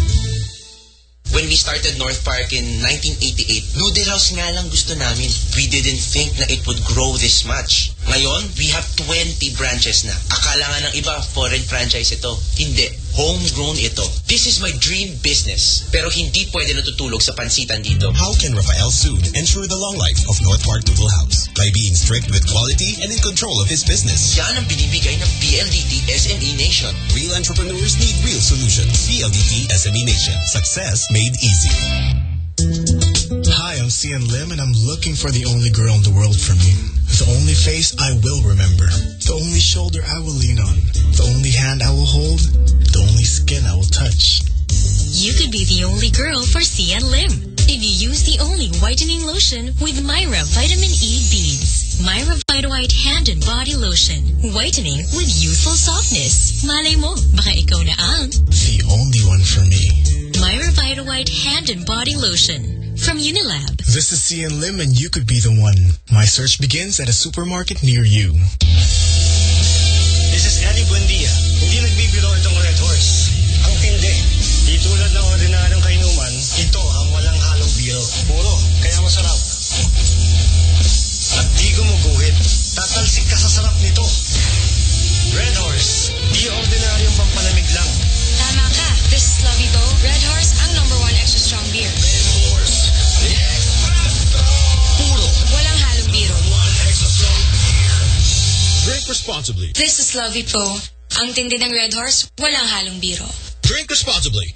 When we started North Park in 1988, noodle house nga lang gusto namin. We didn't think na it would grow this much. Ngayon, we have 20 branches na. Akala nga ng iba, foreign franchise ito. Hindi. Homegrown ito. This is my dream business. Pero hindi pwede natutulog sa pansitan dito. How can Rafael Sood ensure the long life of North Park Noodle House? By being strict with quality and in control of his business. Yan ang binibigay ng PLDT SME Nation. Real entrepreneurs need real solutions. PLDT SME Nation. Success made easy. Hi, I'm Xian Lim, and I'm looking for the only girl in the world for me. The only face I will remember. The only shoulder I will lean on. The only hand I will hold. The only skin I will touch. You could be the only girl for Xian Lim. If you use the only whitening lotion with Myra Vitamin E Beads. Myra Vita White Hand and Body Lotion. Whitening with youthful softness. Malay mo, baka ikaw na ang The only one for me. Myra Vita White Hand and Body Lotion. From Unilab. This is Xian Lim, and you could be the one. My search begins at a supermarket near you. This is Eddie Buendia. Hindi nagbibiro itong Red Horse. Ang tindi. Di tulad ng ordinaryong kainuman, ito ang walang halong biro. Puro, kaya masarap. At di gumuguhit. Tatalsik ka sa sarap Drink responsibly. This is Lovey Po. Ang tindi ng Red Horse, walang halong biro. Drink responsibly.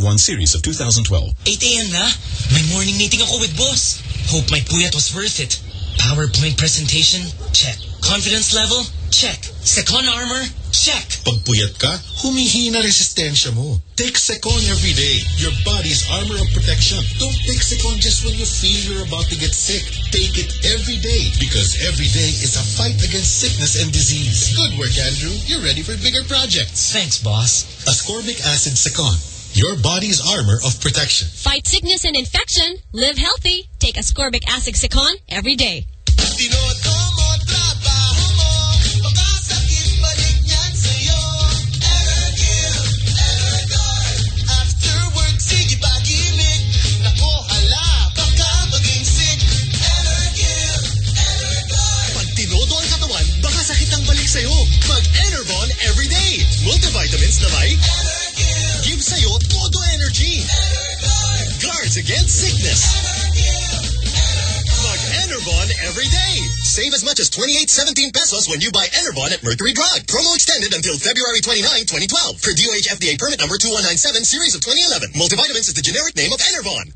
0451 series of 2012. 8 a.m. na. May morning meeting ako with boss. Hope my puyat was worth it. PowerPoint presentation? Check. Confidence level? Check. Cecon armor? Check. Pag puyat ka, humihina resistensya mo. Take Cecon every day. Your body's armor of protection. Don't take Cecon just when you feel you're about to get sick. Take it every day because every day is a fight against sickness and disease. Good work, Andrew. You're ready for bigger projects. Thanks, boss. Ascorbic acid Cecon. Your body's armor of protection. Fight sickness and infection. Live healthy. Take ascorbic acid Cecon every day. Pag tinodo ang katawan, baka sakit ang balik sa'yo. Mag-Enervon everyday. Multivitamins na may against sickness. Mag-Enervon everyday. Save as much as 28.17 pesos when you buy Enervon at Mercury Drug. Promo extended until February 29, 2012. Per DOH FDA permit number 2197 series of 2011. Multivitamins is the generic name of Enervon.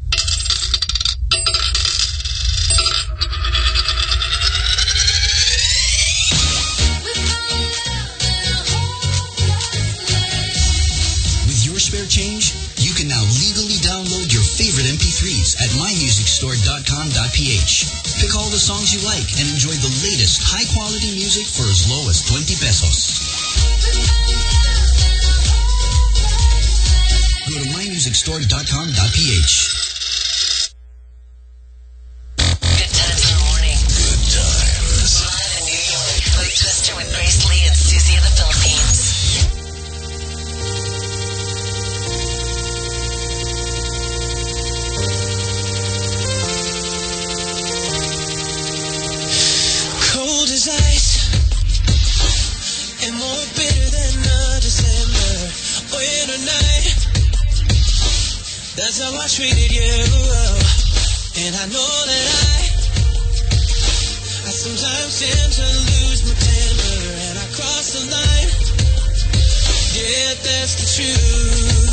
At mymusicstore.com.ph. Pick all the songs you like and enjoy the latest high-quality music for as low as 20 pesos. Go to mymusicstore.com.ph. That's how I treated you, oh, and I know that I, I sometimes tend to lose my temper and I cross the line. Yeah, that's the truth.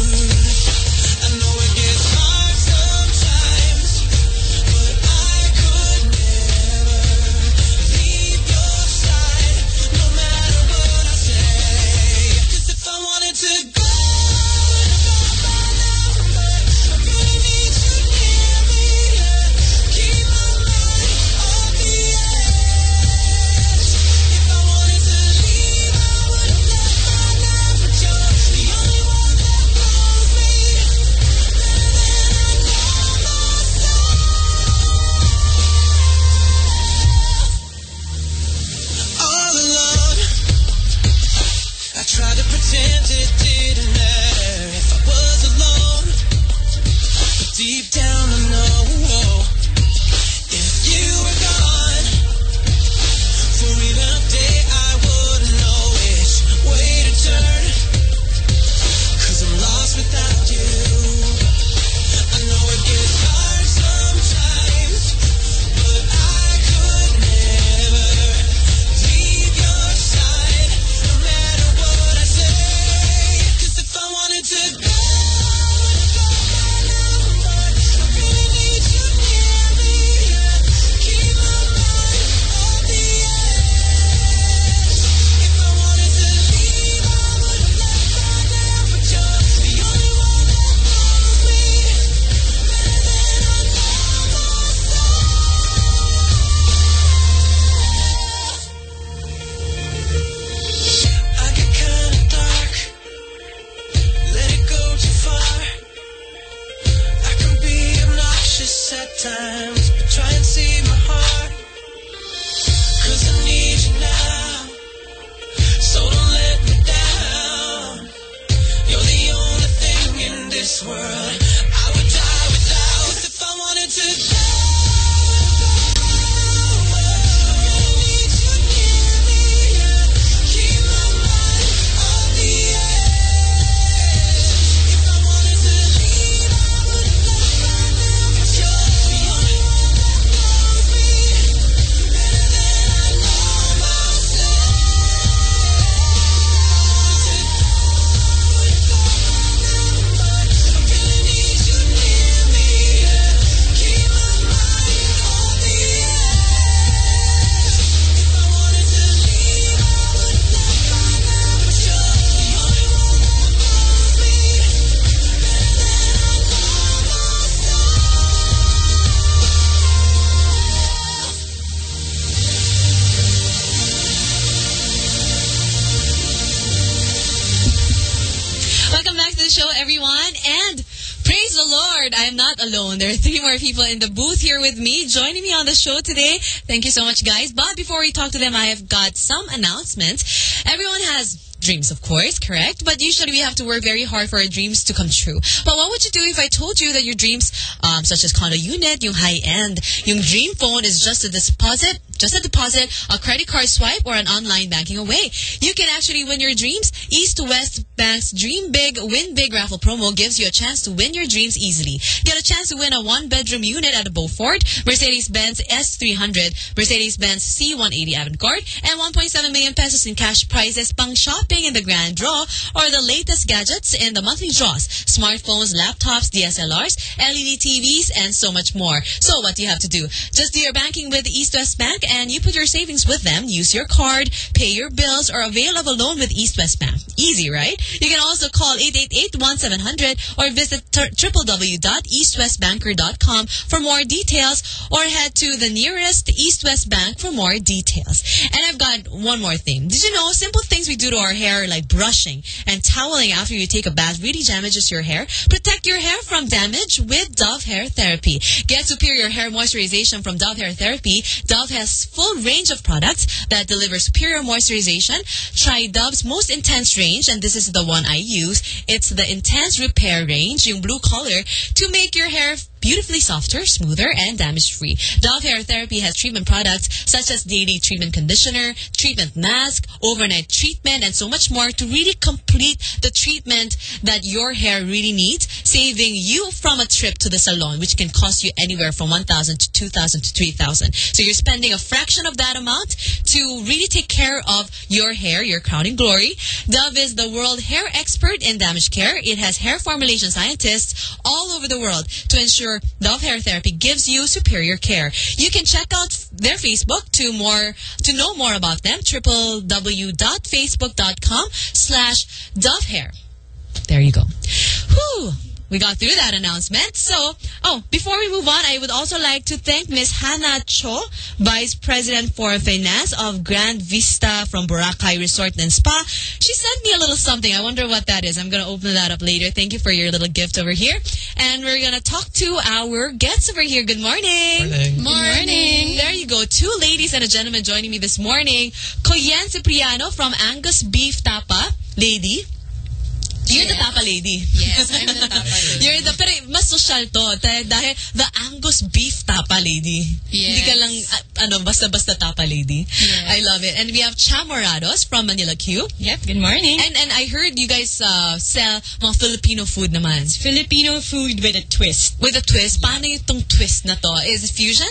People in the booth here with me, joining me on the show today. Thank you so much, guys. But before we talk to them, I have got some announcements. Everyone has dreams, of course, correct? But usually we have to work very hard for our dreams to come true. But what would you do if I told you that your dreams, um, such as condo unit, yung high-end, yung dream phone is just a deposit, just a deposit, a credit card swipe, or an online banking away? You can actually win your dreams. East to West Bank's Dream Big, Win Big raffle promo gives you a chance to win your dreams easily. Get a chance to win a one-bedroom unit at a Beaufort, Mercedes-Benz S300, Mercedes-Benz C180 Avantgarde, and 1.7 million pesos in cash prizes pang shopping in the grand draw or the latest gadgets in the monthly draws, smartphones, laptops, DSLRs, LED TVs, and so much more. So what do you have to do? Just do your banking with East West Bank and you put your savings with them, use your card, pay your bills, or avail of a loan with East West Bank. Easy, right? You can also call 888-1700 or visit www.eastwestbanker.com for more details or head to the nearest East West Bank for more details. And I've got one more thing. Did you know simple things we do to our hair like brushing and toweling after you take a bath really damages your hair? Protect your hair from damage with Dove Hair Therapy. Get superior hair moisturization from Dove Hair Therapy. Dove has full range of products that deliver superior moisturization. Try Dove's most intense range, and this is the one I use. It's the Intense Repair range, yung blue color, to make your hair beautifully softer, smoother, and damage-free. Dove Hair Therapy has treatment products such as daily treatment conditioner, treatment mask, overnight treatment, and so much more to really complete the treatment that your hair really needs, saving you from a trip to the salon, which can cost you anywhere from 1,000 to 2,000 to 3,000. So you're spending a fraction of that amount to really take care of your hair, your crowning glory. Dove is the world hair expert in damage care. It has hair formulation scientists all over the world to ensure Dove Hair Therapy gives you superior care. You can check out their Facebook to more to know more about them. www.facebook.com slash Dove Hair. There you go. Whew. We got through that announcement. So, oh, before we move on, I would also like to thank Miss Hannah Cho, Vice President for Finance of Grand Vista from Boracay Resort and Spa. She sent me a little something. I wonder what that is. I'm going to open that up later. Thank you for your little gift over here. And we're going to talk to our guests over here. Good morning. Morning. Morning. There you go. Two ladies and a gentleman joining me this morning. Koyen Cipriano from Angus Beef Tapa. Lady. You're the Tapa lady. Yes, I'm the Tapa lady. You're the, pero mas social to. Dahil, the Angus beef Tapa lady. Yes. Hindi ka lang, uh, ano, basta-basta Tapa lady. Yes. I love it. And we have Cha Morados from Manila Q. Yep, good morning. And and I heard you guys uh, sell mga Filipino food naman. Filipino food with a twist. With a twist. Paano yung twist na to? Is it fusion?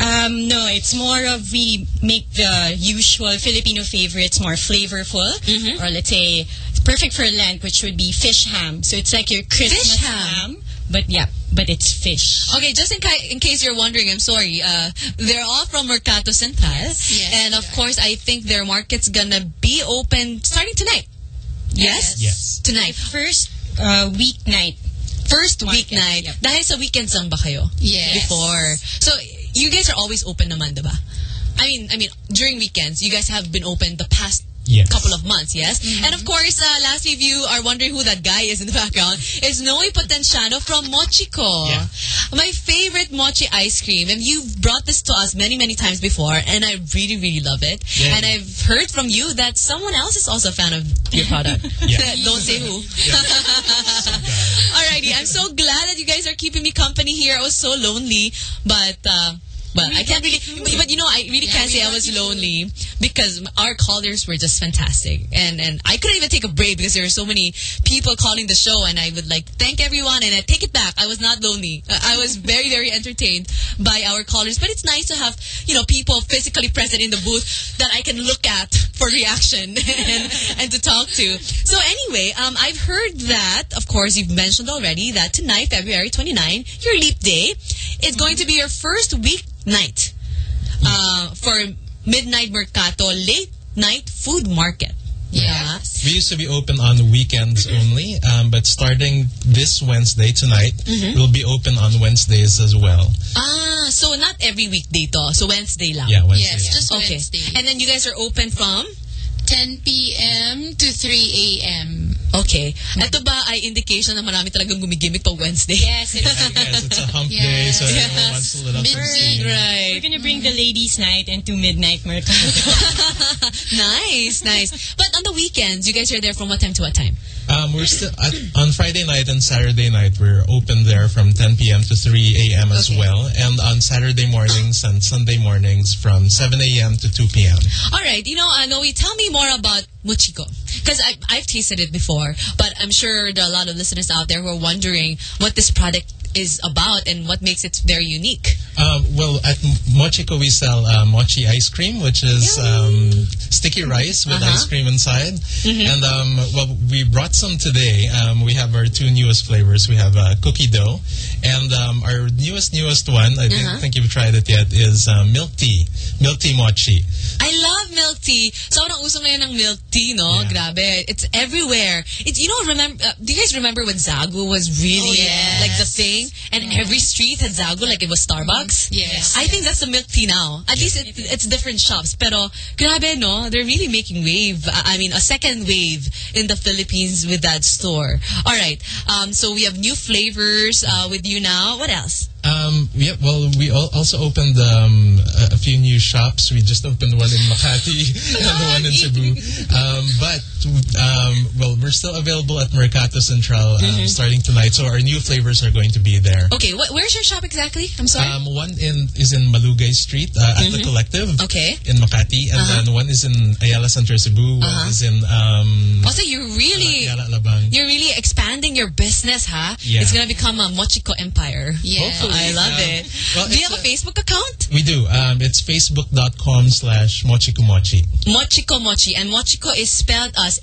Um, no, it's more of we make the usual Filipino favorites more flavorful. Mm-hmm. Or let's say, it's perfect for Lent, which would be fish ham. So it's like your Christmas Fish ham? But yeah, but it's fish. Okay, just in, ca in case you're wondering, I'm sorry. Uh, they're all from Mercato Central. Yes, and of course, I think their market's gonna be open starting tonight. Yes? Yes. Tonight. First uh, weeknight. First Market, weeknight. yep. Dahil sa weekends lang ba kayo? Yes. Before. So, you guys are always open naman, diba? I mean, I mean, during weekends, you guys have been open the past Yes. couple of months, yes? Mm-hmm. And of course, uh, lastly, if you are wondering who that guy is in the background, is Noe Potenciano from Mochiko. Yeah. My favorite mochi ice cream. And you've brought this to us many, many times before, and I really, really love it. Yeah. And I've heard from you that someone else is also a fan of your product. Don't say who. Alrighty, I'm so glad that you guys are keeping me company here. I was so lonely, but uh, but I can't really. But, you know, I really can't say I was lonely because our callers were just fantastic, and and I couldn't even take a break because there were so many people calling the show, and I would like thank everyone, and I take it back. I was not lonely. Uh, I was very very entertained by our callers, but it's nice to have you know people physically present in the booth that I can look at for reaction and and to talk to. So anyway, um, I've heard that, of course, you've mentioned already that tonight, February 29, your leap day, is going to be your first weeknight uh, for Midnight Mercato Late Night Food Market. Yeah. We used to be open on weekends only, um, but starting this Wednesday tonight, Mhm. we'll be open on Wednesdays as well. Ah, so not every weekday to. So Wednesday lang. Yeah, Wednesday Yes, just okay. Wednesday. And then you guys are open from? 10 p.m. to 3 a.m. Okay. Ito ba ay indication na marami talagang gumigimik pag Wednesday? Yes, it is. Yes, it's a hump day, so everyone wants to let off some. Right. We're gonna bring the ladies' night into Midnight Mercato. nice, nice. But on the weekends, you guys are there from what time to what time? Um, we're still at, on Friday night and Saturday night. We're open there from 10 p.m. to 3 a.m. as well, and on Saturday mornings and Sunday mornings from 7 a.m. to 2 p.m. All right, you know, uh, Noe, tell me more about Mochiko. Because I've tasted it before, but I'm sure there are a lot of listeners out there who are wondering what this product is about and what makes it very unique. Um, well, at Mochiko we sell uh, mochi ice cream, which is um, sticky rice with Uh-huh. ice cream inside. Mhm. And um, well, we brought some today. Um, we have our two newest flavors. We have uh, cookie dough, and um, our newest newest one. I Uh-huh. don't think you've tried it yet. Is uh, milk tea, milk tea mochi. I love milk tea. Sobrang uso ngayon ng milk tea, no? Grabe. It's everywhere. It, you know, remember, uh, do you guys remember when Zagu was really Oh, yes. like the thing? And every street had Zagu like it was Starbucks? Yes. I think that's the milk tea now. At least it, it's different shops. Pero, grabe, no? They're really making wave. I I mean, a second wave in the Philippines with that store. All right. Um, so we have new flavors uh, with you now. What else? Um, yeah, well, we al also opened um, a, a few new shops. We just opened one in Makati and the one in Cebu. Um, but, um, well, we're still available at Mercato Central um, Mhm. starting tonight. So our new flavors are going to be there. Okay, wh where's your shop exactly? I'm sorry. Um, one in is in Malugay Street uh, at the Mhm. Collective Okay. in Makati. And Uh-huh. then one is in Ayala Center, Cebu. One Uh-huh. is in... Um, Also, you're really... Ayala, Alabang. You're really expanding your business, huh? Yeah. It's gonna become a Mochiko empire. Yeah. Hopefully. I love Um, it. well, Do you have a, Facebook account? We do. Um, it's facebook.com slash mochikomochi. Mochiko Mochi. And Mochiko is spelled as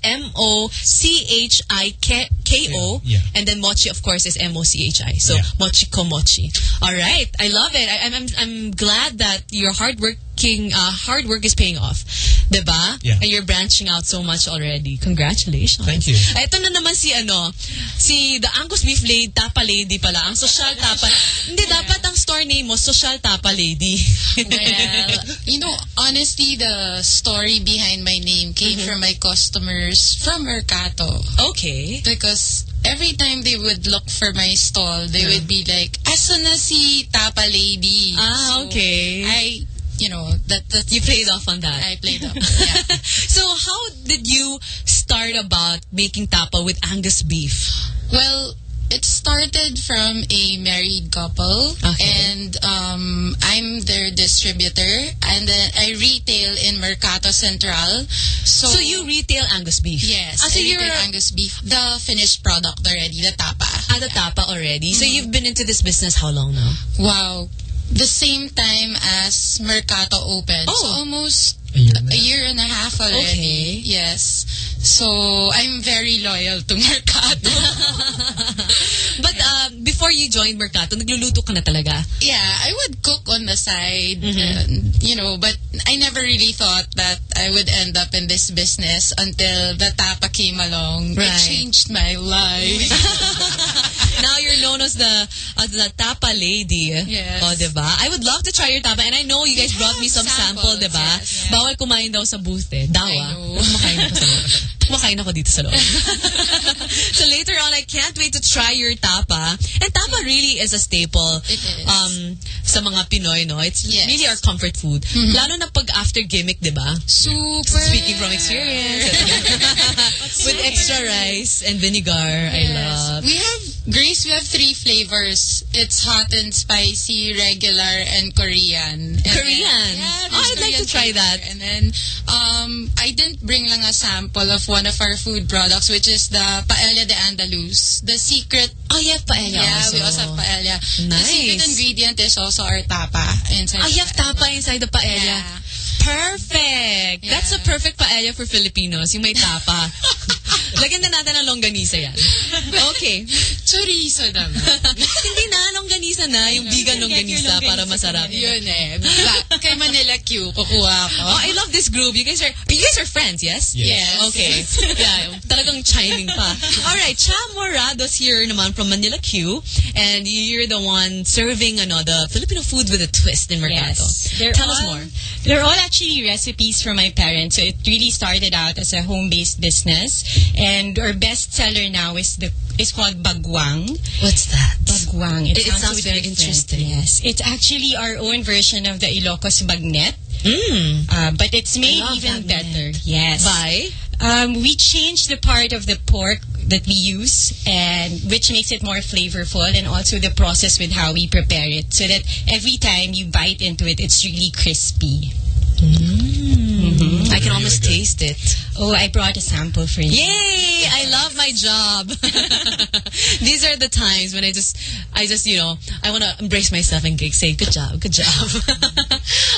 M-O-C-H-I-K-O. Yeah. And then Mochi, of course, is M-O-C-H-I. So, Mochiko Mochi. All right. I love it. I, I'm, I'm, glad that your hard working, uh, hard work is paying off. Diba? Yeah. And you're branching out so much already. Congratulations. Thank you. Ito na naman si ano, si The Angus Beef Lady, Tapa Lady pala. Ang social tapa. Hindi, dapat ang store name mo, Social Tapa Lady. well, you know, honestly, the story behind my name came Mm-hmm. from my customers from Mercato. Okay. Because every time they would look for my stall, they would be like, asa na si Tapa Lady? Ah, So, okay. I, you know, that, that You played off on that. I played off. Yeah. so how did you start about making tapa with Angus beef? Well, it started from a married couple, and um, I'm their distributor, and then I retail in Mercato Central. So, So you retail Angus beef? Yes, Ah, so I you're retail Angus beef, the finished product already, the tapa. Ah, the tapa already. So Mhm. you've been into this business how long now? Wow, the same time as Mercato opened, so almost a year, a year and a half already. Yes, so I'm very loyal to Mercato. But um, before you joined Mercato, nagluluto ka na talaga? Yeah, I would cook on the side, Mm-hmm. and, you know, but I never really thought that I would end up in this business until the tapa came along. Right. It changed my life. now you're known as the as the tapa lady. Yes. Oh, diba? I would love to try your tapa. And I know you guys brought me some sample, samples, diba? yes. Bawal kumain daw sa booth eh. Daw ah. Kumakain ako sa loob. Kumakain ako dito sa loob. so later on, I can't wait to try your tapa. And tapa really is a staple It is. um sa mga Pinoy, no? It's Yes. really our comfort food. Mhm. Lalo na pag after gimmick, diba? Super. Speaking from experience. With extra rice and vinegar. I love. We have, Grace, we have three flavors. It's hot and spicy, regular, and Korean. And Korean? Then, yeah, Oh, I'd like to try flavor. that. And then, um, I didn't bring lang a sample of one of our food products, which is the Paella de Andalus. The secret... Oh, you have paella Yeah, also. we also have paella. Nice. The secret ingredient is also our tapa inside Oh, you have tapa inside the paella. Perfect. That's a perfect paella for Filipinos. Yung may tapa. Lagyan na natin ng longganisa yan. Okay. Chorizo naman. Hindi na, longganisa na. Yung vegan longganisa para masarap. Yun eh. Ba- Kay Manila Q, kukuha ko. Oh, I love this group. You guys are you guys are friends, yes? Yes. Okay. yeah, talagang chiming pa. All right, Cha Morados here naman from Manila Q, and you're the one serving ano the Filipino food with a twist in Mercato. Yes. They're Tell all, us more. They're all actually recipes from my parents. So it really started out as a home-based business. And our best seller now is the is called Bagwang. What's that? Bagwang. It- it sounds very different. interesting. Yes. It's actually our own version of the Ilocos Bagnet. Mm. Uh, but it's made even better. Yes. By? Um, we changed the part of the pork that we use and which makes it more flavorful and also the process with how we prepare it so that every time you bite into it it's really crispy. I can almost taste it. Oh, I brought a sample for you. Yay! I love my job. These are the times when I just, I just, you know, I want to embrace myself and say, good job, good job.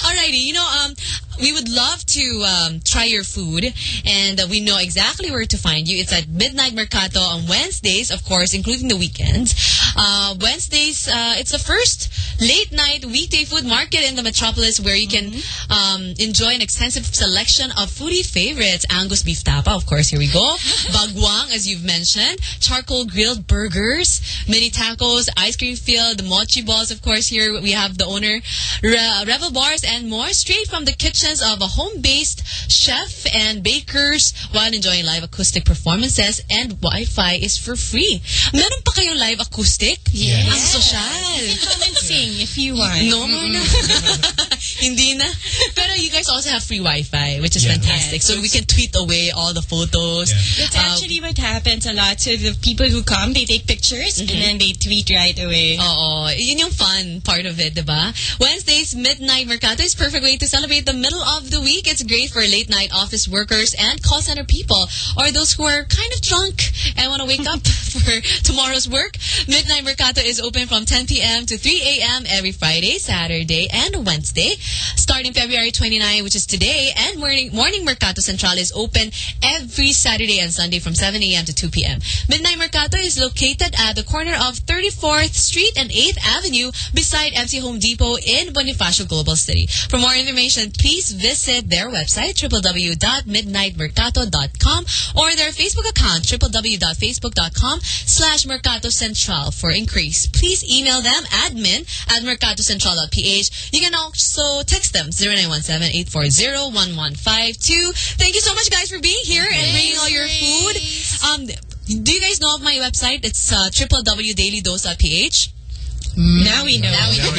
Alrighty, you know, um, we would love to um, try your food, and uh, we know exactly where to find you. It's at Midnight Mercato on Wednesdays, of course, including the weekends. Uh, Wednesdays, uh, it's the first late night weekday food market in the metropolis where you can um, enjoy an extensive selection of foodie favorites. Angus beef tapa, of course, here we go. Bagwang, as you've mentioned. Charcoal grilled burgers, mini tacos, ice cream filled, the mochi balls, of course, here we have the owner, Re- Revel Bars, and more straight from the kitchens of a home-based chef and bakers while enjoying live acoustic performances and Wi-Fi is for free. Meron kayong live acoustic? Yes. Ang social. Come and sing if you want. No, no, no. Hindi na. Pero you guys also have free Wi-Fi, which is Yeah. fantastic. So we can tweet away all the photos. That's Uh, actually what happens a lot. So the people who come, they take pictures and then they tweet right away. Oo. Yun yung fun part of it, diba? Wednesdays, Midnight Mercato is perfect way to celebrate the middle of the week. It's great for late night office workers and call center people or those who are kind of drunk and want to wake up for tomorrow's work. Midnight Mercato is open from 10 p.m. to 3 a.m. every Friday, Saturday, and Wednesday. Starting February 29, which is today, and morning, morning Mercato Central is open every Saturday and Sunday from 7 a.m. to 2 p.m. Midnight Mercato is located at the corner of 34th Street and 8th Avenue beside MC Home Depot in Bonifacio Global City. For more information, please visit their website www.midnightmercato.com or their Facebook account www.facebook.com slash Mercato Central for increase. Please email them admin at mercatocentral.ph. You can also text them 0917-840-1152. Thank you so much guys for being here and bringing all your food. Um, do you guys know of my website? It's uh, www.dailydose.ph. Now we know. Now we know.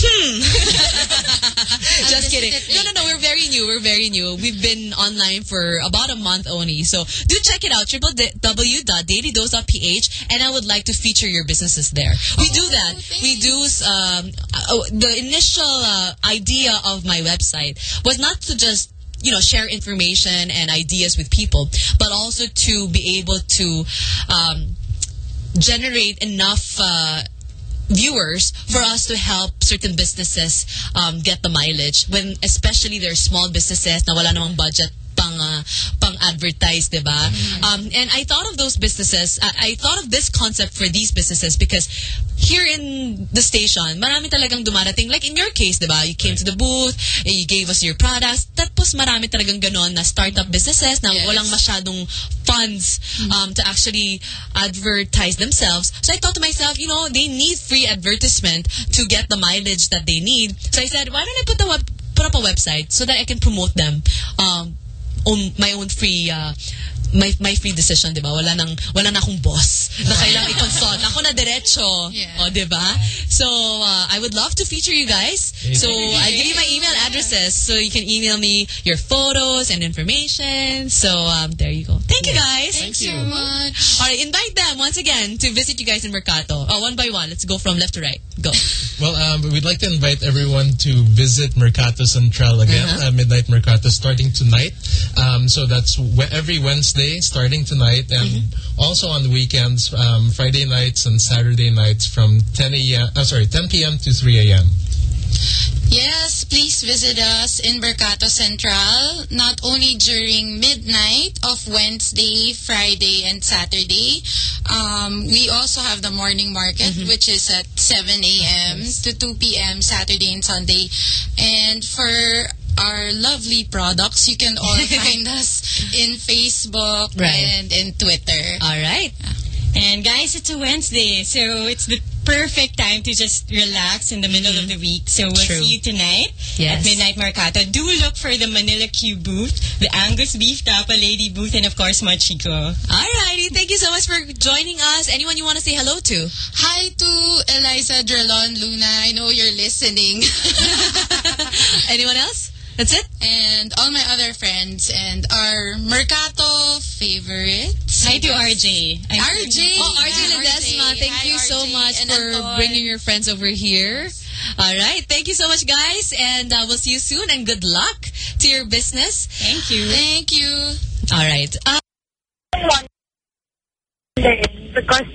Hmm. Just kidding. No, no, no. We're very new. We're very new. We've been online for about a month only. So do check it out. www.dailydose.ph and I would like to feature your businesses there. We do that. We do, um, uh, the initial uh, idea of my website was not to just you know, share information and ideas with people, but also to be able to um, generate enough uh, viewers for us to help certain businesses um, get the mileage when especially they're small businesses na wala namang budget pang uh, pang advertise, diba? Um, and I thought of those businesses. I, I thought of this concept for these businesses because here in the station, marami talagang dumarating. Like in your case, diba? You came to the booth, eh, you gave us your products. Tapos marami talagang ganon na startup businesses na walang masyadong funds um, to actually advertise themselves. So I thought to myself, you know, they need free advertisement to get the mileage that they need. So I said, why don't I put the web put up a website so that I can promote them um, on my own free uh, my my free decision, 'di ba? Wala nang wala na akong boss na kailangan i-consult. Ako na diretso. O, 'di ba? So, uh, I would love to feature you guys. So, I give you my email addresses so you can email me your photos and information. So, um, there you go. Thank you guys. Thanks so much. All right, invite them once again to visit you guys in Mercato. Oh, one by one. Let's go from left to right. Go. Well, um, we'd like to invite everyone to visit Mercato Central again, Uh-huh. uh, Midnight Mercato, starting tonight. Um, so that's every Wednesday starting tonight, and Mm-hmm. also on the weekends, um, Friday nights and Saturday nights from 10 a.m. Uh, sorry, 10 p.m. to 3 a.m. Yes, please visit us in Mercato Central, not only during midnight of Wednesday, Friday, and Saturday. Um, we also have the morning market, which is at 7 a.m. to 2 p.m. Saturday and Sunday. And for our lovely products, you can all find us in Facebook Right. and in Twitter. All right. And guys, it's a Wednesday, so it's the perfect time to just relax in the middle of the mm-hmm. week. So we'll True. see you tonight Yes. at Midnight Mercato. Do look for the Manila Q booth, the Angus Beef Tapa Lady booth, and of course, Mochiko. Alrighty, thank you so much for joining us. Anyone you want to say hello to? Hi to Eliza Drelon Luna. I know you're listening. Anyone else? That's it? And all my other friends and our Mercato favorites. Hi to RJ. I'm RJ. Oh, RJ Yeah, Ledesma, thank Hi, you so RJ much and for Anton. bringing your friends over here. All right, thank you so much, guys, and uh, we'll see you soon. And good luck to your business. Thank you. Thank you. All right. Uh, because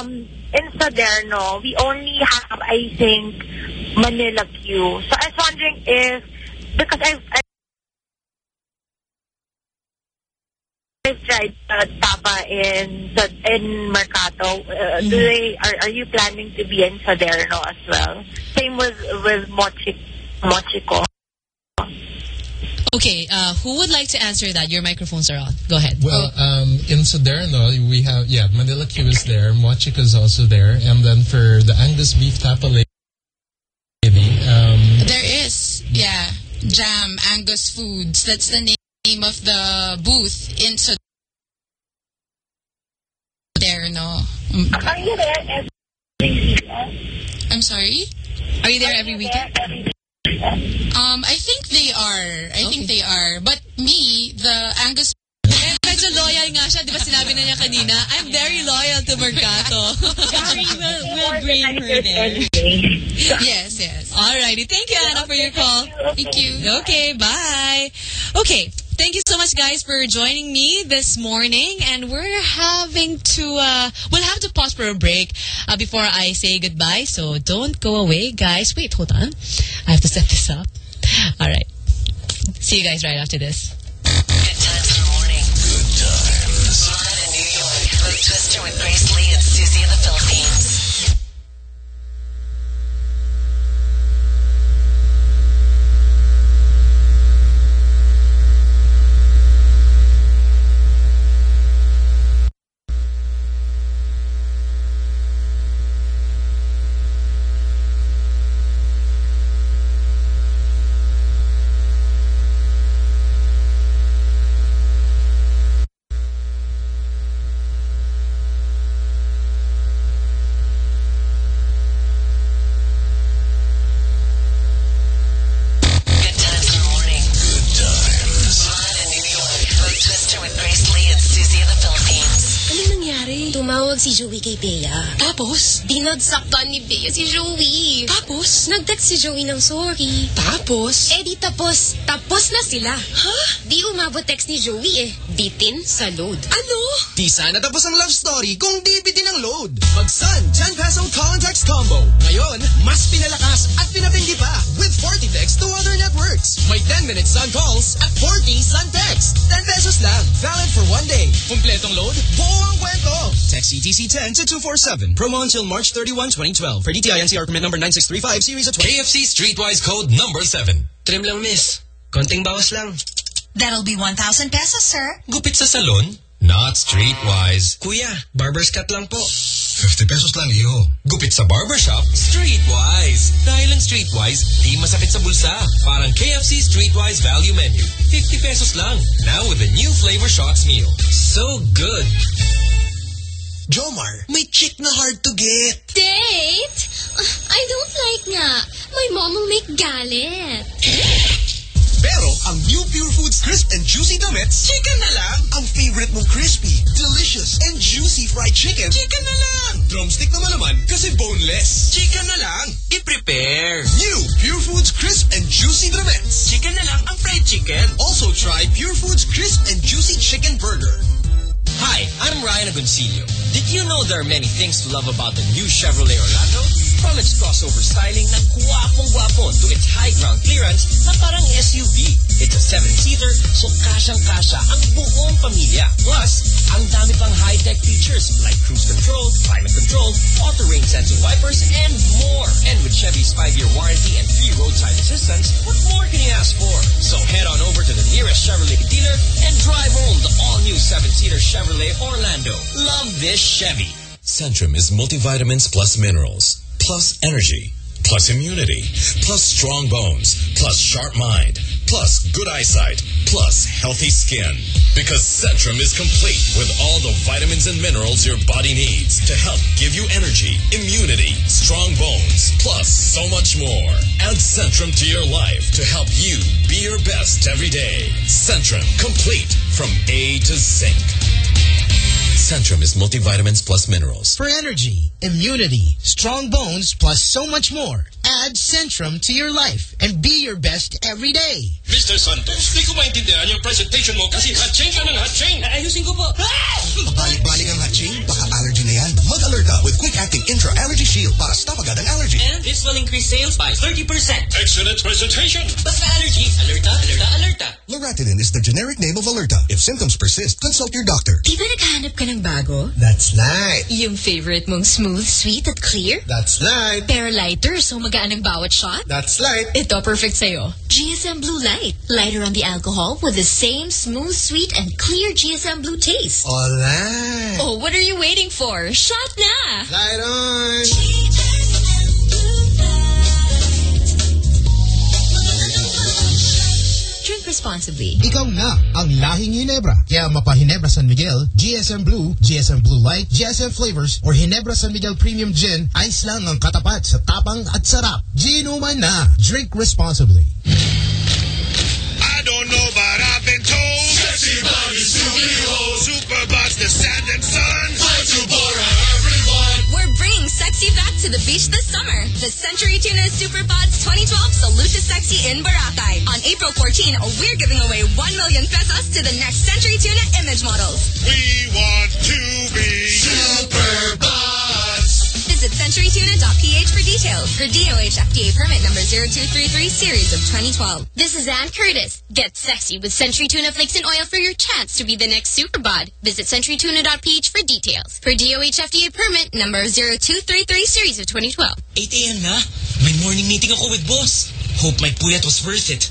um, in Saderno, we only have, I think, Manila Q. So I was wondering if, because I've, I've tried uh, Tapa in Sa- in Mercato. Uh, Do they are, are you planning to be in Saderno as well? Same with with Mochi, Mochiko. okay, uh, who would like to answer that? Your microphones are on. Go ahead. Well, um, in Saderno, we have, yeah, Manila Q is there, Mochiko is also there, and then for the Angus Beef Tapa yeah, Jam Angus Foods. That's the name of the booth in there Mm. Are you there every weekend? I'm sorry? Are you there every weekend? Um, I think they are. I think they are. But me, the Angus medyo loyal nga siya. Di ba sinabi na niya kanina? I'm very loyal to Mercato. Gary will, will bring her there. Yes, yes. Alrighty. Thank you, Anna, for your call. Thank you. Okay, bye. Okay, thank you so much, guys, for joining me this morning. And we're having to, uh, we'll have to pause for a break uh, before I say goodbye. So don't go away, guys. Wait, hold on. I have to set this up. All right. See you guys right after this. With Grace si Joey kay Bea. Tapos? Dinagsaktan ni Bea si Joey. Tapos? Nag-text si Joey ng sorry. Tapos? Eh di tapos. Tapos na sila. Ha? Di umabot text ni Joey eh. Bitin sa load. Ano? Di sana tapos ang love story kung di bitin ang load. Mag-Sun 10 peso call and text combo. Ngayon, mas pinalakas at pinatindi pa with 40 texts to other networks. May 10 minute Sun calls at 40 Sun text. 10 pesos lang. Valid for one day. Kompletong load, buo ang kwento. Text ETC 10 to 247. Promo until March 31, 2012. For DTI NCR permit number 9635 series of 20. KFC Streetwise Code number 7. Trim lang, miss. Konting bawas lang. That'll be 1,000 pesos, sir. Gupit sa salon? Not Streetwise. Kuya, barber's cut lang po. 50 pesos lang, iho. Gupit sa barbershop? Streetwise. Dahil ang Streetwise, di masakit sa bulsa. Parang KFC Streetwise Value Menu. 50 pesos lang. Now with the new Flavor Shocks meal. So good. Jomar, may chick na hard to get. Date? Ah, I don't like nga. My mom will make galit. Pero ang new Pure Foods Crisp and Juicy Drummets, chicken na lang. Ang favorite mong crispy, delicious, and juicy fried chicken. Chicken na lang. Drumstick naman naman kasi boneless. Chicken na lang. I-prepare. New Pure Foods Crisp and Juicy Drummets. Chicken na lang ang fried chicken. Also try Pure Foods Crisp and Juicy Chicken Burger. Hi, I'm Ryan Agoncillo. Did you know there are many things to love about the new Chevrolet Orlando? From its crossover styling na guwapong-guwapo to its high ground clearance na parang SUV. It's a seven-seater so kasyang-kasya ang buong pamilya. Plus, ang dami pang high-tech features like cruise control, climate control, auto-rain sensing wipers, and more. And with Chevy's five-year warranty and free roadside assistance, what more can you ask for? So head on over to the nearest Chevrolet dealer and drive home the all-new seven-seater Chevrolet Orlando. Love this Chevy. Centrum is multivitamins plus minerals, plus energy, plus immunity, plus strong bones, plus sharp mind, plus good eyesight, plus healthy skin. Because Centrum is complete with all the vitamins and minerals your body needs to help give you energy, immunity, strong bones, plus so much more. Add Centrum to your life to help you be your best every day. Centrum, complete from A to Zinc. Centrum is multivitamins plus minerals. For energy, immunity, strong bones, plus so much more. Add Centrum to your life and be your best every day. Mr. Santos, di ko maintindihan yung presentation mo kasi hot hatching ka ng hatching. Ayusin ko po. Balik-balik ang hatching, baka allergy na yan. Mag-alerta with quick-acting intra-allergy shield para stop agad ang allergy. And this will increase sales by 30%. Excellent presentation. Basta allergy, alerta, alerta, alerta. Loratadine is the generic name of Alerta. If symptoms persist, consult your doctor. Di ba naghahanap ka ng bago? That's right. Yung favorite mong smooth, sweet at clear? That's right. Pero lighter, so magaan ang bawat shot? That's right. Ito, perfect sa'yo. GSM Blue Light. Lighter on the alcohol with the same smooth, sweet, and clear GSM Blue taste. Alright. Oh, what are you waiting for? Shot na! Light on! Responsibly. Ikaw na ang lahing Hinebra. Kaya mapa Hinebra San Miguel, GSM Blue, GSM Blue Light, GSM Flavors, or Hinebra San Miguel Premium Gin, ice lang ang katapat sa tapang at sarap. Ginuman na. Drink responsibly. I don't know, but I've been told. Sexy body, studio. Superbods, the sand and sun. Time to the beach this summer. The Century Tuna Super Superbods 2012 Salute to Sexy in Boracay. On April 14, we're giving away 1 million pesos to the next Century Tuna image models. We want to be Superbods. Visit centurytuna.ph for details. For DOH FDA permit number 0233 series of 2012. This is Anne Curtis. Get sexy with Century Tuna Flakes and Oil for your chance to be the next Superbod. Visit centurytuna.ph for details. For DOH FDA permit number 0233 series of 2012. 8 a.m. na. May morning meeting ako with boss. Hope my puyat was worth it.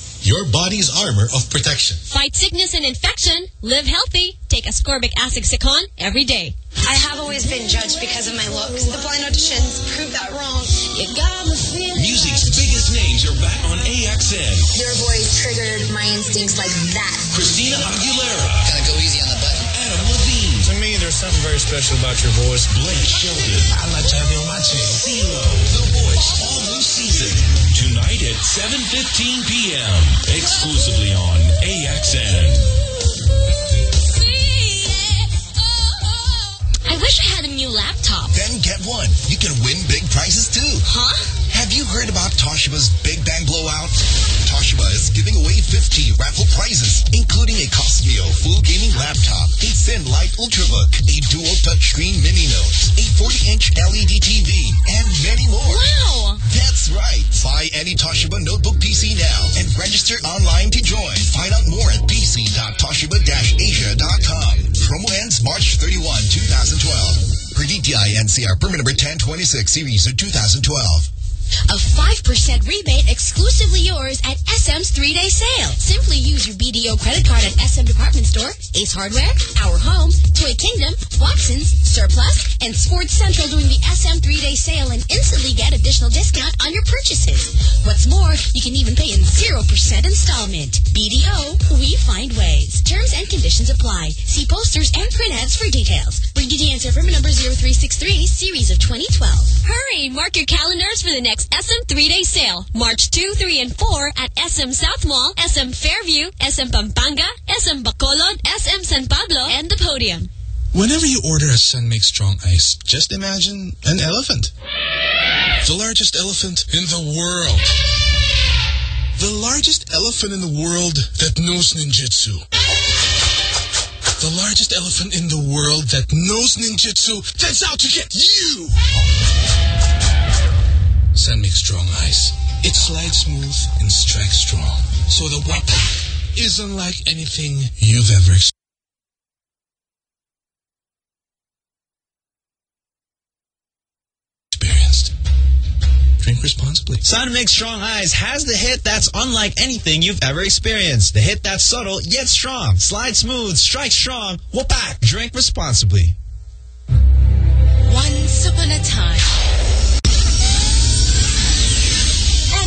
Your body's armor of protection. Fight sickness and infection. Live healthy. Take ascorbic acid Cecon every day. I have always been judged because of my looks. The blind auditions proved that wrong. You got me feeling Music's biggest names are back on AXN. Your voice triggered my instincts like that. Christina Aguilera. There's something very special about your voice. Blake Shelton. I like to have you on my team. CeeLo. The Voice. All new season. Tonight at 7.15 p.m. Exclusively on AXN. I wish I had a new laptop. Then get one. You can win big prizes too. Huh? Have you heard about Toshiba's Big Bang Blowout? Toshiba is giving away 50 raffle prizes, including a Qosmio full gaming laptop, a thin light Ultrabook, a dual touchscreen mini note, a 40-inch LED TV, and many more. Wow! That's right. Buy any Toshiba notebook PC now and register online to join. Find out more at pc.toshiba-asia.com. Promo ends March 31, 2012. Per DTI NCR permit number 1026 series of 2012. A 5% rebate exclusively yours at SM's three-day sale. Simply use your BDO credit card at SM Department Store, Ace Hardware, Our Home, Toy Kingdom, Watson's, Surplus, and Sports Central during the SM three-day sale and instantly get additional discount on your purchases. What's more, you can even pay in 0% installment. BDO, we find ways. Terms and conditions apply. See posters and print ads for details. Bring Brigadier Answer Permit number 0363, series of 2012. Hurry! Mark your calendars for the next SM three-day sale. March 2, 3, and 4 at SM South Mall, SM Fairview, SM Pampanga, SM Bacolod, SM San Pablo, and the Podium. Whenever you order a San Mig Strong Ice, just imagine an elephant. The largest elephant in the world. The largest elephant in the world that knows ninjutsu. The largest elephant in the world that knows ninjutsu that's out to get you! San Mig Strong Ice. It slides smooth and strikes strong. So the wapa is unlike anything you've ever experienced. experienced. Drink responsibly. San Mig Strong Ice has the hit that's unlike anything you've ever experienced. The hit that's subtle yet strong. Slide smooth, strike strong, whoop-back. Drink responsibly. Once upon a time.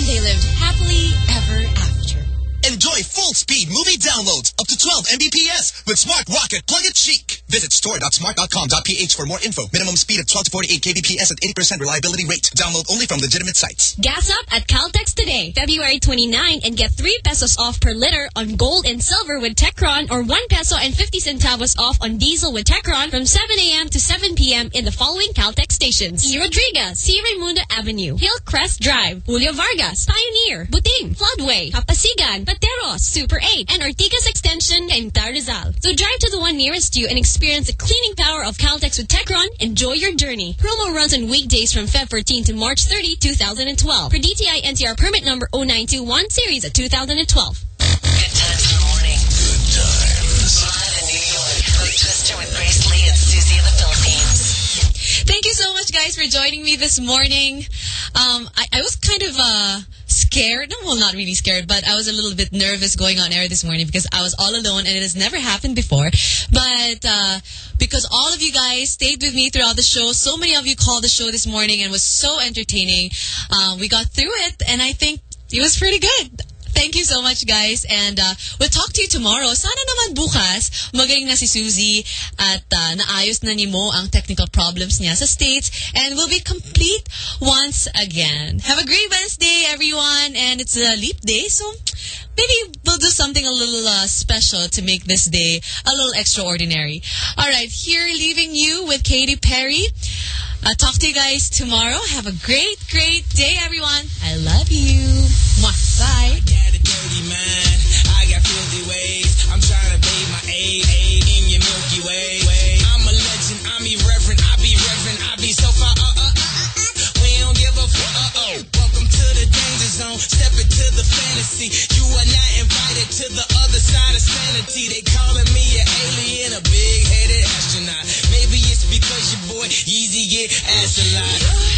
They lived happily ever. Enjoy full-speed movie downloads up to 12 Mbps with Smart Rocket Plug It Chic. Visit store.smart.com.ph for more info. Minimum speed of 12 to 48 kbps at 80% reliability rate. Download only from legitimate sites. Gas up at Caltex today, February 29, and get 3 pesos off per liter on gold and silver with Techron or 1 peso and 50 centavos off on diesel with Techron from 7 a.m. to 7 p.m. in the following Caltex stations. E. Rodriguez, C. Raimundo Avenue, Hillcrest Drive, Julio Vargas, Pioneer, Buting, Floodway, Papasigan, Pateros, Super 8, and Ortigas Extension in Rizal. So drive to the one nearest you and experience the cleaning power of Caltex with Techron. Enjoy your journey. Promo runs on weekdays from Feb 14 to March 30, 2012. For DTI NCR permit number 0921 series of 2012. Good times in the morning. Good times. Live in New York. Code Twister with Grace Lee and Susie in the Philippines. Thank you so much, guys, for joining me this morning. Um, I, I was kind of uh, scared. No, well, not really scared, but I was a little bit nervous going on air this morning because I was all alone and it has never happened before. But uh, because all of you guys stayed with me throughout the show, so many of you called the show this morning and was so entertaining. Uh, we got through it, and I think it was pretty good. Thank you so much, guys. And uh, we'll talk to you tomorrow. Sana naman bukas, magaling na si Susie at uh, naayos na ni Mo ang technical problems niya sa States. And we'll be complete once again. Have a great Wednesday, everyone. And it's a leap day, so maybe we'll do something a little uh, special to make this day a little extraordinary. All right, here leaving you with Katy Perry. I'll talk to you guys tomorrow. Have a great, great day, everyone. I love you. Mwah. Bye. dirty mind. I got filthy ways. I'm trying to bathe my A A in your Milky Way. I'm a legend. I'm irreverent. I be reverent. I be so far. Uh, uh, uh, uh. We don't give a fuck. Uh. Welcome to the danger zone. Step into the fantasy. You are not invited to the other side of sanity. They calling me ass a lot.